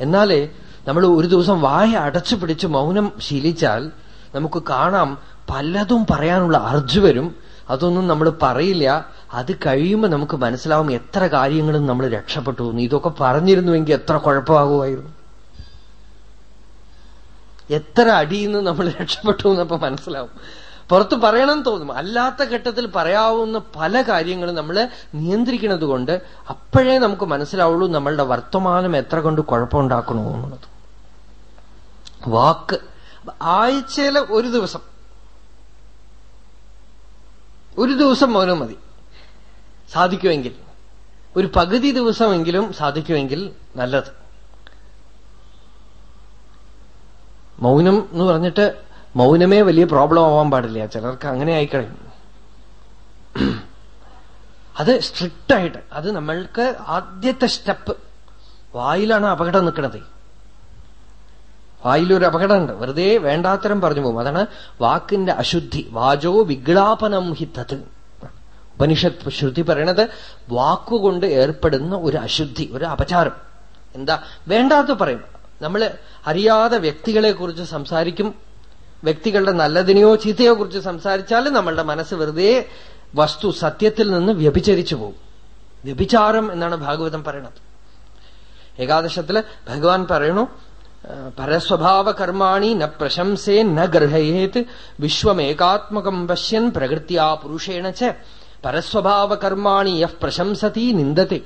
എന്നാലേ നമ്മൾ ഒരു ദിവസം വായ അടച്ചു പിടിച്ച് മൗനം ശീലിച്ചാൽ നമുക്ക് കാണാം പലതും പറയാനുള്ള അർജു വരും. അതൊന്നും നമ്മൾ പറയില്ല. അത് കഴിയുമ്പോൾ നമുക്ക് മനസ്സിലാവും എത്ര കാര്യങ്ങളും നമ്മൾ രക്ഷപ്പെട്ടു ഇതൊക്കെ പറഞ്ഞിരുന്നുവെങ്കിൽ എത്ര കുഴപ്പമാകുമായിരുന്നു. എത്ര അടിയിൽ നിന്ന് നമ്മൾ രക്ഷപ്പെട്ടു എന്നപ്പോ മനസ്സിലാവും. പുറത്ത് പറയണം തോന്നും. അല്ലാത്ത ഘട്ടത്തിൽ പറയാവുന്ന പല കാര്യങ്ങളും നമ്മൾ നിയന്ത്രിക്കുന്നത് കൊണ്ട് അപ്പോഴേ നമുക്ക് മനസ്സിലാവുള്ളൂ നമ്മളുടെ വർത്തമാനം എത്ര കൊണ്ട് കുഴപ്പമുണ്ടാക്കണോ എന്നുള്ളത്. വാക്ക് ആഴ്ചയിലെ ഒരു ദിവസം. ഒരു ദിവസം മൗനം മതി. സാധിക്കുമെങ്കിൽ. ഒരു പകുതി ദിവസമെങ്കിലും സാധിക്കുമെങ്കിൽ നല്ലത്. മൗനം എന്ന് പറഞ്ഞിട്ട് മൗനമേ വലിയ പ്രോബ്ലം ആവാൻ പാടില്ല. ചിലർക്ക് അങ്ങനെ ആയിക്കഴിഞ്ഞു. അത് സ്ട്രിക്റ്റായിട്ട് അത് നമ്മൾക്ക് ആദ്യത്തെ സ്റ്റെപ്പ്. വായിലാണ് അപകടം നിൽക്കുന്നത്. വായിലൊരു അപകടമുണ്ട്. വെറുതെ വേണ്ടാത്തരം പറഞ്ഞു പോകും. അതാണ് വാക്കിന്റെ അശുദ്ധി. വാചോ വിഗ്ലാപനം ഹിത്തത് ഉപനിഷത്ത് ശ്രുതി പറയണത് വാക്കുകൊണ്ട് ഏർപ്പെടുന്ന ഒരു അശുദ്ധി ഒരു അപചാരം. എന്താ? വേണ്ടാത്ത പറയും. നമ്മൾ അറിയാതെ വ്യക്തികളെ കുറിച്ച് സംസാരിക്കും. വ്യക്തികളുടെ നല്ലതിനെയോ ചീത്തയോ കുറിച്ച് സംസാരിച്ചാൽ നമ്മളുടെ മനസ്സ് വെറുതെ വസ്തു സത്യത്തിൽ നിന്ന് വ്യഭിചരിച്ചു പോകും. വ്യഭിചാരം എന്നാണ് ഭാഗവതം പറയണത്. ഏകാദശത്തിൽ ഭഗവാൻ പറയണു പരസ്വഭാവ കർമാണി ന പ്രശംസേ ന ഗർഹയേത് വിശ്വമേകാത്മകം പശ്യൻ പ്രകൃത്യാ പുരുഷേണ ച. പരസ്വഭാവ കർമാണി യഹ് പ്രശംസതി നിന്ദത്തെ.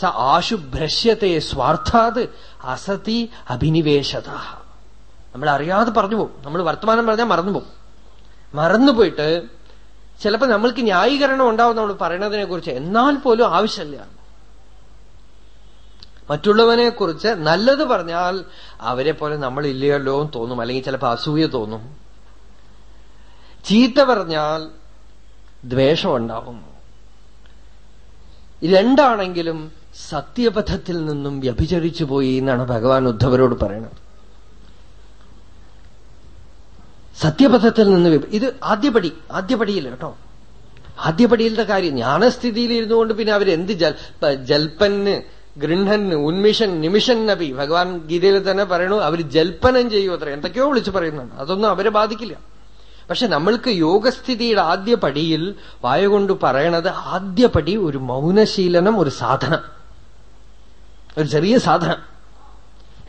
സ ആശുഭ്രശ്യത്തെ സ്വാർത്ഥാത് അസതി അഭിനിവേശത. നമ്മൾ അറിയാതെ പറഞ്ഞു പോകും. നമ്മൾ വർത്തമാനം പറഞ്ഞാൽ മറന്നുപോകും മറന്നുപോയിട്ട് ചിലപ്പോൾ നമ്മൾക്ക് ന്യായീകരണം ഉണ്ടാവും നമ്മൾ പറയണതിനെ കുറിച്ച് എന്നാൽ പോലും ആവശ്യമില്ല. മറ്റുള്ളവനെ കുറിച്ച് നല്ലത് പറഞ്ഞാൽ അവരെ പോലെ നമ്മൾ ഇല്ലയല്ലോ എന്ന് തോന്നും. അല്ലെങ്കിൽ ചിലപ്പോൾ അസൂയ തോന്നും. ചീത്ത പറഞ്ഞാൽ ദ്വേഷം ഉണ്ടാവും രണ്ടാണെങ്കിലും സത്യപഥത്തിൽ നിന്നും വ്യഭിചരിച്ചു പോയി എന്നാണ് ഭഗവാൻ ഉദ്ധവരോട് പറയുന്നത് സത്യപഥത്തിൽ നിന്ന് ഇത് ആദ്യപടി ആദ്യപടിയിൽ കേട്ടോ. ആദ്യപടിയിലത്തെ കാര്യം ജ്ഞാനസ്ഥിതിയിൽ ഇരുന്നുകൊണ്ട് പിന്നെ അവരെന്ത് ജൽ ജൽപ്പന് ഗൃഹൻ ഉന്മിഷൻ നിമിഷൻ നബി. ഭഗവാൻ ഗീതയിൽ തന്നെ പറയണു അവർ ജൽപ്പനം ചെയ്യൂ അത്ര. എന്തൊക്കെയോ വിളിച്ചു പറയുന്നുണ്ട്. അതൊന്നും അവരെ ബാധിക്കില്ല. പക്ഷെ നമ്മൾക്ക് യോഗസ്ഥിതിയുടെ ആദ്യ പടിയിൽ വായുകൊണ്ട് പറയണത് ആദ്യ പടി ഒരു മൗനശീലനം ഒരു സാധന. ഒരു ചെറിയ സാധനം.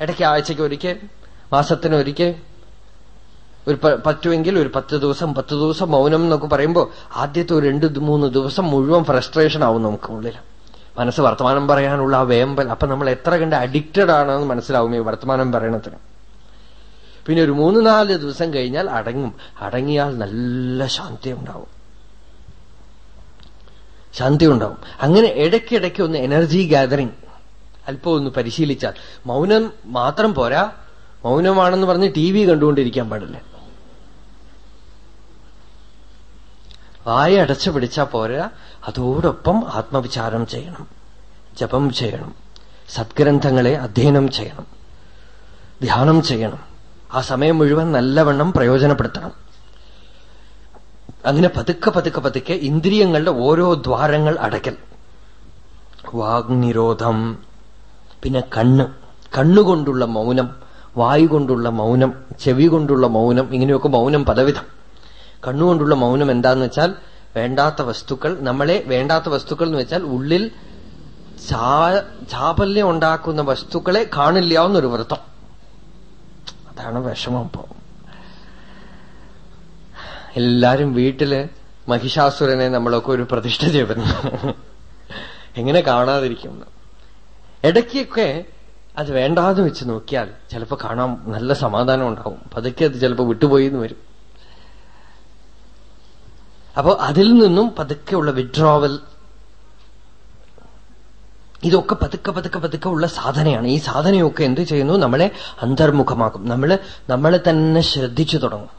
ഇടയ്ക്ക് ആഴ്ചയ്ക്ക് ഒരിക്കൽ മാസത്തിന് ഒരിക്കൽ ഒരു പറ്റുമെങ്കിൽ ഒരു പത്ത് ദിവസം പത്ത് ദിവസം മൗനം എന്നൊക്കെ പറയുമ്പോൾ ആദ്യത്തെ ഒരു രണ്ട് മൂന്ന് ദിവസം മുഴുവൻ ഫ്രസ്ട്രേഷൻ ആവും നമുക്ക് ഉള്ളിൽ മനസ്സ് വർത്തമാനം പറയാനുള്ള ആ വേമ്പൽ. അപ്പൊ നമ്മൾ എത്ര കണ്ട് അഡിക്റ്റഡ് ആണെന്ന് മനസ്സിലാവും ഈ വർത്തമാനം പറയണത്തിന്. പിന്നെ ഒരു മൂന്ന് നാല് ദിവസം കഴിഞ്ഞാൽ അടങ്ങും. അടങ്ങിയാൽ നല്ല ശാന്തി ഉണ്ടാവും. ശാന്തി ഉണ്ടാവും. അങ്ങനെ ഇടയ്ക്കിടയ്ക്ക് ഒന്ന് എനർജി ഗാദറിങ് അല്പം ഒന്ന് പരിശീലിച്ചാൽ. മൗനം മാത്രം പോരാ. മൗനമാണെന്ന് പറഞ്ഞ് ടി വി കണ്ടുകൊണ്ടിരിക്കാൻ പാടില്ല. വായ അടച്ചു പിടിച്ചാ പോരാ. അതോടൊപ്പം ആത്മവിചാരം ചെയ്യണം. ജപം ചെയ്യണം. സദ്ഗ്രന്ഥങ്ങളെ അധ്യയനം ചെയ്യണം. ധ്യാനം ചെയ്യണം. ആ സമയം മുഴുവൻ നല്ലവണ്ണം പ്രയോജനപ്പെടുത്തണം. അങ്ങനെ പതുക്കെ പതുക്കെ പതുക്കെ ഇന്ദ്രിയങ്ങളുടെ ഓരോ ദ്വാരങ്ങൾ അടയ്ക്കൽ. വാഗ്നിരോധം. പിന്നെ കണ്ണ്. കണ്ണുകൊണ്ടുള്ള മൗനം വായു കൊണ്ടുള്ള മൗനം ചെവി കൊണ്ടുള്ള മൗനം ഇങ്ങനെയൊക്കെ മൗനം പലവിധം. കണ്ണുകൊണ്ടുള്ള മൗനം എന്താന്ന് വെച്ചാൽ വേണ്ടാത്ത വസ്തുക്കൾ നമ്മളെ വേണ്ടാത്ത വസ്തുക്കൾ എന്ന് വെച്ചാൽ ഉള്ളിൽ ചാപല്യം ഉണ്ടാക്കുന്ന വസ്തുക്കളെ കാണില്ല എന്നൊരു വൃത്തം അതാണ് വിഷമം ഇപ്പോ. എല്ലാരും വീട്ടിൽ മഹിഷാസുരനെ നമ്മളൊക്കെ ഒരു പ്രതിഷ്ഠ ചെയ്തിരുന്നു എങ്ങനെ കാണാതിരിക്കും ഇടയ്ക്കൊക്കെ അത് വേണ്ടാന്ന് വെച്ച് നോക്കിയാൽ ചിലപ്പോ കാണാൻ നല്ല സമാധാനം ഉണ്ടാവും. പതുക്കെ അത് ചിലപ്പോ വിട്ടുപോയി എന്ന് വരും. അപ്പോ അതിൽ നിന്നും പതുക്കെയുള്ള വിഡ്രോവൽ ഇതൊക്കെ പതുക്കെ പതുക്കെ പതുക്കെ ഉള്ള സാധനയാണ്. ഈ സാധനയൊക്കെ എന്ത് ചെയ്യുന്നു? നമ്മളെ അന്തർമുഖമാക്കും. നമ്മൾ നമ്മളെ തന്നെ ശ്രദ്ധിച്ചു തുടങ്ങും.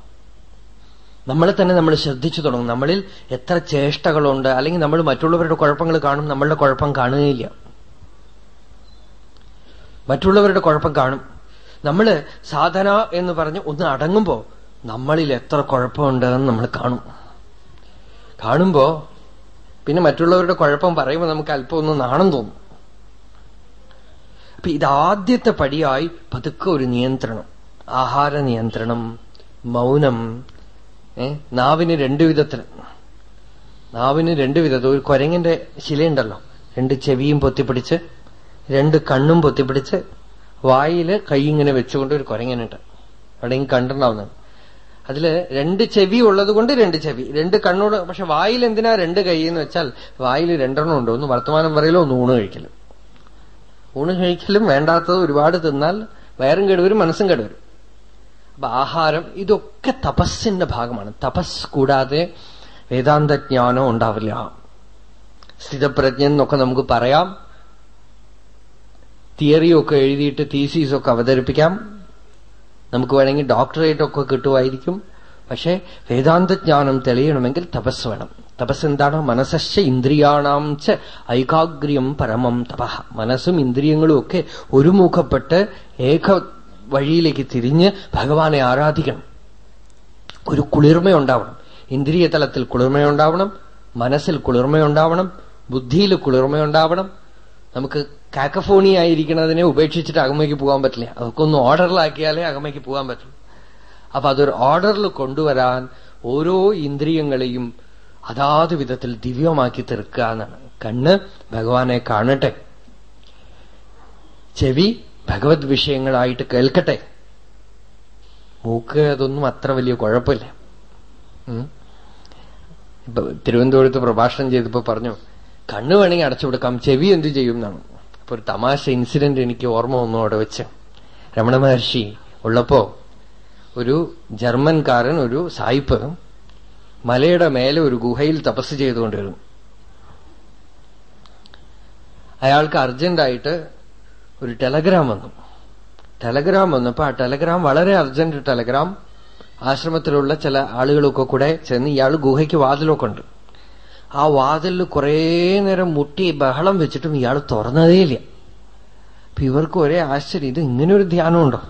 നമ്മളെ തന്നെ നമ്മൾ ശ്രദ്ധിച്ചു തുടങ്ങും. നമ്മളിൽ എത്ര ചേഷ്ടകളുണ്ട്. അല്ലെങ്കിൽ നമ്മൾ മറ്റുള്ളവരുടെ കുഴപ്പങ്ങൾ കാണും. നമ്മളുടെ കുഴപ്പം കാണുകയില്ല. മറ്റുള്ളവരുടെ കുഴപ്പം കാണും. നമ്മൾ സാധന എന്ന് പറഞ്ഞ് ഒന്ന് അടങ്ങുമ്പോൾ നമ്മളിൽ എത്ര കുഴപ്പമുണ്ടെന്ന് നമ്മൾ കാണും. കാണുമ്പോ പിന്നെ മറ്റുള്ളവരുടെ കുഴപ്പം പറയുമ്പോൾ നമുക്ക് അല്പം ഒന്ന് നാണം തോന്നും. അപ്പൊ ഇതാദ്യത്തെ പടിയായി പതുക്കെ ഒരു നിയന്ത്രണം. ആഹാര നിയന്ത്രണം മൗനം നാവിന് രണ്ടു വിധത്തിൽ നാവിന് രണ്ടു വിധത്തിൽ ഒരു കൊരങ്ങിന്റെ ശിലയുണ്ടല്ലോ. രണ്ട് ചെവിയും പൊത്തിപ്പിടിച്ച് രണ്ട് കണ്ണും പൊത്തിപ്പിടിച്ച് വായിൽ കൈ ഇങ്ങനെ വെച്ചുകൊണ്ട് ഒരു കുരങ്ങനുണ്ട്. അവിടെയും കണ്ടിട്ടുണ്ടാവുന്നതാണ് അതിൽ രണ്ട് ചെവി ഉള്ളത് കൊണ്ട് രണ്ട് ചെവി. രണ്ട് കണ്ണോട് പക്ഷെ വായിൽ എന്തിനാ രണ്ട് കൈ എന്ന് വെച്ചാൽ വായിൽ രണ്ടെണ്ണം ഉണ്ടോ. ഒന്ന് വർത്തമാനം പറയലോ ഒന്ന് ഊണ് കഴിക്കലും. ഊണ് കഴിക്കലും വേണ്ടാത്തത് ഒരുപാട് തിന്നാൽ വയറും കേടുവരും മനസ്സും കേടുവരും. അപ്പൊ ആഹാരം ഇതൊക്കെ തപസ്സിന്റെ ഭാഗമാണ്. തപസ് കൂടാതെ വേദാന്തജ്ഞാനം ഉണ്ടാവില്ല. സ്ഥിതപ്രജ്ഞൻ എന്നൊക്കെ നമുക്ക് പറയാം. തിയറിയൊക്കെ എഴുതിയിട്ട് തീസീസൊക്കെ അവതരിപ്പിക്കാം. നമുക്ക് വേണമെങ്കിൽ ഡോക്ടറേറ്റ് ഒക്കെ കിട്ടുമായിരിക്കും. പക്ഷേ വേദാന്തജ്ഞാനം തെളിയണമെങ്കിൽ തപസ് വേണം. തപസ് എന്താണ്? മനസ്സശ്ച ഇന്ദ്രിയാണാം ച ഐകാഗ്ര്യം പരമം തപ. മനസ്സും ഇന്ദ്രിയങ്ങളും ഒക്കെ ഒരുമുഖപ്പെട്ട് ഏക വഴിയിലേക്ക് തിരിഞ്ഞ് ഭഗവാനെ ആരാധിക്കണം. ഒരു കുളിർമയുണ്ടാവണം. ഇന്ദ്രിയ തലത്തിൽ കുളിർമയുണ്ടാവണം. മനസ്സിൽ കുളിർമയുണ്ടാവണം. ബുദ്ധിയിൽ കുളിർമയുണ്ടാവണം. നമുക്ക് കാക്കഫോണി ആയിരിക്കുന്നതിനെ ഉപേക്ഷിച്ചിട്ട് അകമയ്ക്ക് പോകാൻ പറ്റില്ല. അതൊക്കെ ഒന്ന് ഓർഡറിലാക്കിയാലേ അകമയ്ക്ക് പോകാൻ പറ്റും. അപ്പൊ അതൊരു ഓർഡറിൽ കൊണ്ടുവരാൻ ഓരോ ഇന്ദ്രിയങ്ങളെയും അതാത് വിധത്തിൽ ദിവ്യമാക്കി തീർക്കുക എന്നാണ്. കണ്ണ് ഭഗവാനെ കാണട്ടെ. ചെവി ഭഗവത് വിഷയങ്ങളായിട്ട് കേൾക്കട്ടെ. മൂക്ക് അതൊന്നും അത്ര വലിയ കുഴപ്പമില്ല. ഇപ്പൊ തിരുവനന്തപുരത്ത് പ്രഭാഷണം ചെയ്തപ്പോ പറഞ്ഞു കണ്ണ് വേണമെങ്കിൽ അടച്ചുകൊടുക്കാം ചെവി എന്തു ചെയ്യും എന്നാണ്. അപ്പൊ ഒരു തമാശ ഇൻസിഡന്റ് എനിക്ക് ഓർമ്മ വന്നു അവിടെ വെച്ച്. രമണ മഹർഷി ഉള്ളപ്പോ ഒരു ജർമ്മൻകാരൻ ഒരു സായിപ്പ് മലയുടെ മേലെ ഒരു ഗുഹയിൽ തപസ് ചെയ്തുകൊണ്ടിരുന്നു. അയാൾക്ക് അർജന്റായിട്ട് ഒരു ടെലഗ്രാം വന്നു. ടെലഗ്രാം വന്നപ്പോ ആ ടെലഗ്രാം വളരെ അർജന്റ് ടെലഗ്രാം. ആശ്രമത്തിലുള്ള ചില ആളുകളൊക്കെ കൂടെ ചെന്ന് ഇയാൾ ഗുഹയ്ക്ക് വാതിലൊക്കെ ഉണ്ട്. ആ വാതിലിൽ കുറേ നേരം മുട്ടി ബഹളം വെച്ചിട്ടും ഇയാൾ തുറന്നതേയില്ല. അപ്പൊ ഇവർക്ക് ഒരേ ആശ്ചര്യം ഇത് ഇങ്ങനൊരു ധ്യാനമുണ്ടോ?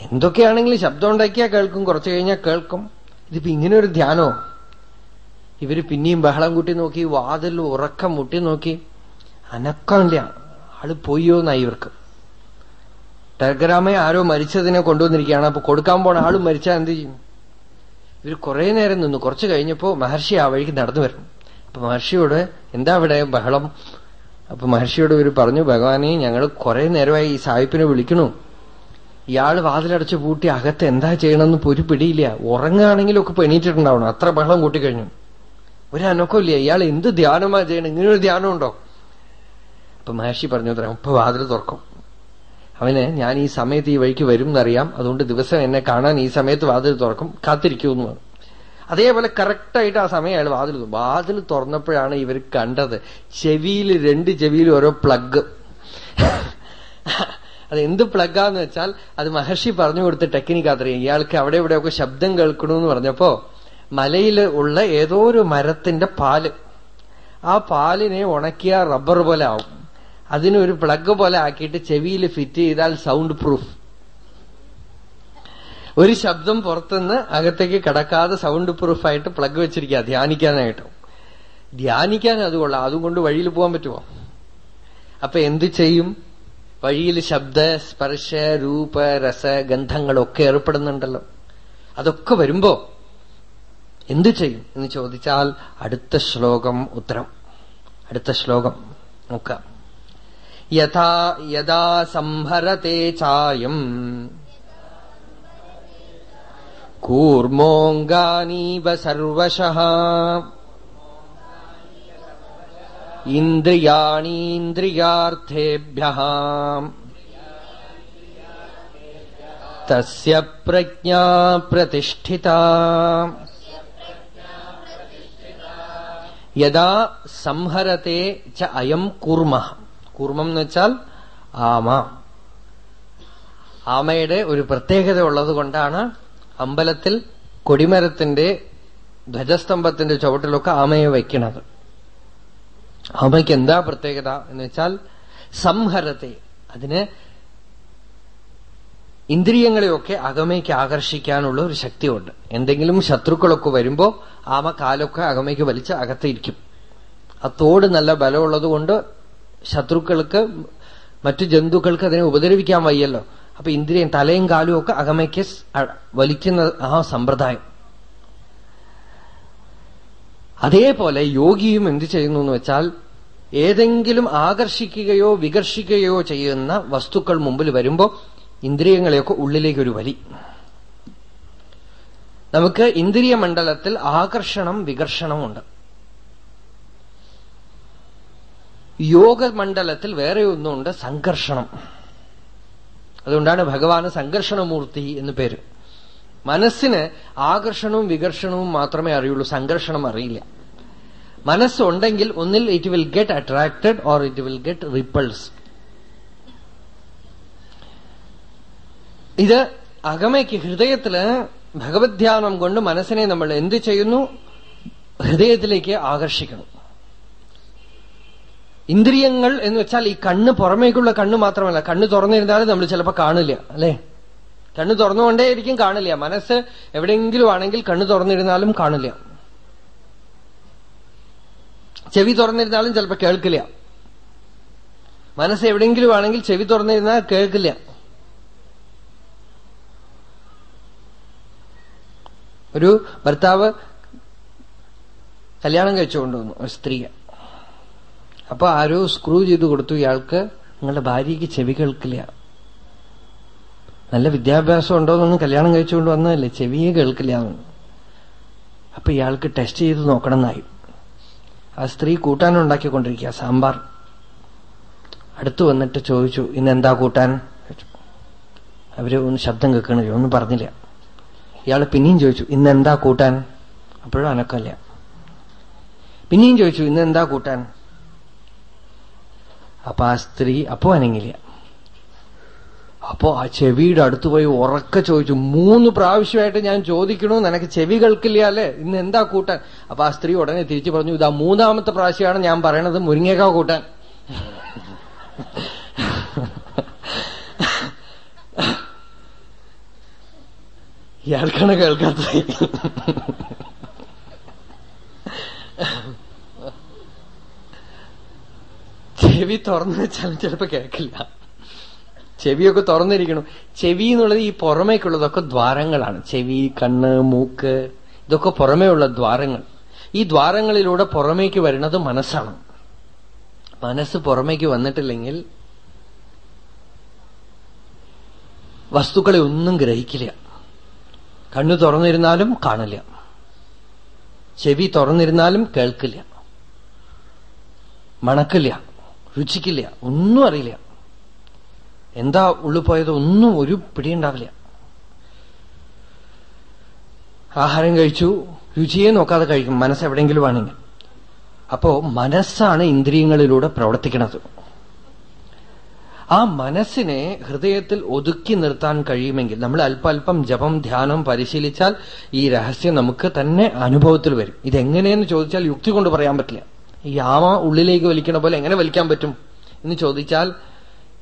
എന്തൊക്കെയാണെങ്കിലും ശബ്ദം ഉണ്ടാക്കിയാൽ കേൾക്കും കുറച്ചു കഴിഞ്ഞാൽ കേൾക്കും. ഇതിപ്പോ ഇങ്ങനൊരു ധ്യാനോ? ഇവർ പിന്നെയും ബഹളം കൂട്ടി നോക്കി വാതിൽ ഉറക്കം മുട്ടി നോക്കി. അനക്കമില്ല ആൾ പോയോന്നായി ഇവർക്ക്. ടെലഗ്രാമെ ആരോ മരിച്ചതിനെ കൊണ്ടുവന്നിരിക്കുകയാണ്. അപ്പൊ കൊടുക്കാൻ പോണ ആൾ മരിച്ചാൽ എന്ത് ചെയ്യും? ഇവർ കുറെ നേരം നിന്നു കുറച്ച് കഴിഞ്ഞപ്പോ മഹർഷി ആ വഴിക്ക് നടന്നു വരണം. അപ്പൊ മഹർഷിയോട് എന്താ അവിടെ ബഹളം? അപ്പൊ മഹർഷിയോട് ഇവർ പറഞ്ഞു ഭഗവാനെ ഞങ്ങൾ കുറെ നേരമായി ഈ സാഹിബിനെ വിളിക്കണു ഇയാൾ വാതിലടച്ച് പൂട്ടി അകത്ത് എന്താ ചെയ്യണമെന്ന് പൊരു പിടിയില്ല. ഉറങ്ങുകയാണെങ്കിലും ഒക്കെ പെണീറ്റിട്ടുണ്ടാവണം അത്ര ബഹളം കൂട്ടിക്കഴിഞ്ഞു. ഒരു അനക്കമില്ല ഇയാൾ എന്ത് ധ്യാനമാ ചെയ്യണം? ഇങ്ങനൊരു ധ്യാനം ഉണ്ടോ അപ്പൊ മഹർഷി പറഞ്ഞു തരാം ഇപ്പൊ വാതിൽ തുറക്കും. അവന് ഞാൻ ഈ സമയത്ത് ഈ വഴിക്ക് വരും എന്നറിയാം അതുകൊണ്ട് ദിവസം എന്നെ കാണാൻ ഈ സമയത്ത് വാതിൽ തുറക്കും. കാത്തിരിക്കുമെന്ന് അതേപോലെ കറക്റ്റായിട്ട് ആ സമയം അയാൾ വാതിൽ വാതിൽ തുറന്നപ്പോഴാണ് ഇവർ കണ്ടത്. ചെവിയിൽ രണ്ട് ചെവിയിൽ ഓരോ പ്ലഗ് അത് എന്ത് പ്ലഗാന്ന് വെച്ചാൽ അത് മഹർഷി പറഞ്ഞു കൊടുത്ത ടെക്നിക്ക് അത്രയും. ഇയാൾക്ക് അവിടെ ഇവിടെയൊക്കെ ശബ്ദം കേൾക്കണമെന്ന് പറഞ്ഞപ്പോ മലയിൽ ഉള്ള ഏതോ ഒരു മരത്തിന്റെ പാൽ. ആ പാലിനെ ഉണക്കിയ റബ്ബർ പോലെ ആവും. അതിനൊരു പ്ലഗ് പോലെ ആക്കിയിട്ട് ചെവിയിൽ ഫിറ്റ് ചെയ്താൽ സൗണ്ട് പ്രൂഫ് ഒരു ശബ്ദം പുറത്തുനിന്ന് അകത്തേക്ക് കിടക്കാതെ സൗണ്ട് പ്രൂഫായിട്ട് പ്ലഗ് വെച്ചിരിക്കുക ധ്യാനിക്കാനായിട്ട്. ധ്യാനിക്കാൻ അത് കൊള്ളാം. അതുകൊണ്ട് വഴിയിൽ പോകാൻ പറ്റുമോ? അപ്പൊ എന്ത് ചെയ്യും? വഴിയിൽ ശബ്ദ സ്പർശ രൂപ രസ ഗന്ധങ്ങളൊക്കെ ഏർപ്പെടുന്നുണ്ടല്ലോ. അതൊക്കെ വരുമ്പോ എന്തു ചെയ്യും എന്ന് ചോദിച്ചാൽ അടുത്ത ശ്ലോകം ഉത്തരം. അടുത്ത ശ്ലോകം. നോക്കാം. यथा यदा संहरते चायम्। कूर्मोऽङ्गानीव सर्वशः। इन्द्रियाणीन्द्रियार्थेभ्यः। तस्य प्रज्ञा प्रतिष्ठिता। यदा संहरते च अयम् कूर्मः। കൂർമ്മം എന്ന് വെച്ചാൽ ആമ. ആമയുടെ ഒരു പ്രത്യേകത ഉള്ളത് കൊണ്ടാണ് അമ്പലത്തിൽ കൊടിമരത്തിന്റെ ധ്വജസ്തംഭത്തിന്റെ ചുവട്ടിലൊക്കെ ആമയെ വയ്ക്കുന്നത് ആമയ്ക്ക് എന്താ പ്രത്യേകത എന്ന് വെച്ചാൽ സംഹരത്തെ അതിന് ഇന്ദ്രിയങ്ങളെയൊക്കെ അകമയ്ക്ക് ആകർഷിക്കാനുള്ള ഒരു ശക്തിയുണ്ട്. എന്തെങ്കിലും ശത്രുക്കളൊക്കെ വരുമ്പോ ആമ കാലൊക്കെ അകമയ്ക്ക് വലിച്ച് അകത്തിരിക്കും. ആ തോട് നല്ല ബലമുള്ളത് കൊണ്ട് ശത്രുക്കൾക്ക് മറ്റു ജന്തുക്കൾക്ക് അതിനെ ഉപദ്രവിക്കാൻ വയ്യല്ലോ. അപ്പൊ ഇന്ദ്രിയം തലയും കാലും ഒക്കെ അകമയ്ക്ക് വലിക്കുന്ന ആ സമ്പ്രദായം. അതേപോലെ യോഗിയും എന്ത് ചെയ്യുന്നു എന്ന് വെച്ചാൽ ഏതെങ്കിലും ആകർഷിക്കുകയോ വികർഷിക്കുകയോ ചെയ്യുന്ന വസ്തുക്കൾ മുമ്പിൽ വരുമ്പോ ഇന്ദ്രിയങ്ങളെയൊക്കെ ഉള്ളിലേക്കൊരു വലി. നമുക്ക് ഇന്ദ്രിയ മണ്ഡലത്തിൽ ആകർഷണം വികർഷണമുണ്ട്. യോഗമണ്ഡലത്തിൽ വേറെ ഒന്നുണ്ട് സംഘർഷണം. അതുകൊണ്ടാണ് ഭഗവാന് സംഘർഷണമൂർത്തി എന്ന് പേര്. മനസ്സിന് ആകർഷണവും വികർഷണവും മാത്രമേ അറിയുള്ളൂ സംഘർഷണം അറിയില്ല. മനസ്സുണ്ടെങ്കിൽ ഒന്നിൽ it will get attracted or it will get repulse ഇത് അകമയ്ക്ക് ഹൃദയത്തിൽ ഭഗവത് ധ്യാനം കൊണ്ട് മനസ്സിനെ നമ്മൾ എന്ത് ചെയ്യുന്നു? ഹൃദയത്തിലേക്ക് ആകർഷിക്കണം. ഇന്ദ്രിയങ്ങൾ എന്ന് വെച്ചാൽ ഈ കണ്ണ് പുറമേക്കുള്ള കണ്ണ് മാത്രമല്ല. കണ്ണ് തുറന്നിരുന്നാലും നമ്മൾ ചിലപ്പോൾ കാണില്ല അല്ലേ? കണ്ണ് തുറന്നുകൊണ്ടേയിരിക്കും കാണില്ല. മനസ്സ് എവിടെയെങ്കിലും ആണെങ്കിൽ കണ്ണ് തുറന്നിരുന്നാലും കാണില്ല. ചെവി തുറന്നിരുന്നാലും ചിലപ്പോൾ കേൾക്കില്ല. മനസ്സ് എവിടെയെങ്കിലും ആണെങ്കിൽ ചെവി തുറന്നിരുന്നാൽ കേൾക്കില്ല. ഒരു ഭർത്താവ് കല്യാണം കഴിച്ചുകൊണ്ടുവന്നു ഒരു സ്ത്രീയെ. അപ്പൊ ആരോ സ്ക്രൂ ചെയ്ത് കൊടുത്തു ഇയാൾക്ക്. നിങ്ങളുടെ ഭാര്യയ്ക്ക് ചെവി കേൾക്കില്ല നല്ല വിദ്യാഭ്യാസം ഉണ്ടോന്നൊന്നും കല്യാണം കഴിച്ചുകൊണ്ട് വന്നതല്ലേ? ചെവിയെ കേൾക്കില്ല എന്ന് അപ്പൊ ഇയാൾക്ക് ടെസ്റ്റ് ചെയ്ത് നോക്കണം എന്നായി ആ സ്ത്രീ കൂട്ടാനുണ്ടാക്കിക്കൊണ്ടിരിക്കുക സാമ്പാർ. അടുത്തു വന്നിട്ട് ചോദിച്ചു ഇന്നെന്താ കൂട്ടാൻ? അവർ ഒന്ന് ശബ്ദം കേൾക്കണില്ല ഒന്നും പറഞ്ഞില്ല. ഇയാൾ പിന്നെയും ചോദിച്ചു ഇന്നെന്താ കൂട്ടാൻ? അപ്പോഴും അനക്കല്ല പിന്നെയും ചോദിച്ചു ഇന്നെന്താ കൂട്ടാൻ? അപ്പൊ ആ സ്ത്രീ അപ്പൊ അനങ്ങില്ല. അപ്പോ ആ ചെവിയുടെ അടുത്ത് പോയി ഉറക്ക ചോദിച്ചു മൂന്ന് പ്രാവശ്യമായിട്ട് ഞാൻ ചോദിക്കണു നിനക്ക് ചെവി കേൾക്കില്ല അല്ലേ? ഇന്ന് എന്താ കൂട്ടാൻ? അപ്പൊ ആ സ്ത്രീ ഉടനെ തിരിച്ചു പറഞ്ഞു ഇതാ മൂന്നാമത്തെ പ്രാവശ്യമാണ് ഞാൻ പറയണത് മുരിങ്ങേക്കാ കൂട്ടാൻ. ഇയാൾക്കാണ് കേൾക്കാത്തത്. ചെവി തുറന്നു വെച്ചാലും ചിലപ്പോ കേൾക്കില്ല. ചെവിയൊക്കെ തുറന്നിരിക്കണം. ചെവി എന്നുള്ളത് ഈ പുറമേക്കുള്ളതൊക്കെ ദ്വാരങ്ങളാണ്. ചെവി കണ്ണ് മൂക്ക് ഇതൊക്കെ പുറമേയുള്ള ദ്വാരങ്ങൾ. ഈ ദ്വാരങ്ങളിലൂടെ പുറമേക്ക് വരുന്നത് മനസ്സാണ്. മനസ്സ് പുറമേക്ക് വന്നിട്ടില്ലെങ്കിൽ വസ്തുക്കളെ ഒന്നും ഗ്രഹിക്കില്ല. കണ്ണു തുറന്നിരുന്നാലും കാണില്ല. ചെവി തുറന്നിരുന്നാലും കേൾക്കില്ല. മണക്കില്ല. രുചിക്കില്ല. ഒന്നും അറിയില്ല. എന്താ ഉള്ളു പോയത് ഒന്നും ഒരു പിടിയുണ്ടാവില്ല. ആഹാരം കഴിച്ചു. രുചിയെ നോക്കാതെ കഴിക്കും. മനസ്സ് എവിടെയെങ്കിലും ആണെങ്കിൽ അപ്പോ മനസ്സാണ് ഇന്ദ്രിയങ്ങളിലൂടെ പ്രവർത്തിക്കുന്നത് ആ മനസ്സിനെ ഹൃദയത്തിൽ ഒതുക്കി നിർത്താൻ കഴിയുമെങ്കിൽ നമ്മൾ അല്പല്പം ജപം ധ്യാനം പരിശീലിച്ചാൽ ഈ രഹസ്യം നമുക്ക് തന്നെ അനുഭവത്തിൽ വരും. ഇതെങ്ങനെയെന്ന് ചോദിച്ചാൽ യുക്തി കൊണ്ട് പറയാൻ പറ്റില്ല. ആമ ഉള്ളിലേക്ക് വലിക്കണ പോലെ എങ്ങനെ വലിക്കാൻ പറ്റും എന്ന് ചോദിച്ചാൽ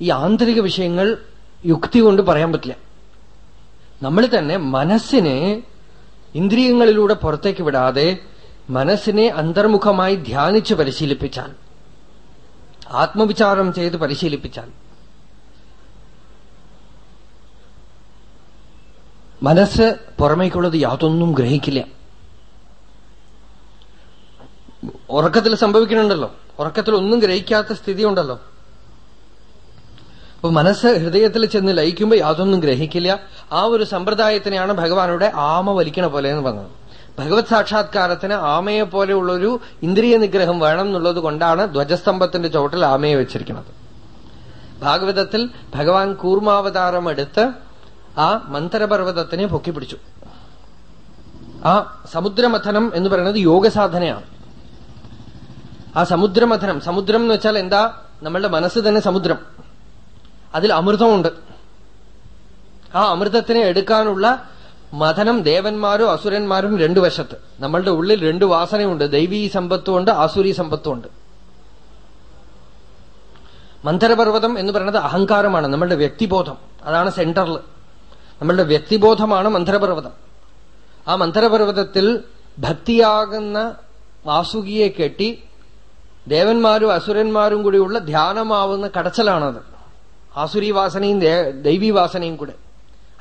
ഈ ആന്തരിക വിഷയങ്ങൾ യുക്തി കൊണ്ട് പറയാൻ പറ്റില്ല. നമ്മൾ തന്നെ മനസ്സിനെ ഇന്ദ്രിയങ്ങളിലൂടെ പുറത്തേക്ക് വിടാതെ മനസ്സിനെ അന്തർമുഖമായി ധ്യാനിച്ച് പരിശീലിപ്പിച്ചാൽ ആത്മവിചാരം ചെയ്ത് പരിശീലിപ്പിച്ചാൽ മനസ്സ് പുറമേക്കുള്ളത് യാതൊന്നും ഗ്രഹിക്കില്ല. ഉറക്കത്തിൽ സംഭവിക്കുന്നുണ്ടല്ലോ. ഉറക്കത്തിൽ ഒന്നും ഗ്രഹിക്കാത്ത സ്ഥിതിയുണ്ടല്ലോ. അപ്പൊ മനസ്സ് ഹൃദയത്തിൽ ചെന്ന് ലയിക്കുമ്പോൾ യാതൊന്നും ഗ്രഹിക്കില്ല. ആ ഒരു സമ്പ്രദായത്തിനെയാണ് ഭഗവാനുടെ ആമ വലിക്കണ പോലെ എന്ന് പറഞ്ഞത്. ഭഗവത് സാക്ഷാത്കാരത്തിന് ആമയെ പോലെയുള്ളൊരു ഇന്ദ്രിയ നിഗ്രഹം വേണം എന്നുള്ളത് കൊണ്ടാണ് ധ്വജസ്തംഭത്തിന്റെ ചുവട്ടിൽ ആമയെ വെച്ചിരിക്കുന്നത്. ഭാഗവതത്തിൽ ഭഗവാൻ കൂർമാവതാരം എടുത്ത് ആ മന്ത്രപർവതത്തിനെ പൊക്കിപ്പിടിച്ചു. ആ സമുദ്രമഥനം എന്ന് പറയുന്നത് യോഗസാധനയാണ്. ആ സമുദ്രമഥനം. സമുദ്രം എന്ന് വെച്ചാൽ എന്താ? നമ്മളുടെ മനസ്സ് തന്നെ സമുദ്രം. അതിൽ അമൃതമുണ്ട്. ആ അമൃതത്തിനെ എടുക്കാനുള്ള മഥനം ദേവന്മാരും അസുരന്മാരും രണ്ടു വശത്ത്. നമ്മളുടെ ഉള്ളിൽ രണ്ടു വാസനയുണ്ട്. ദൈവീ സമ്പത്തുമുണ്ട് ആസുരി സമ്പത്തുമുണ്ട്. മന്ഥരപർവതം എന്ന് പറയുന്നത് അഹങ്കാരമാണ്. നമ്മളുടെ വ്യക്തിബോധം. അതാണ് സെന്ററിൽ. നമ്മളുടെ വ്യക്തിബോധമാണ് മന്ഥരപർവതം ആ മന്ഥരപർവതത്തിൽ ഭക്തിയാകുന്ന വാസുകിയെ കെട്ടി ദേവന്മാരും അസുരന്മാരും കൂടിയുള്ള ധ്യാനമാവുന്ന കടച്ചലാണത്. ആസുരി വാസനയും ദൈവീ വാസനയും കൂടെ.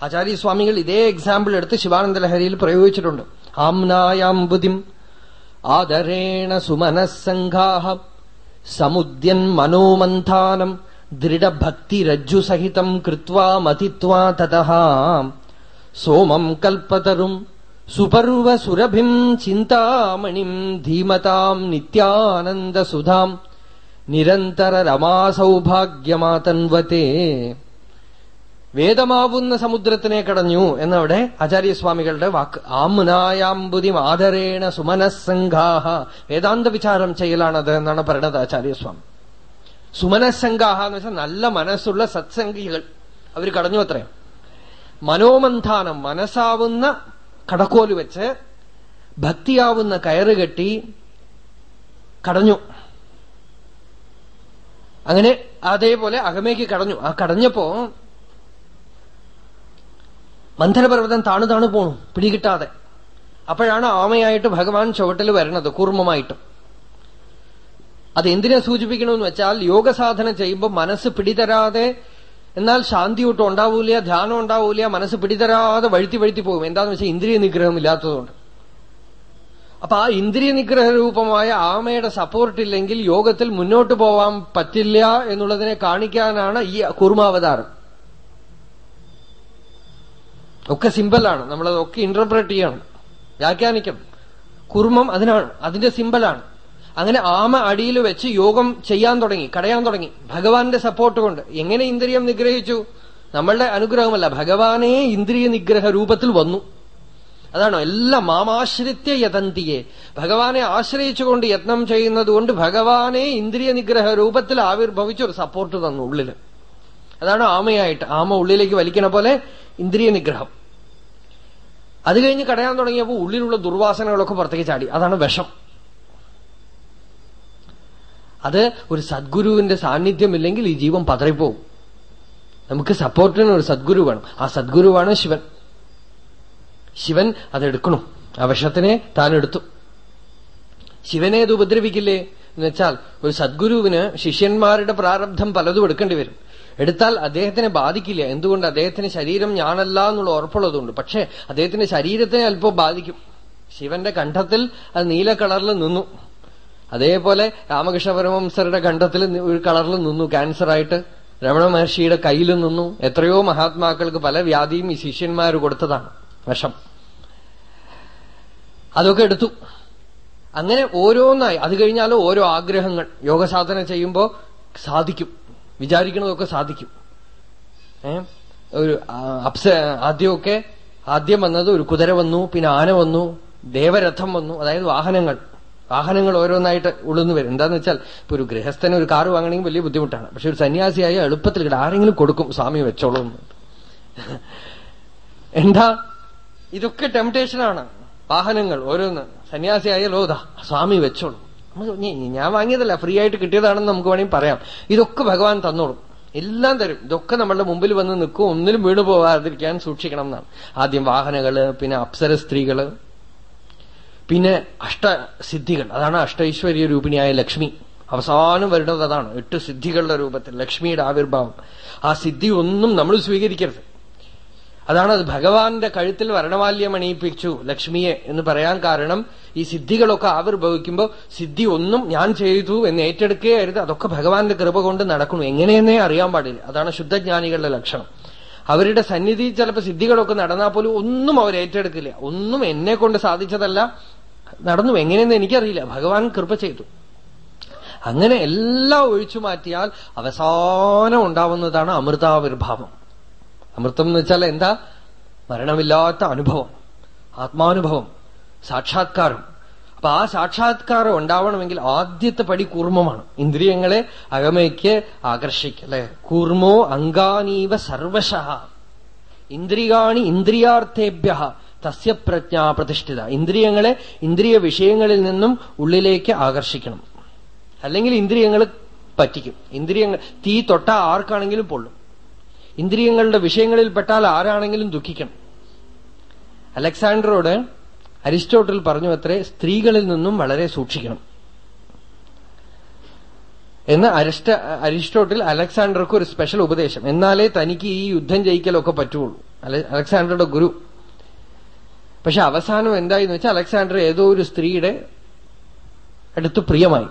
ആചാര്യസ്വാമികൾ ഇതേ എക്സാമ്പിൾ എടുത്ത് ശിവാനന്ദ ലഹരിയിൽ പ്രയോഗിച്ചിട്ടുണ്ട്. ആംനായാംബുദിം ആദരേണ സുമനസ്സംഘാഹ സമുദ്യൻ മനോമന്ഥാനം ദൃഢഭക്തിരജ്ജുസഹിതം കൃത്വാ മതിത്വാ തതഃ സോമം കൽപ്പതരും സുപർവസുരഭിം ചിന്താമണിം ധീമതാം നിത്യാനന്ദസുധാം നിരന്തര രമാസൗഭാഗ്യമാതൻവതേ വേദമാവുന്ന സമുദ്രത്തിനെ കടഞ്ഞു എന്നവിടെ ആചാര്യസ്വാമികളുടെ വാക്ക്. ആമുനായാംബുദി ആദരേണ സുമനസ്സംഘാഹ വേദാന്ത വിചാരം ചെയ്യലാണത് എന്നാണ് പറയുന്നത് ആചാര്യസ്വാമി. സുമനസ്സംഘാഹ എന്ന് വെച്ചാൽ നല്ല മനസ്സുള്ള സത്സംഗികൾ. അവർ കടഞ്ഞു അത്രയും മനോമന്ഥാനം മനസ്സാവുന്ന കടക്കോൽ വെച്ച് ഭക്തിയാവുന്ന കയറ് കെട്ടി കടഞ്ഞു. അങ്ങനെ അതേപോലെ അകമേക്ക് കടഞ്ഞു. ആ കടഞ്ഞപ്പോ മന്ധനപർവതം താണു താണു പോണു പിടികിട്ടാതെ. അപ്പോഴാണ് ആമയായിട്ട് ഭഗവാൻ ചുവട്ടിൽ വരണത് കൂർമ്മമായിട്ട് അത് എന്തിനെ സൂചിപ്പിക്കണമെന്ന് വെച്ചാൽ യോഗസാധന ചെയ്യുമ്പോൾ മനസ്സ് പിടിതരാതെ എന്നാൽ ശാന്തി ഒട്ടും ഉണ്ടാവൂല ധ്യാനം ഉണ്ടാവൂല മനസ്സ് പിടിതരാതെ വഴുത്തി വഴുത്തി പോകും. എന്താന്ന് വെച്ചാൽ ഇന്ദ്രിയ നിഗ്രഹം ഇല്ലാത്തതുകൊണ്ട്. അപ്പൊ ആ ഇന്ദ്രിയ നിഗ്രഹ രൂപമായ ആമയുടെ സപ്പോർട്ട് ഇല്ലെങ്കിൽ യോഗത്തിൽ മുന്നോട്ട് പോവാൻ പറ്റില്ല എന്നുള്ളതിനെ കാണിക്കാനാണ് ഈ കുർമാവതാരം. ഒക്കെ സിമ്പിളാണ് നമ്മളതൊക്കെ ഇന്റർപ്രറ്റ് ചെയ്യണം. വ്യാഖ്യാനിക്കണം. കുർമ്മം അതിനാണ്. അതിന്റെ സിമ്പിളാണ് അങ്ങനെ ആമ അടിയിൽ വെച്ച് യോഗം ചെയ്യാൻ തുടങ്ങി കടയാൻ തുടങ്ങി. ഭഗവാന്റെ സപ്പോർട്ട് കൊണ്ട്. എങ്ങനെ ഇന്ദ്രിയം നിഗ്രഹിച്ചു? നമ്മളുടെ അനുഗ്രഹമല്ല. ഭഗവാനെ ഇന്ദ്രിയ നിഗ്രഹ രൂപത്തിൽ വന്നു. അതാണോ? എല്ലാം മാമാശ്രിത്യ യതന്തിയെ. ഭഗവാനെ ആശ്രയിച്ചുകൊണ്ട് യത്നം ചെയ്യുന്നത് കൊണ്ട് ഭഗവാനെ ഇന്ദ്രിയ നിഗ്രഹ രൂപത്തിൽ ആവിർഭവിച്ച് ഒരു സപ്പോർട്ട് തന്നു ഉള്ളിൽ. അതാണ് ആമയായിട്ട്. ആമ ഉള്ളിലേക്ക് വലിക്കണ പോലെ ഇന്ദ്രിയ നിഗ്രഹം. അത് കഴിഞ്ഞ് കടയാൻ തുടങ്ങിയപ്പോൾ ഉള്ളിലുള്ള ദുർവാസനകളൊക്കെ പുറത്തേക്ക് ചാടി. അതാണ് വിഷം. അത് ഒരു സദ്ഗുരുവിന്റെ സാന്നിധ്യമില്ലെങ്കിൽ ഈ ജീവൻ പതറിപ്പോവും. നമുക്ക് സപ്പോർട്ടിന് ഒരു സദ്ഗുരു വേണം. ആ സദ്ഗുരുവാണ് ശിവൻ. ശിവൻ അതെടുക്കണം. ആ താൻ എടുത്തു ശിവനെ അത് ഉപദ്രവിക്കില്ലേ? എന്ന് വെച്ചാൽ ഒരു സദ്ഗുരുവിന് ശിഷ്യന്മാരുടെ പ്രാരബ്ധം പലതും എടുക്കേണ്ടി വരും. എടുത്താൽ അദ്ദേഹത്തിനെ ബാധിക്കില്ല. എന്തുകൊണ്ട്? അദ്ദേഹത്തിന് ശരീരം ഞാനല്ല എന്നുള്ള ഉറപ്പുള്ളതുകൊണ്ട്. പക്ഷേ അദ്ദേഹത്തിന്റെ ശരീരത്തെ അല്പം ബാധിക്കും. ശിവന്റെ കണ്ഠത്തിൽ അത് നീല കളറിൽ നിന്നു. അതേപോലെ രാമകൃഷ്ണ പരമംസരുടെ കണ്ഠത്തിൽ ഒരു കളറിൽ നിന്നു ക്യാൻസർ ആയിട്ട് രമണ മഹർഷിയുടെ കയ്യിൽ നിന്നു. എത്രയോ മഹാത്മാക്കൾക്ക് പല വ്യാധിയും ഈ ശിഷ്യന്മാർ കൊടുത്തതാണ്. വിഷം അതൊക്കെ എടുത്തു. അങ്ങനെ ഓരോന്നായി. അത് കഴിഞ്ഞാലും ഓരോ ആഗ്രഹങ്ങൾ. യോഗസാധന ചെയ്യുമ്പോൾ സാധിക്കും. വിചാരിക്കുന്നതൊക്കെ സാധിക്കും. ഒരു അപ്സ ആദ്യമൊക്കെ ആദ്യം വന്നത് ഒരു കുതിര വന്നു പിന്നെ ആന വന്നു ദേവരഥം വന്നു അതായത് വാഹനങ്ങൾ. വാഹനങ്ങൾ ഓരോന്നായിട്ട് ഉള്ളുന്നു വരും. എന്താന്ന് വെച്ചാൽ ഇപ്പൊ ഒരു ഗൃഹസ്ഥന് ഒരു കാറ് വാങ്ങണമെങ്കിൽ വലിയ ബുദ്ധിമുട്ടാണ്. പക്ഷെ ഒരു സന്യാസിയായ എളുപ്പത്തിൽ ഇവിടെ ആരെങ്കിലും കൊടുക്കും സ്വാമി വെച്ചോളൂ എന്താ? ഇതൊക്കെ ടെംപ്ടേഷനാണ് വാഹനങ്ങൾ ഓരോന്ന്. സന്യാസിയായ ലോതാ സ്വാമി വെച്ചോളൂ. ഞാൻ വാങ്ങിയതല്ല ഫ്രീ ആയിട്ട് കിട്ടിയതാണെന്ന് നമുക്ക് വേണമെങ്കിൽ പറയാം. ഇതൊക്കെ ഭഗവാൻ തന്നോളും. എല്ലാം തരും. ഇതൊക്കെ നമ്മളുടെ മുമ്പിൽ വന്ന് നിൽക്കും. ഒന്നിലും വീണു പോവാതിരിക്കാൻ സൂക്ഷിക്കണം എന്നാണ്. ആദ്യം വാഹനങ്ങൾ പിന്നെ അപ്സര സ്ത്രീകൾ. പിന്നെ അഷ്ടസിദ്ധികൾ. അതാണ് അഷ്ടൈശ്വര്യ രൂപിണിയായ ലക്ഷ്മി. അവസാനം വരുന്നത് അതാണ്. എട്ട് സിദ്ധികളുടെ രൂപത്തിൽ ലക്ഷ്മിയുടെ ആവിർഭാവം. ആ സിദ്ധി ഒന്നും നമ്മൾ സ്വീകരിക്കരുത്. അതാണ് അത് ഭഗവാന്റെ കഴുത്തിൽ വരണമാല്യം അണിയിപ്പിച്ചു ലക്ഷ്മിയെ എന്ന് പറയാൻ കാരണം ഈ സിദ്ധികളൊക്കെ ആവിർഭവിക്കുമ്പോൾ സിദ്ധി ഒന്നും ഞാൻ ചെയ്തു എന്ന് ഏറ്റെടുക്കുകയായിരുന്നു. അതൊക്കെ ഭഗവാന്റെ കൃപ കൊണ്ട് നടക്കുന്നു. എങ്ങനെയെന്നേ അറിയാൻ പാടില്ല. അതാണ് ശുദ്ധജ്ഞാനികളുടെ ലക്ഷണം. അവരുടെ സന്നിധി ചിലപ്പോൾ സിദ്ധികളൊക്കെ നടന്നാൽ പോലും ഒന്നും അവർ ഏറ്റെടുക്കില്ല. ഒന്നും എന്നെ കൊണ്ട് സാധിച്ചതല്ല. നടന്നു. എങ്ങനെയെന്ന് എനിക്കറിയില്ല. ഭഗവാൻ കൃപ ചെയ്തു. അങ്ങനെ എല്ലാം ഒഴിച്ചു മാറ്റിയാൽ അവസാനം ഉണ്ടാവുന്നതാണ് അമൃതാവിർഭാവം. അമൃതം എന്ന് വെച്ചാൽ എന്താ? മരണമില്ലാത്ത അനുഭവം. ആത്മാനുഭവം. സാക്ഷാത്കാരം. അപ്പൊ ആ സാക്ഷാത്കാരം ഉണ്ടാവണമെങ്കിൽ ആദ്യത്തെ പടി കൂർമ്മമാണ്. ഇന്ദ്രിയങ്ങളെ അകമയ്ക്ക് ആകർഷിക്കല്ലേ കൂർമ്മോ അങ്കാനീവ സർവശ. ഇന്ദ്രിയാണി ഇന്ദ്രിയാർത്ഥേഭ്യ തസ്യ പ്രജ്ഞ പ്രതിഷ്ഠിത. ഇന്ദ്രിയങ്ങളെ ഇന്ദ്രിയ വിഷയങ്ങളിൽ നിന്നും ഉള്ളിലേക്ക് ആകർഷിക്കണം. അല്ലെങ്കിൽ ഇന്ദ്രിയങ്ങൾ പറ്റിക്കും. ഇന്ദ്രിയങ്ങൾ തീ തൊട്ട ആർക്കാണെങ്കിലും പൊള്ളും. ഇന്ദ്രിയങ്ങളുടെ വിഷയങ്ങളിൽ പെട്ടാൽ ആരാണെങ്കിലും ദുഃഖിക്കണം. അലക്സാണ്ടറോട് അരിസ്റ്റോട്ടിൽ പറഞ്ഞു അത്രേ സ്ത്രീകളിൽ നിന്നും വളരെ സൂക്ഷിക്കണം. എന്ന് അരിസ്റ്റ അരിസ്റ്റോട്ടിൽ അലക്സാണ്ടർക്ക് ഒരു സ്പെഷ്യൽ ഉപദേശം. എന്നാലേ തനിക്ക് ഈ യുദ്ധം ജയിക്കലൊക്കെ പറ്റുള്ളൂ. അലക്സാണ്ടറുടെ ഗുരു. പക്ഷെ അവസാനം എന്തായിന്ന് വെച്ചാൽ അലക്സാണ്ടർ ഏതോ ഒരു സ്ത്രീയുടെ അടുത്ത് പ്രിയമായി.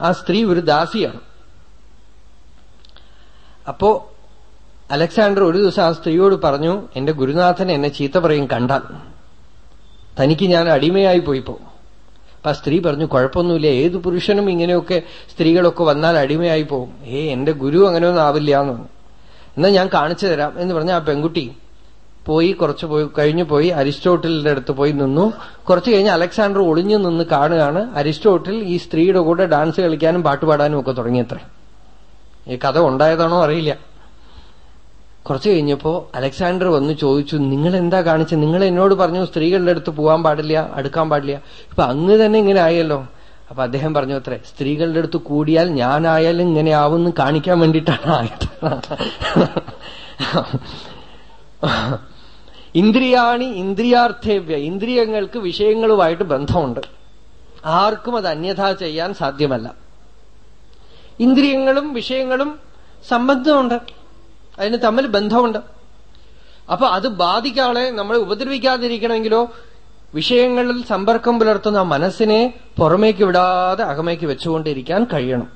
ആ സ്ത്രീ ഒരു ദാസിയാണ്. അപ്പോ അലക്സാണ്ടർ ഒരു ദിവസം ആ സ്ത്രീയോട് പറഞ്ഞു എന്റെ ഗുരുനാഥൻ എന്നെ ചീത്ത പറയും കണ്ടാൽ. തനിക്ക് ഞാൻ അടിമയായി പോയിപ്പോ. അപ്പൊ ആ സ്ത്രീ പറഞ്ഞു കുഴപ്പമൊന്നുമില്ല. ഏത് പുരുഷനും ഇങ്ങനെയൊക്കെ സ്ത്രീകളൊക്കെ വന്നാൽ അടിമയായി പോകും ഏ എന്റെ ഗുരു അങ്ങനെയൊന്നും ആവില്ല എന്ന്. എന്നാ ഞാൻ കാണിച്ചു തരാം. എന്ന് പറഞ്ഞ ആ പെൺകുട്ടി പോയി കുറച്ച് പോയി കഴിഞ്ഞു പോയി അരിസ്റ്റോട്ടിലിന്റെ അടുത്ത് പോയി നിന്നു. കുറച്ച് കഴിഞ്ഞ് അലക്സാണ്ടർ ഒളിഞ്ഞു നിന്ന് കാണുകയാണ്. അരിസ്റ്റോട്ടിൽ ഈ സ്ത്രീയുടെ കൂടെ ഡാൻസ് കളിക്കാനും പാട്ടുപാടാനും ഒക്കെ തുടങ്ങിയത്രേ. ഈ കഥ ഉണ്ടായതാണോ അറിയില്ല. കുറച്ചു കഴിഞ്ഞപ്പോ അലക്സാണ്ടർ വന്ന് ചോദിച്ചു നിങ്ങൾ എന്താ കാണിച്ചത് നിങ്ങൾ എന്നോട് പറഞ്ഞു സ്ത്രീകളുടെ അടുത്ത് പോകാൻ പാടില്ല അടുക്കാൻ പാടില്ല. ഇപ്പൊ അങ്ങ് തന്നെ ഇങ്ങനെ ആയല്ലോ. അപ്പൊ അദ്ദേഹം പറഞ്ഞു അത്രേ സ്ത്രീകളുടെ അടുത്ത് കൂടിയാൽ ഞാനായാലും ഇങ്ങനെ ആവുമെന്ന് കാണിക്കാൻ വേണ്ടിയിട്ടാണ് ആയത്. ഇന്ദ്രിയാണി ഇന്ദ്രിയാർത്ഥേവ്യ. ഇന്ദ്രിയങ്ങൾക്ക് വിഷയങ്ങളുമായിട്ട് ബന്ധമുണ്ട്. ആർക്കും അത് അന്യഥാ ചെയ്യാൻ സാധ്യമല്ല. ഇന്ദ്രിയങ്ങളും വിഷയങ്ങളും സംബന്ധമുണ്ട്. അതിന് തമ്മിൽ ബന്ധമുണ്ട്. അപ്പൊ അത് ബാധിക്കാളെ നമ്മളെ ഉപദ്രവിക്കാതിരിക്കണമെങ്കിലോ വിഷയങ്ങളിൽ സമ്പർക്കം പുലർത്തുന്ന മനസ്സിനെ പുറമേക്ക് വിടാതെ അകമേക്ക് വെച്ചുകൊണ്ടിരിക്കാൻ കഴിയണം.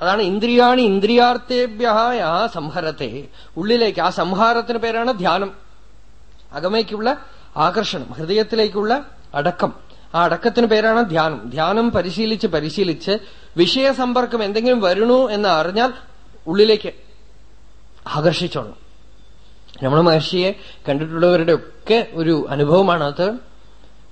അതാണ് ഇന്ദ്രിയാണി ഇന്ദ്രിയാർത്ഥേഭ്യ ആ സംഹരത്തെ. ഉള്ളിലേക്ക് ആ സംഹാരത്തിന് പേരാണ് ധ്യാനം. അകമേക്കുള്ള ആകർഷണം ഹൃദയത്തിലേക്കുള്ള അടക്കം. ആ അടക്കത്തിന് പേരാണ് ധ്യാനം. ധ്യാനം പരിശീലിച്ച് പരിശീലിച്ച് വിഷയസമ്പർക്കം എന്തെങ്കിലും വരണു എന്ന് അറിഞ്ഞാൽ ഉള്ളിലേക്ക് ആകർഷിച്ചോളണം. രമണ മഹർഷിയെ കണ്ടിട്ടുള്ളവരുടെ ഒക്കെ ഒരു അനുഭവമാണ് അത്.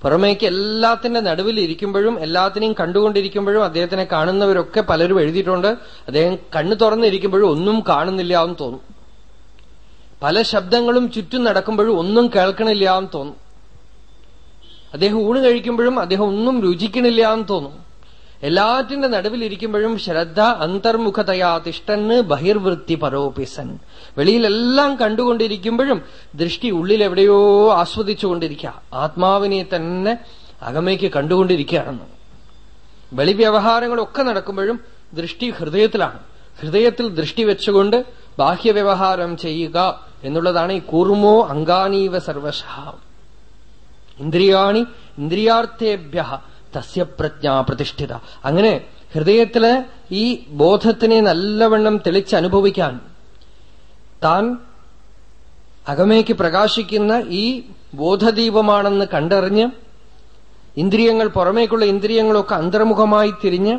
പുറമേക്ക് എല്ലാത്തിന്റെ നടുവിൽ ഇരിക്കുമ്പോഴും എല്ലാത്തിനെയും കണ്ടുകൊണ്ടിരിക്കുമ്പോഴും അദ്ദേഹത്തിനെ കാണുന്നവരൊക്കെ പലരും എഴുതിയിട്ടുണ്ട്. അദ്ദേഹം കണ്ണു തുറന്നിരിക്കുമ്പോഴും ഒന്നും കാണുന്നില്ല എന്ന് തോന്നും. പല ശബ്ദങ്ങളും ചുറ്റും നടക്കുമ്പോഴും ഒന്നും കേൾക്കണില്ല എന്ന് തോന്നും. അദ്ദേഹം ഊണ് കഴിക്കുമ്പോഴും അദ്ദേഹം ഒന്നും രുചിക്കണില്ല എന്ന് തോന്നും. എല്ലാറ്റിന്റെ നടുവിലിരിക്കുമ്പോഴും ശ്രദ്ധ അന്തർമുഖതയാ തിഷ്ടന് ബഹിർവൃത്തി പരോപിസൻ വെളിയിലെല്ലാം കണ്ടുകൊണ്ടിരിക്കുമ്പോഴും ദൃഷ്ടി ഉള്ളിൽ എവിടെയോ ആസ്വദിച്ചുകൊണ്ടിരിക്കുക ആത്മാവിനെ തന്നെ അകമേക്ക് കണ്ടുകൊണ്ടിരിക്കുകയാണെന്ന് വെളിവ്യവഹാരങ്ങളൊക്കെ നടക്കുമ്പോഴും ദൃഷ്ടി ഹൃദയത്തിലാണ്. ഹൃദയത്തിൽ ദൃഷ്ടി വെച്ചുകൊണ്ട് ബാഹ്യവ്യവഹാരം ചെയ്യുക എന്നുള്ളതാണ് ഈ കൂർമോ അങ്കാനീവ സർവശ. ഇന്ദ്രിയാണി ഇന്ദ്രിയാർത്ഥേഭ്യ തസ്യ പ്രജ്ഞ പ്രതിഷ്ഠിത. അങ്ങനെ ഹൃദയത്തിൽ ഈ ബോധത്തിനെ നല്ലവണ്ണം തെളിച്ചനുഭവിക്കാൻ താൻ അകമേക്ക് പ്രകാശിക്കുന്ന ഈ ബോധദീപമാണെന്ന് കണ്ടറിഞ്ഞ് ഇന്ദ്രിയങ്ങൾ പുറമേക്കുള്ള ഇന്ദ്രിയങ്ങളൊക്കെ അന്തർമുഖമായി തിരിഞ്ഞ്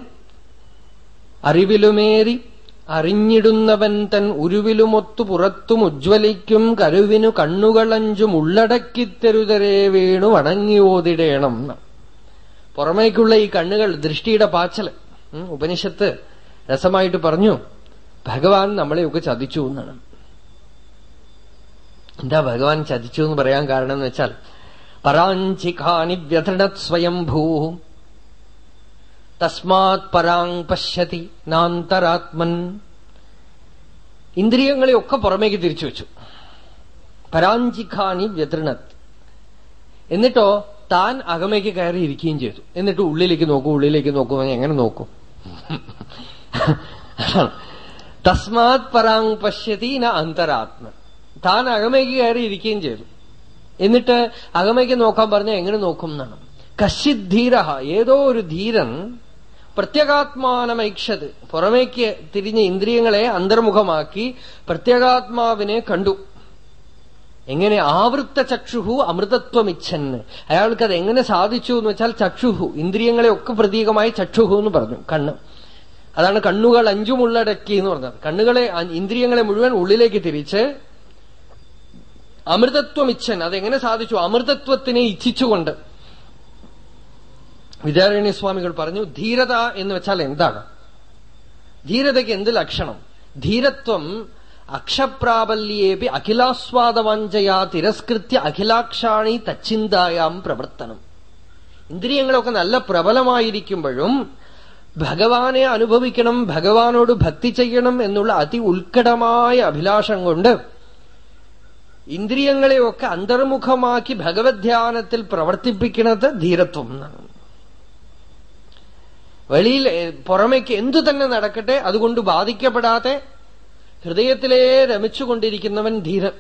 അറിവിലുമേറി അറിഞ്ഞിടുന്നവൻ തൻ ഉരുവിലുമൊത്തു പുറത്തും ഉജ്ജ്വലിക്കും കരുവിനു കണ്ണുകളഞ്ചും ഉള്ളടക്കിത്തരുതരെ വീണു വണങ്ങിയോതിടേണം പുറമേക്കുള്ള ഈ കണ്ണുകൾ ദൃഷ്ടിയുടെ പാച്ചൽ ഉപനിഷത്ത് രസമായിട്ട് പറഞ്ഞു ഭഗവാൻ നമ്മളെയൊക്കെ ചതിച്ചു എന്നാണ്. എന്താ ഭഗവാൻ ചതിച്ചു എന്ന് പറയാൻ കാരണം എന്ന് വെച്ചാൽ പരാഞ്ചിഖാനി വ്യഥണത് സ്വയംഭൂ തസ്മാത് പരാങ് പശ്യതി നാന്തരാത്മൻ. ഇന്ദ്രിയങ്ങളെയൊക്കെ പുറമേക്ക് തിരിച്ചു വെച്ചു. പരാഞ്ചിഖാനി വ്യതൃണത്. എന്നിട്ടോ താൻ അകമേക്ക് കയറിയിരിക്കുകയും ചെയ്തു. എന്നിട്ട് ഉള്ളിലേക്ക് നോക്കൂ ഉള്ളിലേക്ക് നോക്കൂ എങ്ങനെ നോക്കും. തസ്മാത് പരാങ് പശ്യതി ന അന്തരാത്മ താൻ അകമേക്ക് കയറിയിരിക്കുകയും ചെയ്തു. എന്നിട്ട് അകമേക്ക് നോക്കാൻ പറഞ്ഞ എങ്ങനെ നോക്കും എന്നാണ്. കശിദ്ധീര ഏതോ ഒരു ധീരൻ പ്രത്യേകാത്മാനമൈക്ഷത്. പുറമേക്ക് തിരിഞ്ഞ ഇന്ദ്രിയങ്ങളെ അന്തർമുഖമാക്കി പ്രത്യേകാത്മാവിനെ കണ്ടു. എങ്ങനെ ആവൃത്ത ചക്ഷുഹു അമൃതത്വമിച്ഛന്ന്. അയാൾക്ക് അത് എങ്ങനെ സാധിച്ചു എന്ന് വെച്ചാൽ ചക്ഷുഹു. ഇന്ദ്രിയങ്ങളെ ഒക്കെ പ്രതീകമായി ചക്ഷുഹു എന്ന് പറഞ്ഞു. കണ്ണ്. അതാണ് കണ്ണുകൾ അഞ്ചും ഉള്ളടക്കി എന്ന് പറഞ്ഞത്. കണ്ണുകളെ ഇന്ദ്രിയങ്ങളെ മുഴുവൻ ഉള്ളിലേക്ക് തിരിച്ച് അമൃതത്വം ഇച്ഛൻ അതെങ്ങനെ സാധിച്ചു? അമൃതത്വത്തിനെ ഇച്ഛിച്ചുകൊണ്ട്. വിദ്യാരണ്യ സ്വാമികൾ പറഞ്ഞു ധീരത എന്ന് വെച്ചാൽ എന്താണ്? ധീരതയ്ക്ക് എന്ത് ലക്ഷണം? ധീരത്വം അക്ഷപ്രാബല്യേപി അഖിലാസ്വാദവാഞ്ചയാ തിരസ്കൃത്യ അഖിലാക്ഷാണി തച്ചിന്തായാം പ്രവർത്തനം. ഇന്ദ്രിയങ്ങളൊക്കെ നല്ല പ്രബലമായിരിക്കുമ്പോഴും ഭഗവാനെ അനുഭവിക്കണം ഭഗവാനോട് ഭക്തി ചെയ്യണം എന്നുള്ള അതി ഉത്കടമായ അഭിലാഷം കൊണ്ട് ഇന്ദ്രിയങ്ങളെയൊക്കെ അന്തർമുഖമാക്കി ഭഗവത് ധ്യാനത്തിൽ പ്രവർത്തിപ്പിക്കുന്നത് ധീരത്വം എന്നാണ്. വെളിയിൽ പുറമേക്ക് എന്തു തന്നെ നടക്കട്ടെ അതുകൊണ്ട് ബാധിക്കപ്പെടാതെ ഹൃദയത്തിലേ രമിച്ചുകൊണ്ടിരിക്കുന്നവൻ ധീരൻ.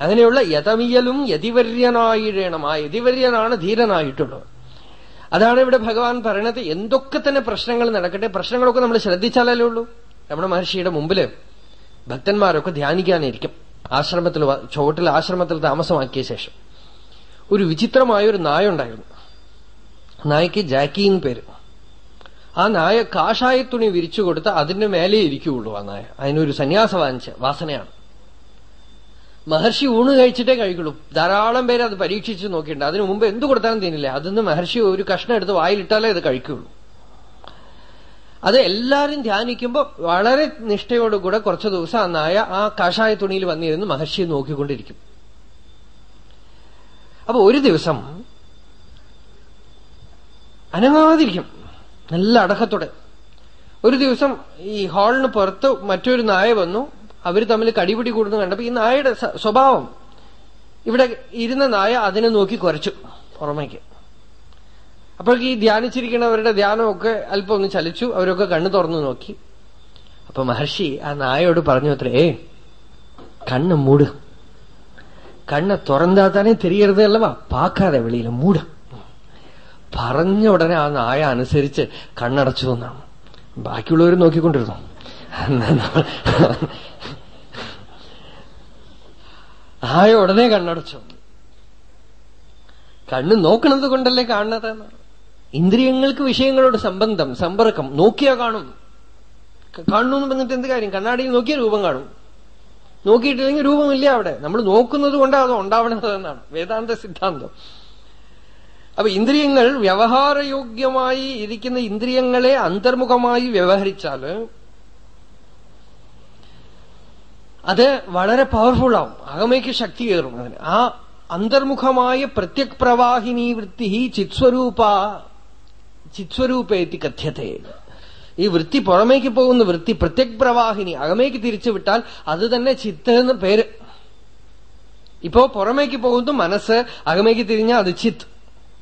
അങ്ങനെയുള്ള യഥമിയലും യതിവര്യനായിടേണം ആ യതിവര്യനാണ് ധീരനായിട്ടുള്ളത് അതാണ് ഇവിടെ ഭഗവാൻ പറയണത്. എന്തൊക്കെ തന്നെ പ്രശ്നങ്ങൾ നടക്കട്ടെ പ്രശ്നങ്ങളൊക്കെ നമ്മൾ ശ്രദ്ധിച്ചാലേ ഉള്ളൂ. രമണ മഹർഷിയുടെ മുമ്പിൽ ഭക്തന്മാരൊക്കെ ധ്യാനിക്കാനിരിക്കും. ആശ്രമത്തിൽ ചുവട്ടിൽ ആശ്രമത്തിൽ താമസമാക്കിയ ശേഷം. ഒരു വിചിത്രമായ ഒരു നായ ഉണ്ടായിരുന്നു നായ്ക്ക് ജാക്കി എന്ന് പേര്. ആ നായ തുണി വിരിച്ചു കൊടുത്ത് അതിന്റെ മേലെ ഇരിക്കുകയുള്ളൂ ആ നായ. അതിനൊരു സന്യാസ വാങ്ങിച്ച വാസനയാണ്. മഹർഷി ഊണ് കഴിച്ചിട്ടേ കഴിക്കുള്ളൂ. ധാരാളം പേര് അത് പരീക്ഷിച്ച് നോക്കിയിട്ടുണ്ട്. അതിനു മുമ്പ് എന്ത് കൊടുത്താലും തിന്നില്ല. അതിന്ന് മഹർഷി ഒരു കഷ്ണം എടുത്ത് വായിലിട്ടാലേ അത് കഴിക്കുകയുള്ളൂ അത് എല്ലാരും ധ്യാനിക്കുമ്പോൾ വളരെ നിഷ്ഠയോടുകൂടെ കുറച്ചു ദിവസം ആ നായ ആ കാഷായ തുണിയിൽ വന്നിരുന്ന് മഹർഷിയെ നോക്കിക്കൊണ്ടിരിക്കും. അപ്പൊ ഒരു ദിവസം അനങ്ങാതിരിക്കും. നല്ല അടക്കത്തോടെ. ഒരു ദിവസം ഈ ഹാളിന് പുറത്ത് മറ്റൊരു നായ വന്നു. അവർ തമ്മിൽ കടിപിടി കൂടുന്നു കണ്ടപ്പോ ഈ നായയുടെ സ്വഭാവം. ഇവിടെ ഇരുന്ന നായ അതിനെ നോക്കി കുറച്ചു പുറമേക്ക്. അപ്പോഴേക്ക് ഈ ധ്യാനിച്ചിരിക്കുന്നവരുടെ ധ്യാനമൊക്കെ അല്പം ഒന്ന് ചലിച്ചു. അവരൊക്കെ കണ്ണു തുറന്നു നോക്കി. അപ്പൊ മഹർഷി ആ നായോട് പറഞ്ഞു അത്രേ കണ്ണ് മൂട്. കണ്ണ് തുറന്താ തന്നെ തെരിയരുത് അല്ലവാ പാക്കാതെ വെളിയിൽ മൂട്. പറഞ്ഞ ഉടനെ ആ നായ അനുസരിച്ച് കണ്ണടച്ചു എന്നാണ് ബാക്കിയുള്ളവർ നോക്കിക്കൊണ്ടിരുന്നു. ആയ ഉടനെ കണ്ണടച്ചു. കണ്ണ് നോക്കണത് കൊണ്ടല്ലേ കാണുന്നത്? ഇന്ദ്രിയങ്ങൾക്ക് വിഷയങ്ങളോട് സംബന്ധം സമ്പർക്കം. നോക്കിയാ കാണും. കാണുന്നു എന്ന് പറഞ്ഞിട്ട് എന്ത് കാര്യം? കണ്ണാടിയിൽ നോക്കിയ രൂപം കാണും. നോക്കിയിട്ടില്ലെങ്കിൽ രൂപമില്ല അവിടെ. നമ്മൾ നോക്കുന്നത് കൊണ്ടാണ് അത് ഉണ്ടാവണത് എന്നാണ്. വേദാന്ത സിദ്ധാന്തം. അപ്പൊ ഇന്ദ്രിയങ്ങൾ വ്യവഹാരയോഗ്യമായി ഇരിക്കുന്ന ഇന്ദ്രിയങ്ങളെ അന്തർമുഖമായി വ്യവഹരിച്ചാൽ അത് വളരെ പവർഫുൾ ആവും. അകമയ്ക്ക് ശക്തി കയറും അതിന്. ആ അന്തർമുഖമായ പ്രത്യക് പ്രവാഹിനി വൃത്തി ചിത്സ്വരൂപ ചിത്സ്വരൂപേത്തി കഥ്യത്തെ. ഈ വൃത്തി പുറമേക്ക് പോകുന്ന വൃത്തി പ്രത്യക് പ്രവാഹിനി അകമേക്ക് തിരിച്ചു വിട്ടാൽ അത് തന്നെ ചിത്ത് എന്ന് പേര്. ഇപ്പോ പുറമേക്ക് പോകുന്നു മനസ്സ് അകമേക്ക് തിരിഞ്ഞാൽ അത് ചിത്ത്.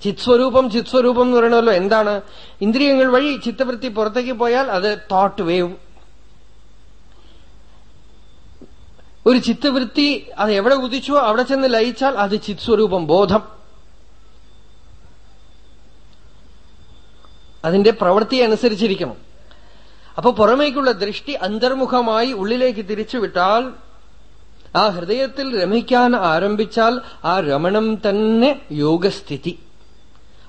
ചിത്സ്വരൂപം ചിത്സ്വരൂപം എന്ന് പറയണമല്ലോ. എന്താണ്? ഇന്ദ്രിയങ്ങൾ വഴി ചിത്തവൃത്തി പുറത്തേക്ക് പോയാൽ അത് തോട്ട് വേവ് ഒരു ചിത്തവൃത്തി അത് എവിടെ ഉദിച്ചോ അവിടെ ചെന്ന് ലയിച്ചാൽ അത് ചിത്സ്വരൂപം ബോധം. അതിന്റെ പ്രവൃത്തി അനുസരിച്ചിരിക്കണം. അപ്പൊ പുറമേക്കുള്ള ദൃഷ്ടി അന്തർമുഖമായി ഉള്ളിലേക്ക് തിരിച്ചുവിട്ടാൽ ആ ഹൃദയത്തിൽ രമിക്കാൻ ആരംഭിച്ചാൽ ആ രമണം തന്നെ യോഗസ്ഥിതി.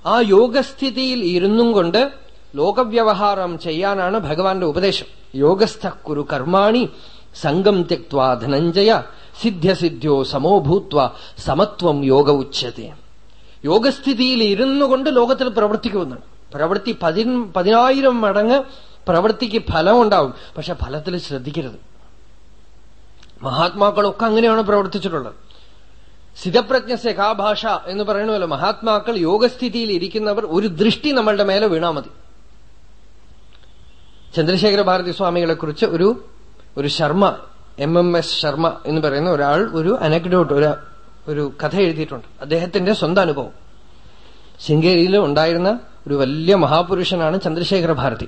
ആ യോഗസ്ഥിതിയിൽ ഇരുന്നും കൊണ്ട് ലോകവ്യവഹാരം ചെയ്യാനാണ് ഭഗവാന്റെ ഉപദേശം. യോഗസ്ഥ കുരു കർമാണി സംഘം തെക്വാ ധനഞ്ജയ സിദ്ധ്യസിദ്ധ്യോ സമോഭൂത്വ സമത്വം യോഗ ഉച്ചത്തെ യോഗസ്ഥിതിയിൽ ഇരുന്നു കൊണ്ട് ലോകത്തിൽ പ്രവർത്തിക്കുമെന്നാണ്. പ്രവൃത്തി പതി പതിനായിരം മടങ്ങ് പ്രവൃത്തിക്ക് ഫലം ഉണ്ടാവും പക്ഷെ ഫലത്തിൽ ശ്രദ്ധിക്കരുത്. മഹാത്മാക്കളൊക്കെ അങ്ങനെയാണ് പ്രവർത്തിച്ചിട്ടുള്ളത്. സ്ഥിതപ്രജ്ഞസ്യ കാ ഭാഷ എന്ന് പറയണമല്ലോ മഹാത്മാക്കൾ യോഗസ്ഥിതിയിൽ ഇരിക്കുന്നവർ ഒരു ദൃഷ്ടി നമ്മളുടെ മേലെ വീണാ മതി. ചന്ദ്രശേഖര ഭാരതി സ്വാമികളെ കുറിച്ച് ഒരു ഒരു Sharma M M S Sharma എന്ന് പറയുന്ന ഒരാൾ ഒരു അനക്ഡോട്ട് ഒരു ഒരു കഥ എഴുതിയിട്ടുണ്ട്. അദ്ദേഹത്തിന്റെ സ്വന്തം അനുഭവം. ശൃംഗേരിയിൽ ഉണ്ടായിരുന്ന ഒരു വലിയ മഹാപുരുഷനാണ് ചന്ദ്രശേഖര ഭാരതി.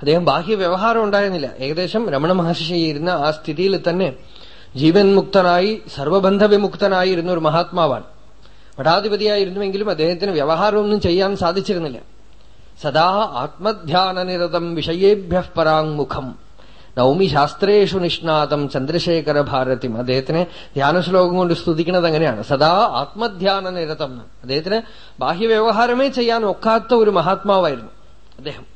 അദ്ദേഹം ബാഹ്യ വ്യവഹാരം ഉണ്ടായിരുന്നില്ല. ഏകദേശം രമണ മഹർഷി ഇരുന്ന ആ സ്ഥിതിയിൽ തന്നെ ജീവൻ മുക്തനായി സർവബന്ധ വിമുക്തനായി ഇരുന്ന ഒരു മഹാത്മാവാണ്. മഠാധിപതിയായിരുന്നുവെങ്കിലും അദ്ദേഹത്തിന് വ്യവഹാരമൊന്നും ചെയ്യാൻ സാധിച്ചിരുന്നില്ല. സദാ ആത്മധ്യാനനിരതം വിഷയേഭ്യ പരാങ്മുഖം നൗമി ശാസ്ത്രേഷു നിഷ്ണാതം ചന്ദ്രശേഖര ഭാരതിം. അദ്ദേഹത്തിനെ ധ്യാനശ്ലോകം കൊണ്ട് സ്തുതിക്കുന്നത് അങ്ങനെയാണ്. സദാ ആത്മധ്യാന നിരതം അദ്ദേഹത്തിന് ബാഹ്യവ്യവഹാരമേ ചെയ്യാൻ ഒക്കാത്ത ഒരു മഹാത്മാവായിരുന്നു അദ്ദേഹം.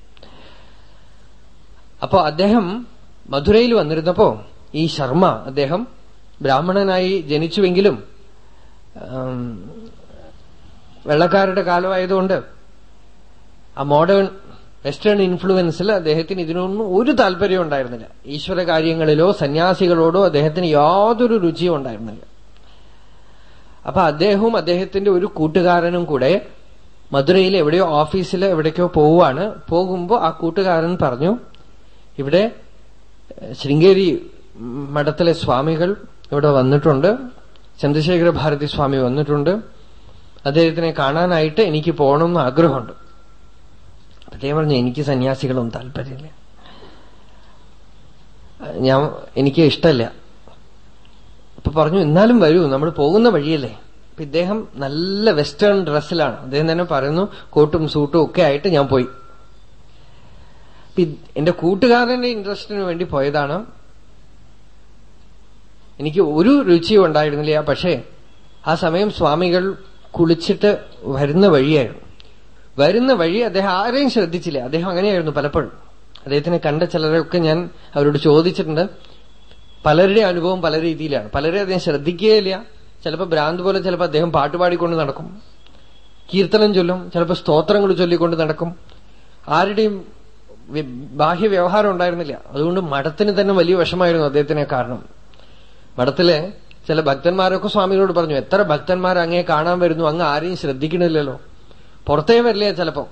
അപ്പോ അദ്ദേഹം മധുരയിൽ വന്നിരുന്നപ്പോ ഈ ശർമ്മ അദ്ദേഹം ബ്രാഹ്മണനായി ജനിച്ചുവെങ്കിലും വെള്ളക്കാരുടെ കാലമായതുകൊണ്ട് ആ മോഡേൺ വെസ്റ്റേൺ ഇൻഫ്ലുവൻസിൽ അദ്ദേഹത്തിന് ഇതിനൊന്നും ഒരു താല്പര്യം ഉണ്ടായിരുന്നില്ല. ഈശ്വര കാര്യങ്ങളിലോ സന്യാസികളോടോ അദ്ദേഹത്തിന് യാതൊരു രുചിയും ഉണ്ടായിരുന്നില്ല. അപ്പൊ അദ്ദേഹവും അദ്ദേഹത്തിന്റെ ഒരു കൂട്ടുകാരനും കൂടെ മധുരയിൽ എവിടെയോ ഓഫീസിൽ എവിടേക്കോ പോവുകയാണ്. പോകുമ്പോൾ ആ കൂട്ടുകാരൻ പറഞ്ഞു ഇവിടെ ശൃംഗേരി മഠത്തിലെ സ്വാമികൾ ഇവിടെ വന്നിട്ടുണ്ട്. ചന്ദ്രശേഖര ഭാരതി സ്വാമി വന്നിട്ടുണ്ട്. അദ്ദേഹത്തിനെ കാണാനായിട്ട് എനിക്ക് പോകണമെന്ന് ആഗ്രഹമുണ്ട്. അദ്ദേഹം പറഞ്ഞു എനിക്ക് സന്യാസികളൊന്നും താല്പര്യമില്ല. ഞാൻ എനിക്ക് ഇഷ്ടമല്ല അപ്പൊ പറഞ്ഞു എന്നാലും വരൂ നമ്മൾ പോകുന്ന വഴിയല്ലേ? അപ്പൊ ഇദ്ദേഹം നല്ല വെസ്റ്റേൺ ഡ്രസ്സിലാണ്. അദ്ദേഹം തന്നെ പറയുന്നു കോട്ടും സൂട്ടും ഒക്കെ ആയിട്ട് ഞാൻ പോയി. എന്റെ കൂട്ടുകാരന്റെ ഇൻട്രസ്റ്റിന് വേണ്ടി പോയതാണ്. എനിക്ക് ഒരു രുചിയും ഉണ്ടായിരുന്നില്ല. പക്ഷേ ആ സമയം സ്വാമികൾ കുളിച്ചിട്ട് വരുന്ന വഴിയായിരുന്നു. വരുന്ന വഴി അദ്ദേഹം ആരെയും ശ്രദ്ധിച്ചില്ല. അദ്ദേഹം അങ്ങനെയായിരുന്നു പലപ്പോഴും. അദ്ദേഹത്തിനെ കണ്ട ചിലരൊക്കെ ഞാൻ അവരോട് ചോദിച്ചിട്ടുണ്ട്. പലരുടെ അനുഭവം പല രീതിയിലാണ്. പലരെ അദ്ദേഹം ശ്രദ്ധിക്കുകയില്ല. ചിലപ്പോൾ ഭ്രാന്ത് പോലെ ചിലപ്പോൾ അദ്ദേഹം പാട്ടുപാടിക്കൊണ്ട് നടക്കും. കീർത്തനം ചൊല്ലും. ചിലപ്പോൾ സ്തോത്രങ്ങൾ ചൊല്ലിക്കൊണ്ട് നടക്കും. ആരുടെയും ബാഹ്യ വ്യവഹാരം ഉണ്ടായിരുന്നില്ല. അതുകൊണ്ട് മഠത്തിന് തന്നെ വലിയ വിഷമായിരുന്നു അദ്ദേഹത്തിനെ കാരണം മഠത്തിലെ ചില ഭക്തന്മാരൊക്കെ സ്വാമികളോട് പറഞ്ഞു എത്ര ഭക്തന്മാർ അങ്ങേ കാണാൻ വരുന്നു അങ്ങ് ആരെയും ശ്രദ്ധിക്കണില്ലല്ലോ. പുറത്തേ വരില്ല ചിലപ്പോ?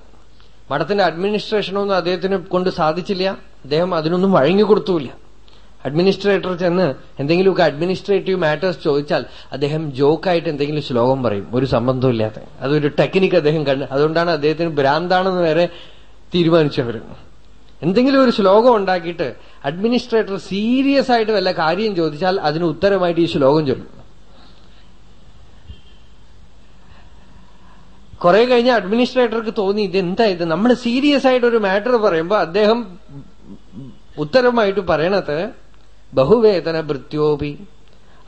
മഠത്തിന്റെ അഡ്മിനിസ്ട്രേഷനൊന്നും അദ്ദേഹത്തിന് കൊണ്ട് സാധിച്ചില്ല. അദ്ദേഹം അതിനൊന്നും വഴങ്ങിക്കൊടുത്തൂല്ല അഡ്മിനിസ്ട്രേറ്റർ ചെന്ന് എന്തെങ്കിലുമൊക്കെ അഡ്മിനിസ്ട്രേറ്റീവ് മാറ്റേഴ്സ് ചോദിച്ചാൽ അദ്ദേഹം ജോക്കായിട്ട് എന്തെങ്കിലും ശ്ലോകം പറയും. ഒരു സംബന്ധമില്ലാത്ത അതൊരു ടെക്നിക്ക് അദ്ദേഹം കണ്ട്. അതുകൊണ്ടാണ് അദ്ദേഹത്തിന് ഭ്രാന്താണെന്ന് വരെ തീരുമാനിച്ചവർ എന്തെങ്കിലും ഒരു ശ്ലോകം ഉണ്ടാക്കിയിട്ട് അഡ്മിനിസ്ട്രേറ്റർ സീരിയസ് ആയിട്ട് വല്ല കാര്യം ചോദിച്ചാൽ അതിന് ഉത്തരമായിട്ട് ഈ ശ്ലോകം ചൊല്ലും. കുറെ കഴിഞ്ഞ അഡ്മിനിസ്ട്രേറ്റർക്ക് തോന്നി ഇതെന്താ ഇത്? നമ്മൾ സീരിയസ് ആയിട്ട് ഒരു മാറ്റർ പറയുമ്പോൾ അദ്ദേഹം ഉത്തരമായിട്ട് പറയണത് ബഹുവേതന ഭൃത്യോപി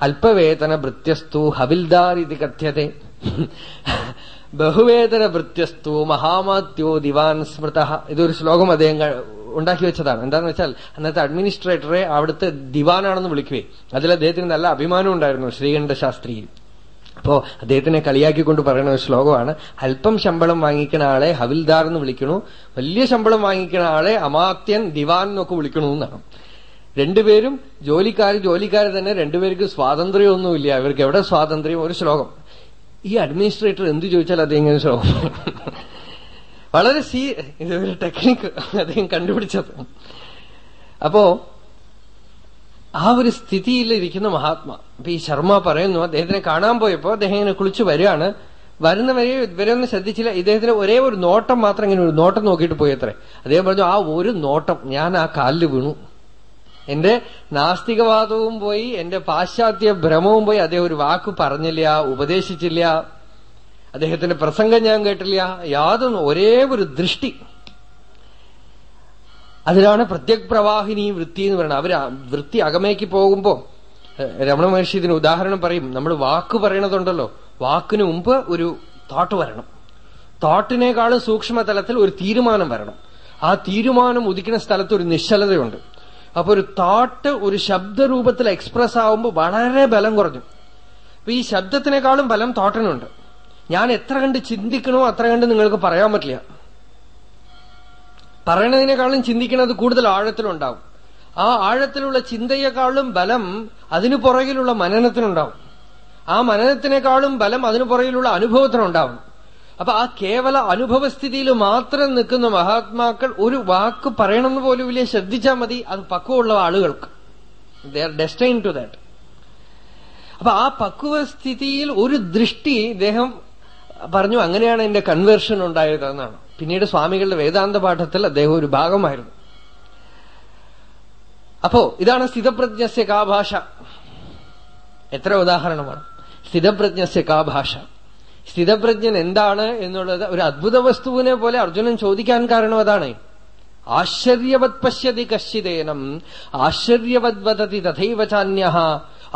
അല്പവേതന ഭൃത്യസ്തു ഹവിൽദാർ ഇത് കഥ്യത. ബഹുവേതന ഭൃത്യസ്തു മഹാമാത്യോ ദിവാൻ സ്മൃത. ഇതൊരു ശ്ലോകം അദ്ദേഹം ഉണ്ടാക്കി വെച്ചതാണ്. എന്താന്ന് വെച്ചാൽ അന്നത്തെ അഡ്മിനിസ്ട്രേറ്ററെ അവിടുത്തെ ദിവാനാണെന്ന് വിളിക്കുവേ. അതിൽ അദ്ദേഹത്തിന് നല്ല അഭിമാനം ഉണ്ടായിരുന്നു ശ്രീകണ്ഠ ശാസ്ത്രിയിൽ. അപ്പോ അദ്ദേഹത്തിനെ കളിയാക്കിക്കൊണ്ട് പറയുന്ന ഒരു ശ്ലോകമാണ് അല്പം ശമ്പളം വാങ്ങിക്കണ ആളെ ഹവിൽദാർ എന്ന് വിളിക്കണു വലിയ ശമ്പളം വാങ്ങിക്കണ ആളെ അമാത്യൻ ദിവാൻ എന്നൊക്കെ വിളിക്കണു എന്നാണ്. രണ്ടുപേരും ജോലിക്കാർ ജോലിക്കാർ തന്നെ രണ്ടുപേർക്ക് സ്വാതന്ത്ര്യമൊന്നുമില്ല. ഇവർക്ക് എവിടെ സ്വാതന്ത്ര്യം? ഒരു ശ്ലോകം. ഈ അഡ്മിനിസ്ട്രേറ്റർ എന്ത് ചോദിച്ചാൽ അദ്ദേഹം ഇങ്ങനെ ശ്ലോകം വളരെ സീ ഇതൊരു ടെക്നിക്ക് അദ്ദേഹം കണ്ടുപിടിച്ചത്. അപ്പോ ആ ഒരു സ്ഥിതിയിൽ ഇരിക്കുന്ന മഹാത്മാ അപ്പൊ ഈ ശർമ്മ പറയുന്നു അദ്ദേഹത്തിനെ കാണാൻ പോയപ്പോ അദ്ദേഹം ഇങ്ങനെ കുളിച്ചു വരികയാണ്. വരുന്നവരെ ഇവരെ ഒന്നും ശ്രദ്ധിച്ചില്ല. ഇദ്ദേഹത്തിന് ഒരേ ഒരു നോട്ടം മാത്രം ഇങ്ങനെ ഒരു നോട്ടം നോക്കിയിട്ട് പോയത്രേ. അദ്ദേഹം പറഞ്ഞു ആ ഒരു നോട്ടം ഞാൻ ആ കാലിൽ വീണു. എന്റെ നാസ്തികവാദവും പോയി എന്റെ പാശ്ചാത്യ ഭ്രമവും പോയി അദ്ദേഹം ഒരു വാക്ക് പറഞ്ഞില്ല ഉപദേശിച്ചില്ല. അദ്ദേഹത്തിന്റെ പ്രസംഗം ഞാൻ കേട്ടില്ല. യാതൊന്നും ഒരേ ഒരു ദൃഷ്ടി. അതിലാണ് പ്രത്യക് പ്രവാഹിനി വൃത്തി എന്ന് പറയുന്നത്. അവർ വൃത്തി അകമേക്ക് പോകുമ്പോ രമണ മഹർഷി ഇതിന് ഉദാഹരണം പറയും. നമ്മൾ വാക്ക് പറയണതുണ്ടല്ലോ. വാക്കിന് മുമ്പ് ഒരു തോട്ട് വരണം. തോട്ടിനേക്കാളും സൂക്ഷ്മതലത്തിൽ ഒരു തീരുമാനം വരണം. ആ തീരുമാനം ഉദിക്കുന്ന സ്ഥലത്ത് ഒരു നിശ്ചലതയുണ്ട്. അപ്പൊ ഒരു തോട്ട് ഒരു ശബ്ദരൂപത്തിൽ എക്സ്പ്രസ് ആവുമ്പോൾ വളരെ ബലം കുറഞ്ഞു. അപ്പൊ ഈ ശബ്ദത്തിനേക്കാളും ബലം തോട്ടിനുണ്ട്. ഞാൻ എത്ര കണ്ട് ചിന്തിക്കണോ അത്ര കണ്ട് നിങ്ങൾക്ക് പറയാൻ പറ്റില്ല. പറയണതിനേക്കാളും ചിന്തിക്കുന്നത് കൂടുതൽ ആഴത്തിലുണ്ടാവും. ആ ആഴത്തിലുള്ള ചിന്തയെക്കാളും ബലം അതിനു പുറകിലുള്ള മനനത്തിനുണ്ടാവും. ആ മനനത്തിനേക്കാളും ബലം അതിനു പുറകിലുള്ള അനുഭവത്തിനുണ്ടാവും. അപ്പൊ ആ കേവല അനുഭവസ്ഥിതിയിൽ മാത്രം നിൽക്കുന്ന മഹാത്മാക്കൾ ഒരു വാക്ക് പറയണമെന്ന് പോലും വലിയ ശ്രദ്ധിച്ചാൽ മതി. അത് പക്വമുള്ള ആളുകൾക്ക്. They are destine to that അപ്പൊ ആ പക്വസ്ഥിതിയിൽ ഒരു ദൃഷ്ടി ഇദ്ദേഹം പറഞ്ഞു അങ്ങനെയാണ് എന്റെ കൺവേർഷൻ ഉണ്ടായതെന്നാണ് പിന്നീട് സ്വാമികളുടെ വേദാന്ത പാഠത്തിൽ അദ്ദേഹം ഒരു ഭാഗമായിരുന്നു. അപ്പോ ഇതാണ് സ്ഥിതപ്രജ്ഞസ്യ കാ ഭാഷ. എത്ര ഉദാഹരണമാണ്. സ്ഥിതപ്രജ്ഞസ്യ കാ ഭാഷ. സ്ഥിതപ്രജ്ഞൻ എന്താണ് എന്നുള്ളത് ഒരു അദ്ഭുത വസ്തുവിനെ പോലെ അർജുനൻ ചോദിക്കാൻ കാരണം അതാണ്. ആശ്ചര്യവത് പശ്യതി കശ്ചിതേനം. ആശ്ചര്യവത് വദതി തഥൈവ ചാന്യ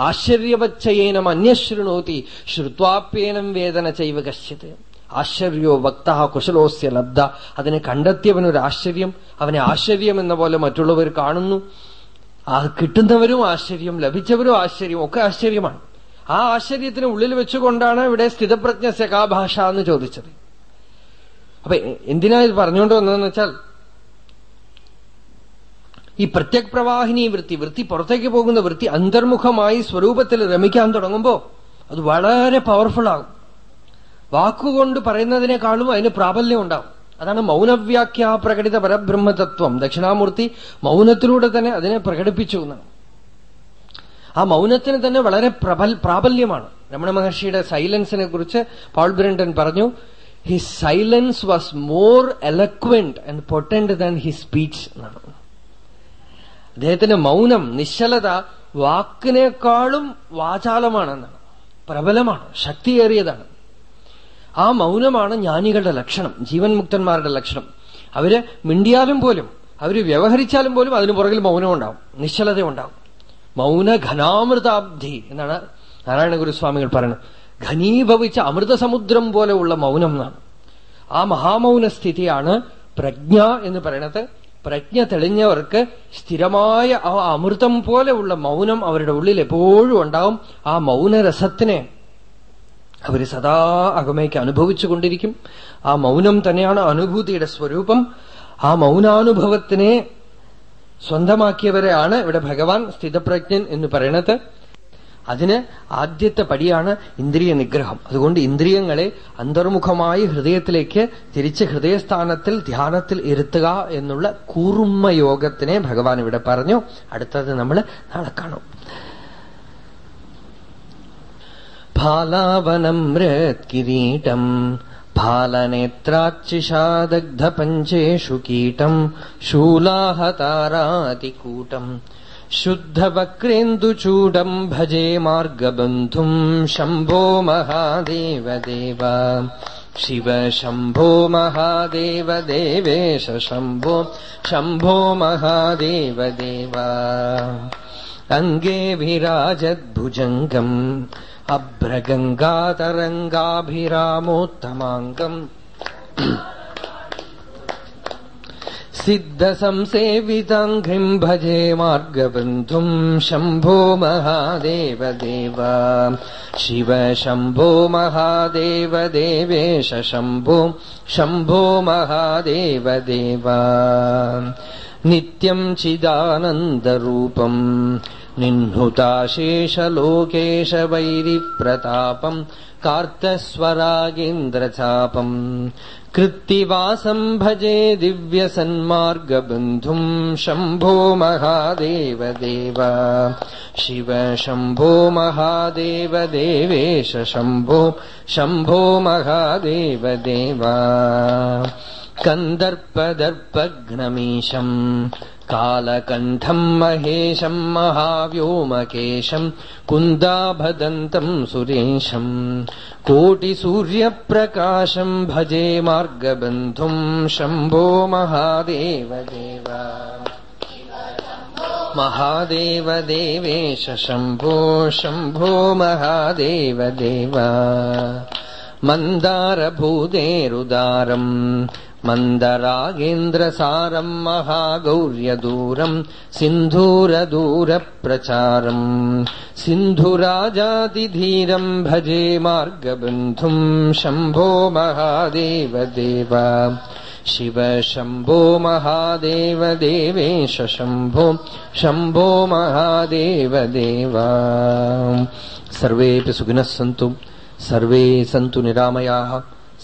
ആശ്ചര്യവച്ചയേനം അന്യശൃണോതി ശ്രുത്വാപ്യേനം വേദന ചൈവ കശ്യത് ആശ്ചര്യോ വക്ത കുശലോസ്യ ലബ്ധ. അതിനെ കണ്ടെത്തിയവനൊരു ആശ്ചര്യം അവനെ ആശ്ചര്യം എന്ന പോലെ മറ്റുള്ളവർ കാണുന്നു. ആ കിട്ടുന്നവരും ആശ്ചര്യം ലഭിച്ചവരും ആശ്ചര്യം ഒക്കെ ആശ്ചര്യമാണ്. ആ ആശ്ചര്യത്തിന് ഉള്ളിൽ വെച്ചുകൊണ്ടാണ് ഇവിടെ സ്ഥിതപ്രജ്ഞ സകാഭാഷ എന്ന് ചോദിച്ചത്. അപ്പൊ എന്തിനാ ഇത് പറഞ്ഞുകൊണ്ട് വന്നതെന്ന് വെച്ചാൽ ഈ പ്രത്യക് പ്രവാഹിനി വൃത്തി വൃത്തി പുറത്തേക്ക് പോകുന്ന വൃത്തി അന്തർമുഖമായി സ്വരൂപത്തിൽ രമിക്കാൻ തുടങ്ങുമ്പോൾ അത് വളരെ പവർഫുൾ ആകും. വാക്കുകൊണ്ട് പറയുന്നതിനേക്കാളും അതിന് പ്രാബല്യം ഉണ്ടാവും. അതാണ് മൗനവ്യാഖ്യാ പ്രകടിത പരബ്രഹ്മതത്വം. ദക്ഷിണാമൂർത്തി മൗനത്തിലൂടെ തന്നെ അതിനെ പ്രകടിപ്പിച്ചു എന്നാണ്. ആ മൗനത്തിന് തന്നെ വളരെ പ്രബൽ പ്രാബല്യമാണ്. രമണ മഹർഷിയുടെ സൈലൻസിനെ കുറിച്ച് പോൾ ബ്രണ്ടൻ പറഞ്ഞു his silence was more eloquent and potent than his speech എന്നാണ്. അദ്ദേഹത്തിന്റെ മൗനം നിശ്ചലത വാക്കിനേക്കാളും വാചാലമാണെന്നാണ്. പ്രബലമാണ് ശക്തിയേറിയതാണ്. ആ മൗനമാണ് ജ്ഞാനികളുടെ ലക്ഷണം ജീവൻ മുക്തന്മാരുടെ ലക്ഷണം. അവർ മിണ്ടിയാലും പോലും അവർ വ്യവഹരിച്ചാലും പോലും അതിനു പുറകിൽ മൗനം ഉണ്ടാവും നിശ്ചലത ഉണ്ടാവും മൗന ഘനാമൃതാബ്ധി എന്നാണ് നാരായണ ഗുരുസ്വാമികൾ പറയുന്നത്. ഘനീഭവിച്ച അമൃതസമുദ്രം പോലെയുള്ള മൗനം എന്നാണ്. ആ മഹാമൗന സ്ഥിതിയാണ് പ്രജ്ഞ എന്ന് പറയണത് പ്രജ്ഞ തെളിഞ്ഞവർക്ക് സ്ഥിരമായ ആ അമൃതം പോലെയുള്ള മൗനം അവരുടെ ഉള്ളിൽ എപ്പോഴും ഉണ്ടാവും. ആ മൗനരസത്തിനെ അവർ സദാ അകമയ്ക്ക് അനുഭവിച്ചുകൊണ്ടിരിക്കും ആ മൗനം തന്നെയാണ് അനുഭൂതിയുടെ സ്വരൂപം. ആ മൗനാനുഭവത്തിനെ സ്വന്തമാക്കിയവരെയാണ് ഇവിടെ ഭഗവാൻ സ്ഥിതപ്രജ്ഞൻ എന്ന് പറയണത് അതിന് ആദ്യത്തെ പടിയാണ് ഇന്ദ്രിയ നിഗ്രഹം. അതുകൊണ്ട് ഇന്ദ്രിയങ്ങളെ അന്തർമുഖമായി ഹൃദയത്തിലേക്ക് തിരിച്ച് ഹൃദയസ്ഥാനത്തിൽ ധ്യാനത്തിൽ ഇരുത്തുക എന്നുള്ള കൂർമ്മയോഗത്തിനെ ഭഗവാൻ ഇവിടെ പറഞ്ഞു. അടുത്തത് നമ്മൾ നാളെ കാണും. ഫാലാവനമൃത്കിരീടം ഫാലനേത്രാക്ഷിഷാദഗ്ധപഞ്ചേഷു കീടം ശൂലാഹതാരാതികൂട്ടം. शुद्धवक्रेन्दुचूडम् भजे मार्गबन्धुम् शम्भो महादेव देव शिव शम्भो महादेव देवेश शम्भो शम्भो महादेव देव अङ्गे विराजद्भुजङ्गम् अभ्रगङ्गातरङ्गाभिरामोत्तमाङ्गम् सिद्धसंसेविताङ्घ्रिम् भजे मार्गबन्धुम् शम्भो महादेव देव शिव शम्भो महादेव देवेश शम्भो शम्भो महादेव देव नित्यम् चिदानन्दरूपम् निह्नुताशेषलोकेशवैरिप्रतापम् कार्तस्वरागेन्द्रचापम् कृत्तिवासम् भजे दिव्यसन्मार्गबन्धुम् शम्भो महादेव देव शिव शम्भो महादेव देवेश शम्भो शम्भो महादेव देव कन्दर्पदर्पघ्नमीशम् कालकण्ठम् महेशम् महाव्योमकेशम् कुन्दाभदन्तम् सुरेशम् कोटिसूर्यप्रकाशम् भजे मार्गबन्धुम् शम्भो महादेव देव महादेव देवेश शम्भो शम्भो महादेव देव मन्दारभूतेरुदारम् मन्दरागेन्द्रसारम् महागौर्यदूरम् सिन्धूरदूरप्रचारम् सिन्धुराजातिधीरम् भजे मार्गबन्धुम् शम्भो महादेव देव शिव शम्भो महादेव देवेश शम्भो शम्भो महादेव देव सर्वेऽपि सुखिनः सन्तु सर्वे सन्तु निरामयाः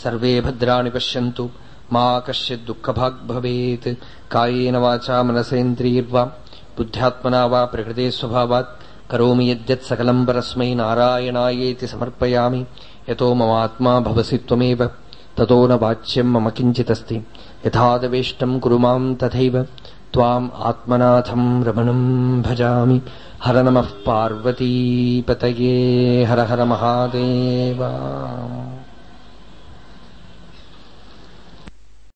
सर्वे भद्राणि पश्यन्तु मा कश्चित् दुःखभाग् भवेत्। कायेन वाचा मनसेन्द्रियर्वा बुद्ध्यात्मना वा प्रकृते स्वभावात्। करोमि यद्यत् सकलम् परस्मै नारायणायेति समर्पयामि। यतो ममात्मा भवसि त्वमेव। ततो न वाच्यम् मम किञ्चिदस्ति। यथादवेष्टम् कुरु माम् तथैव। त्वाम् आत्मनाथम् रमणम् भजामि। हर नमः पार्वतीपतये। हर हर महादेवा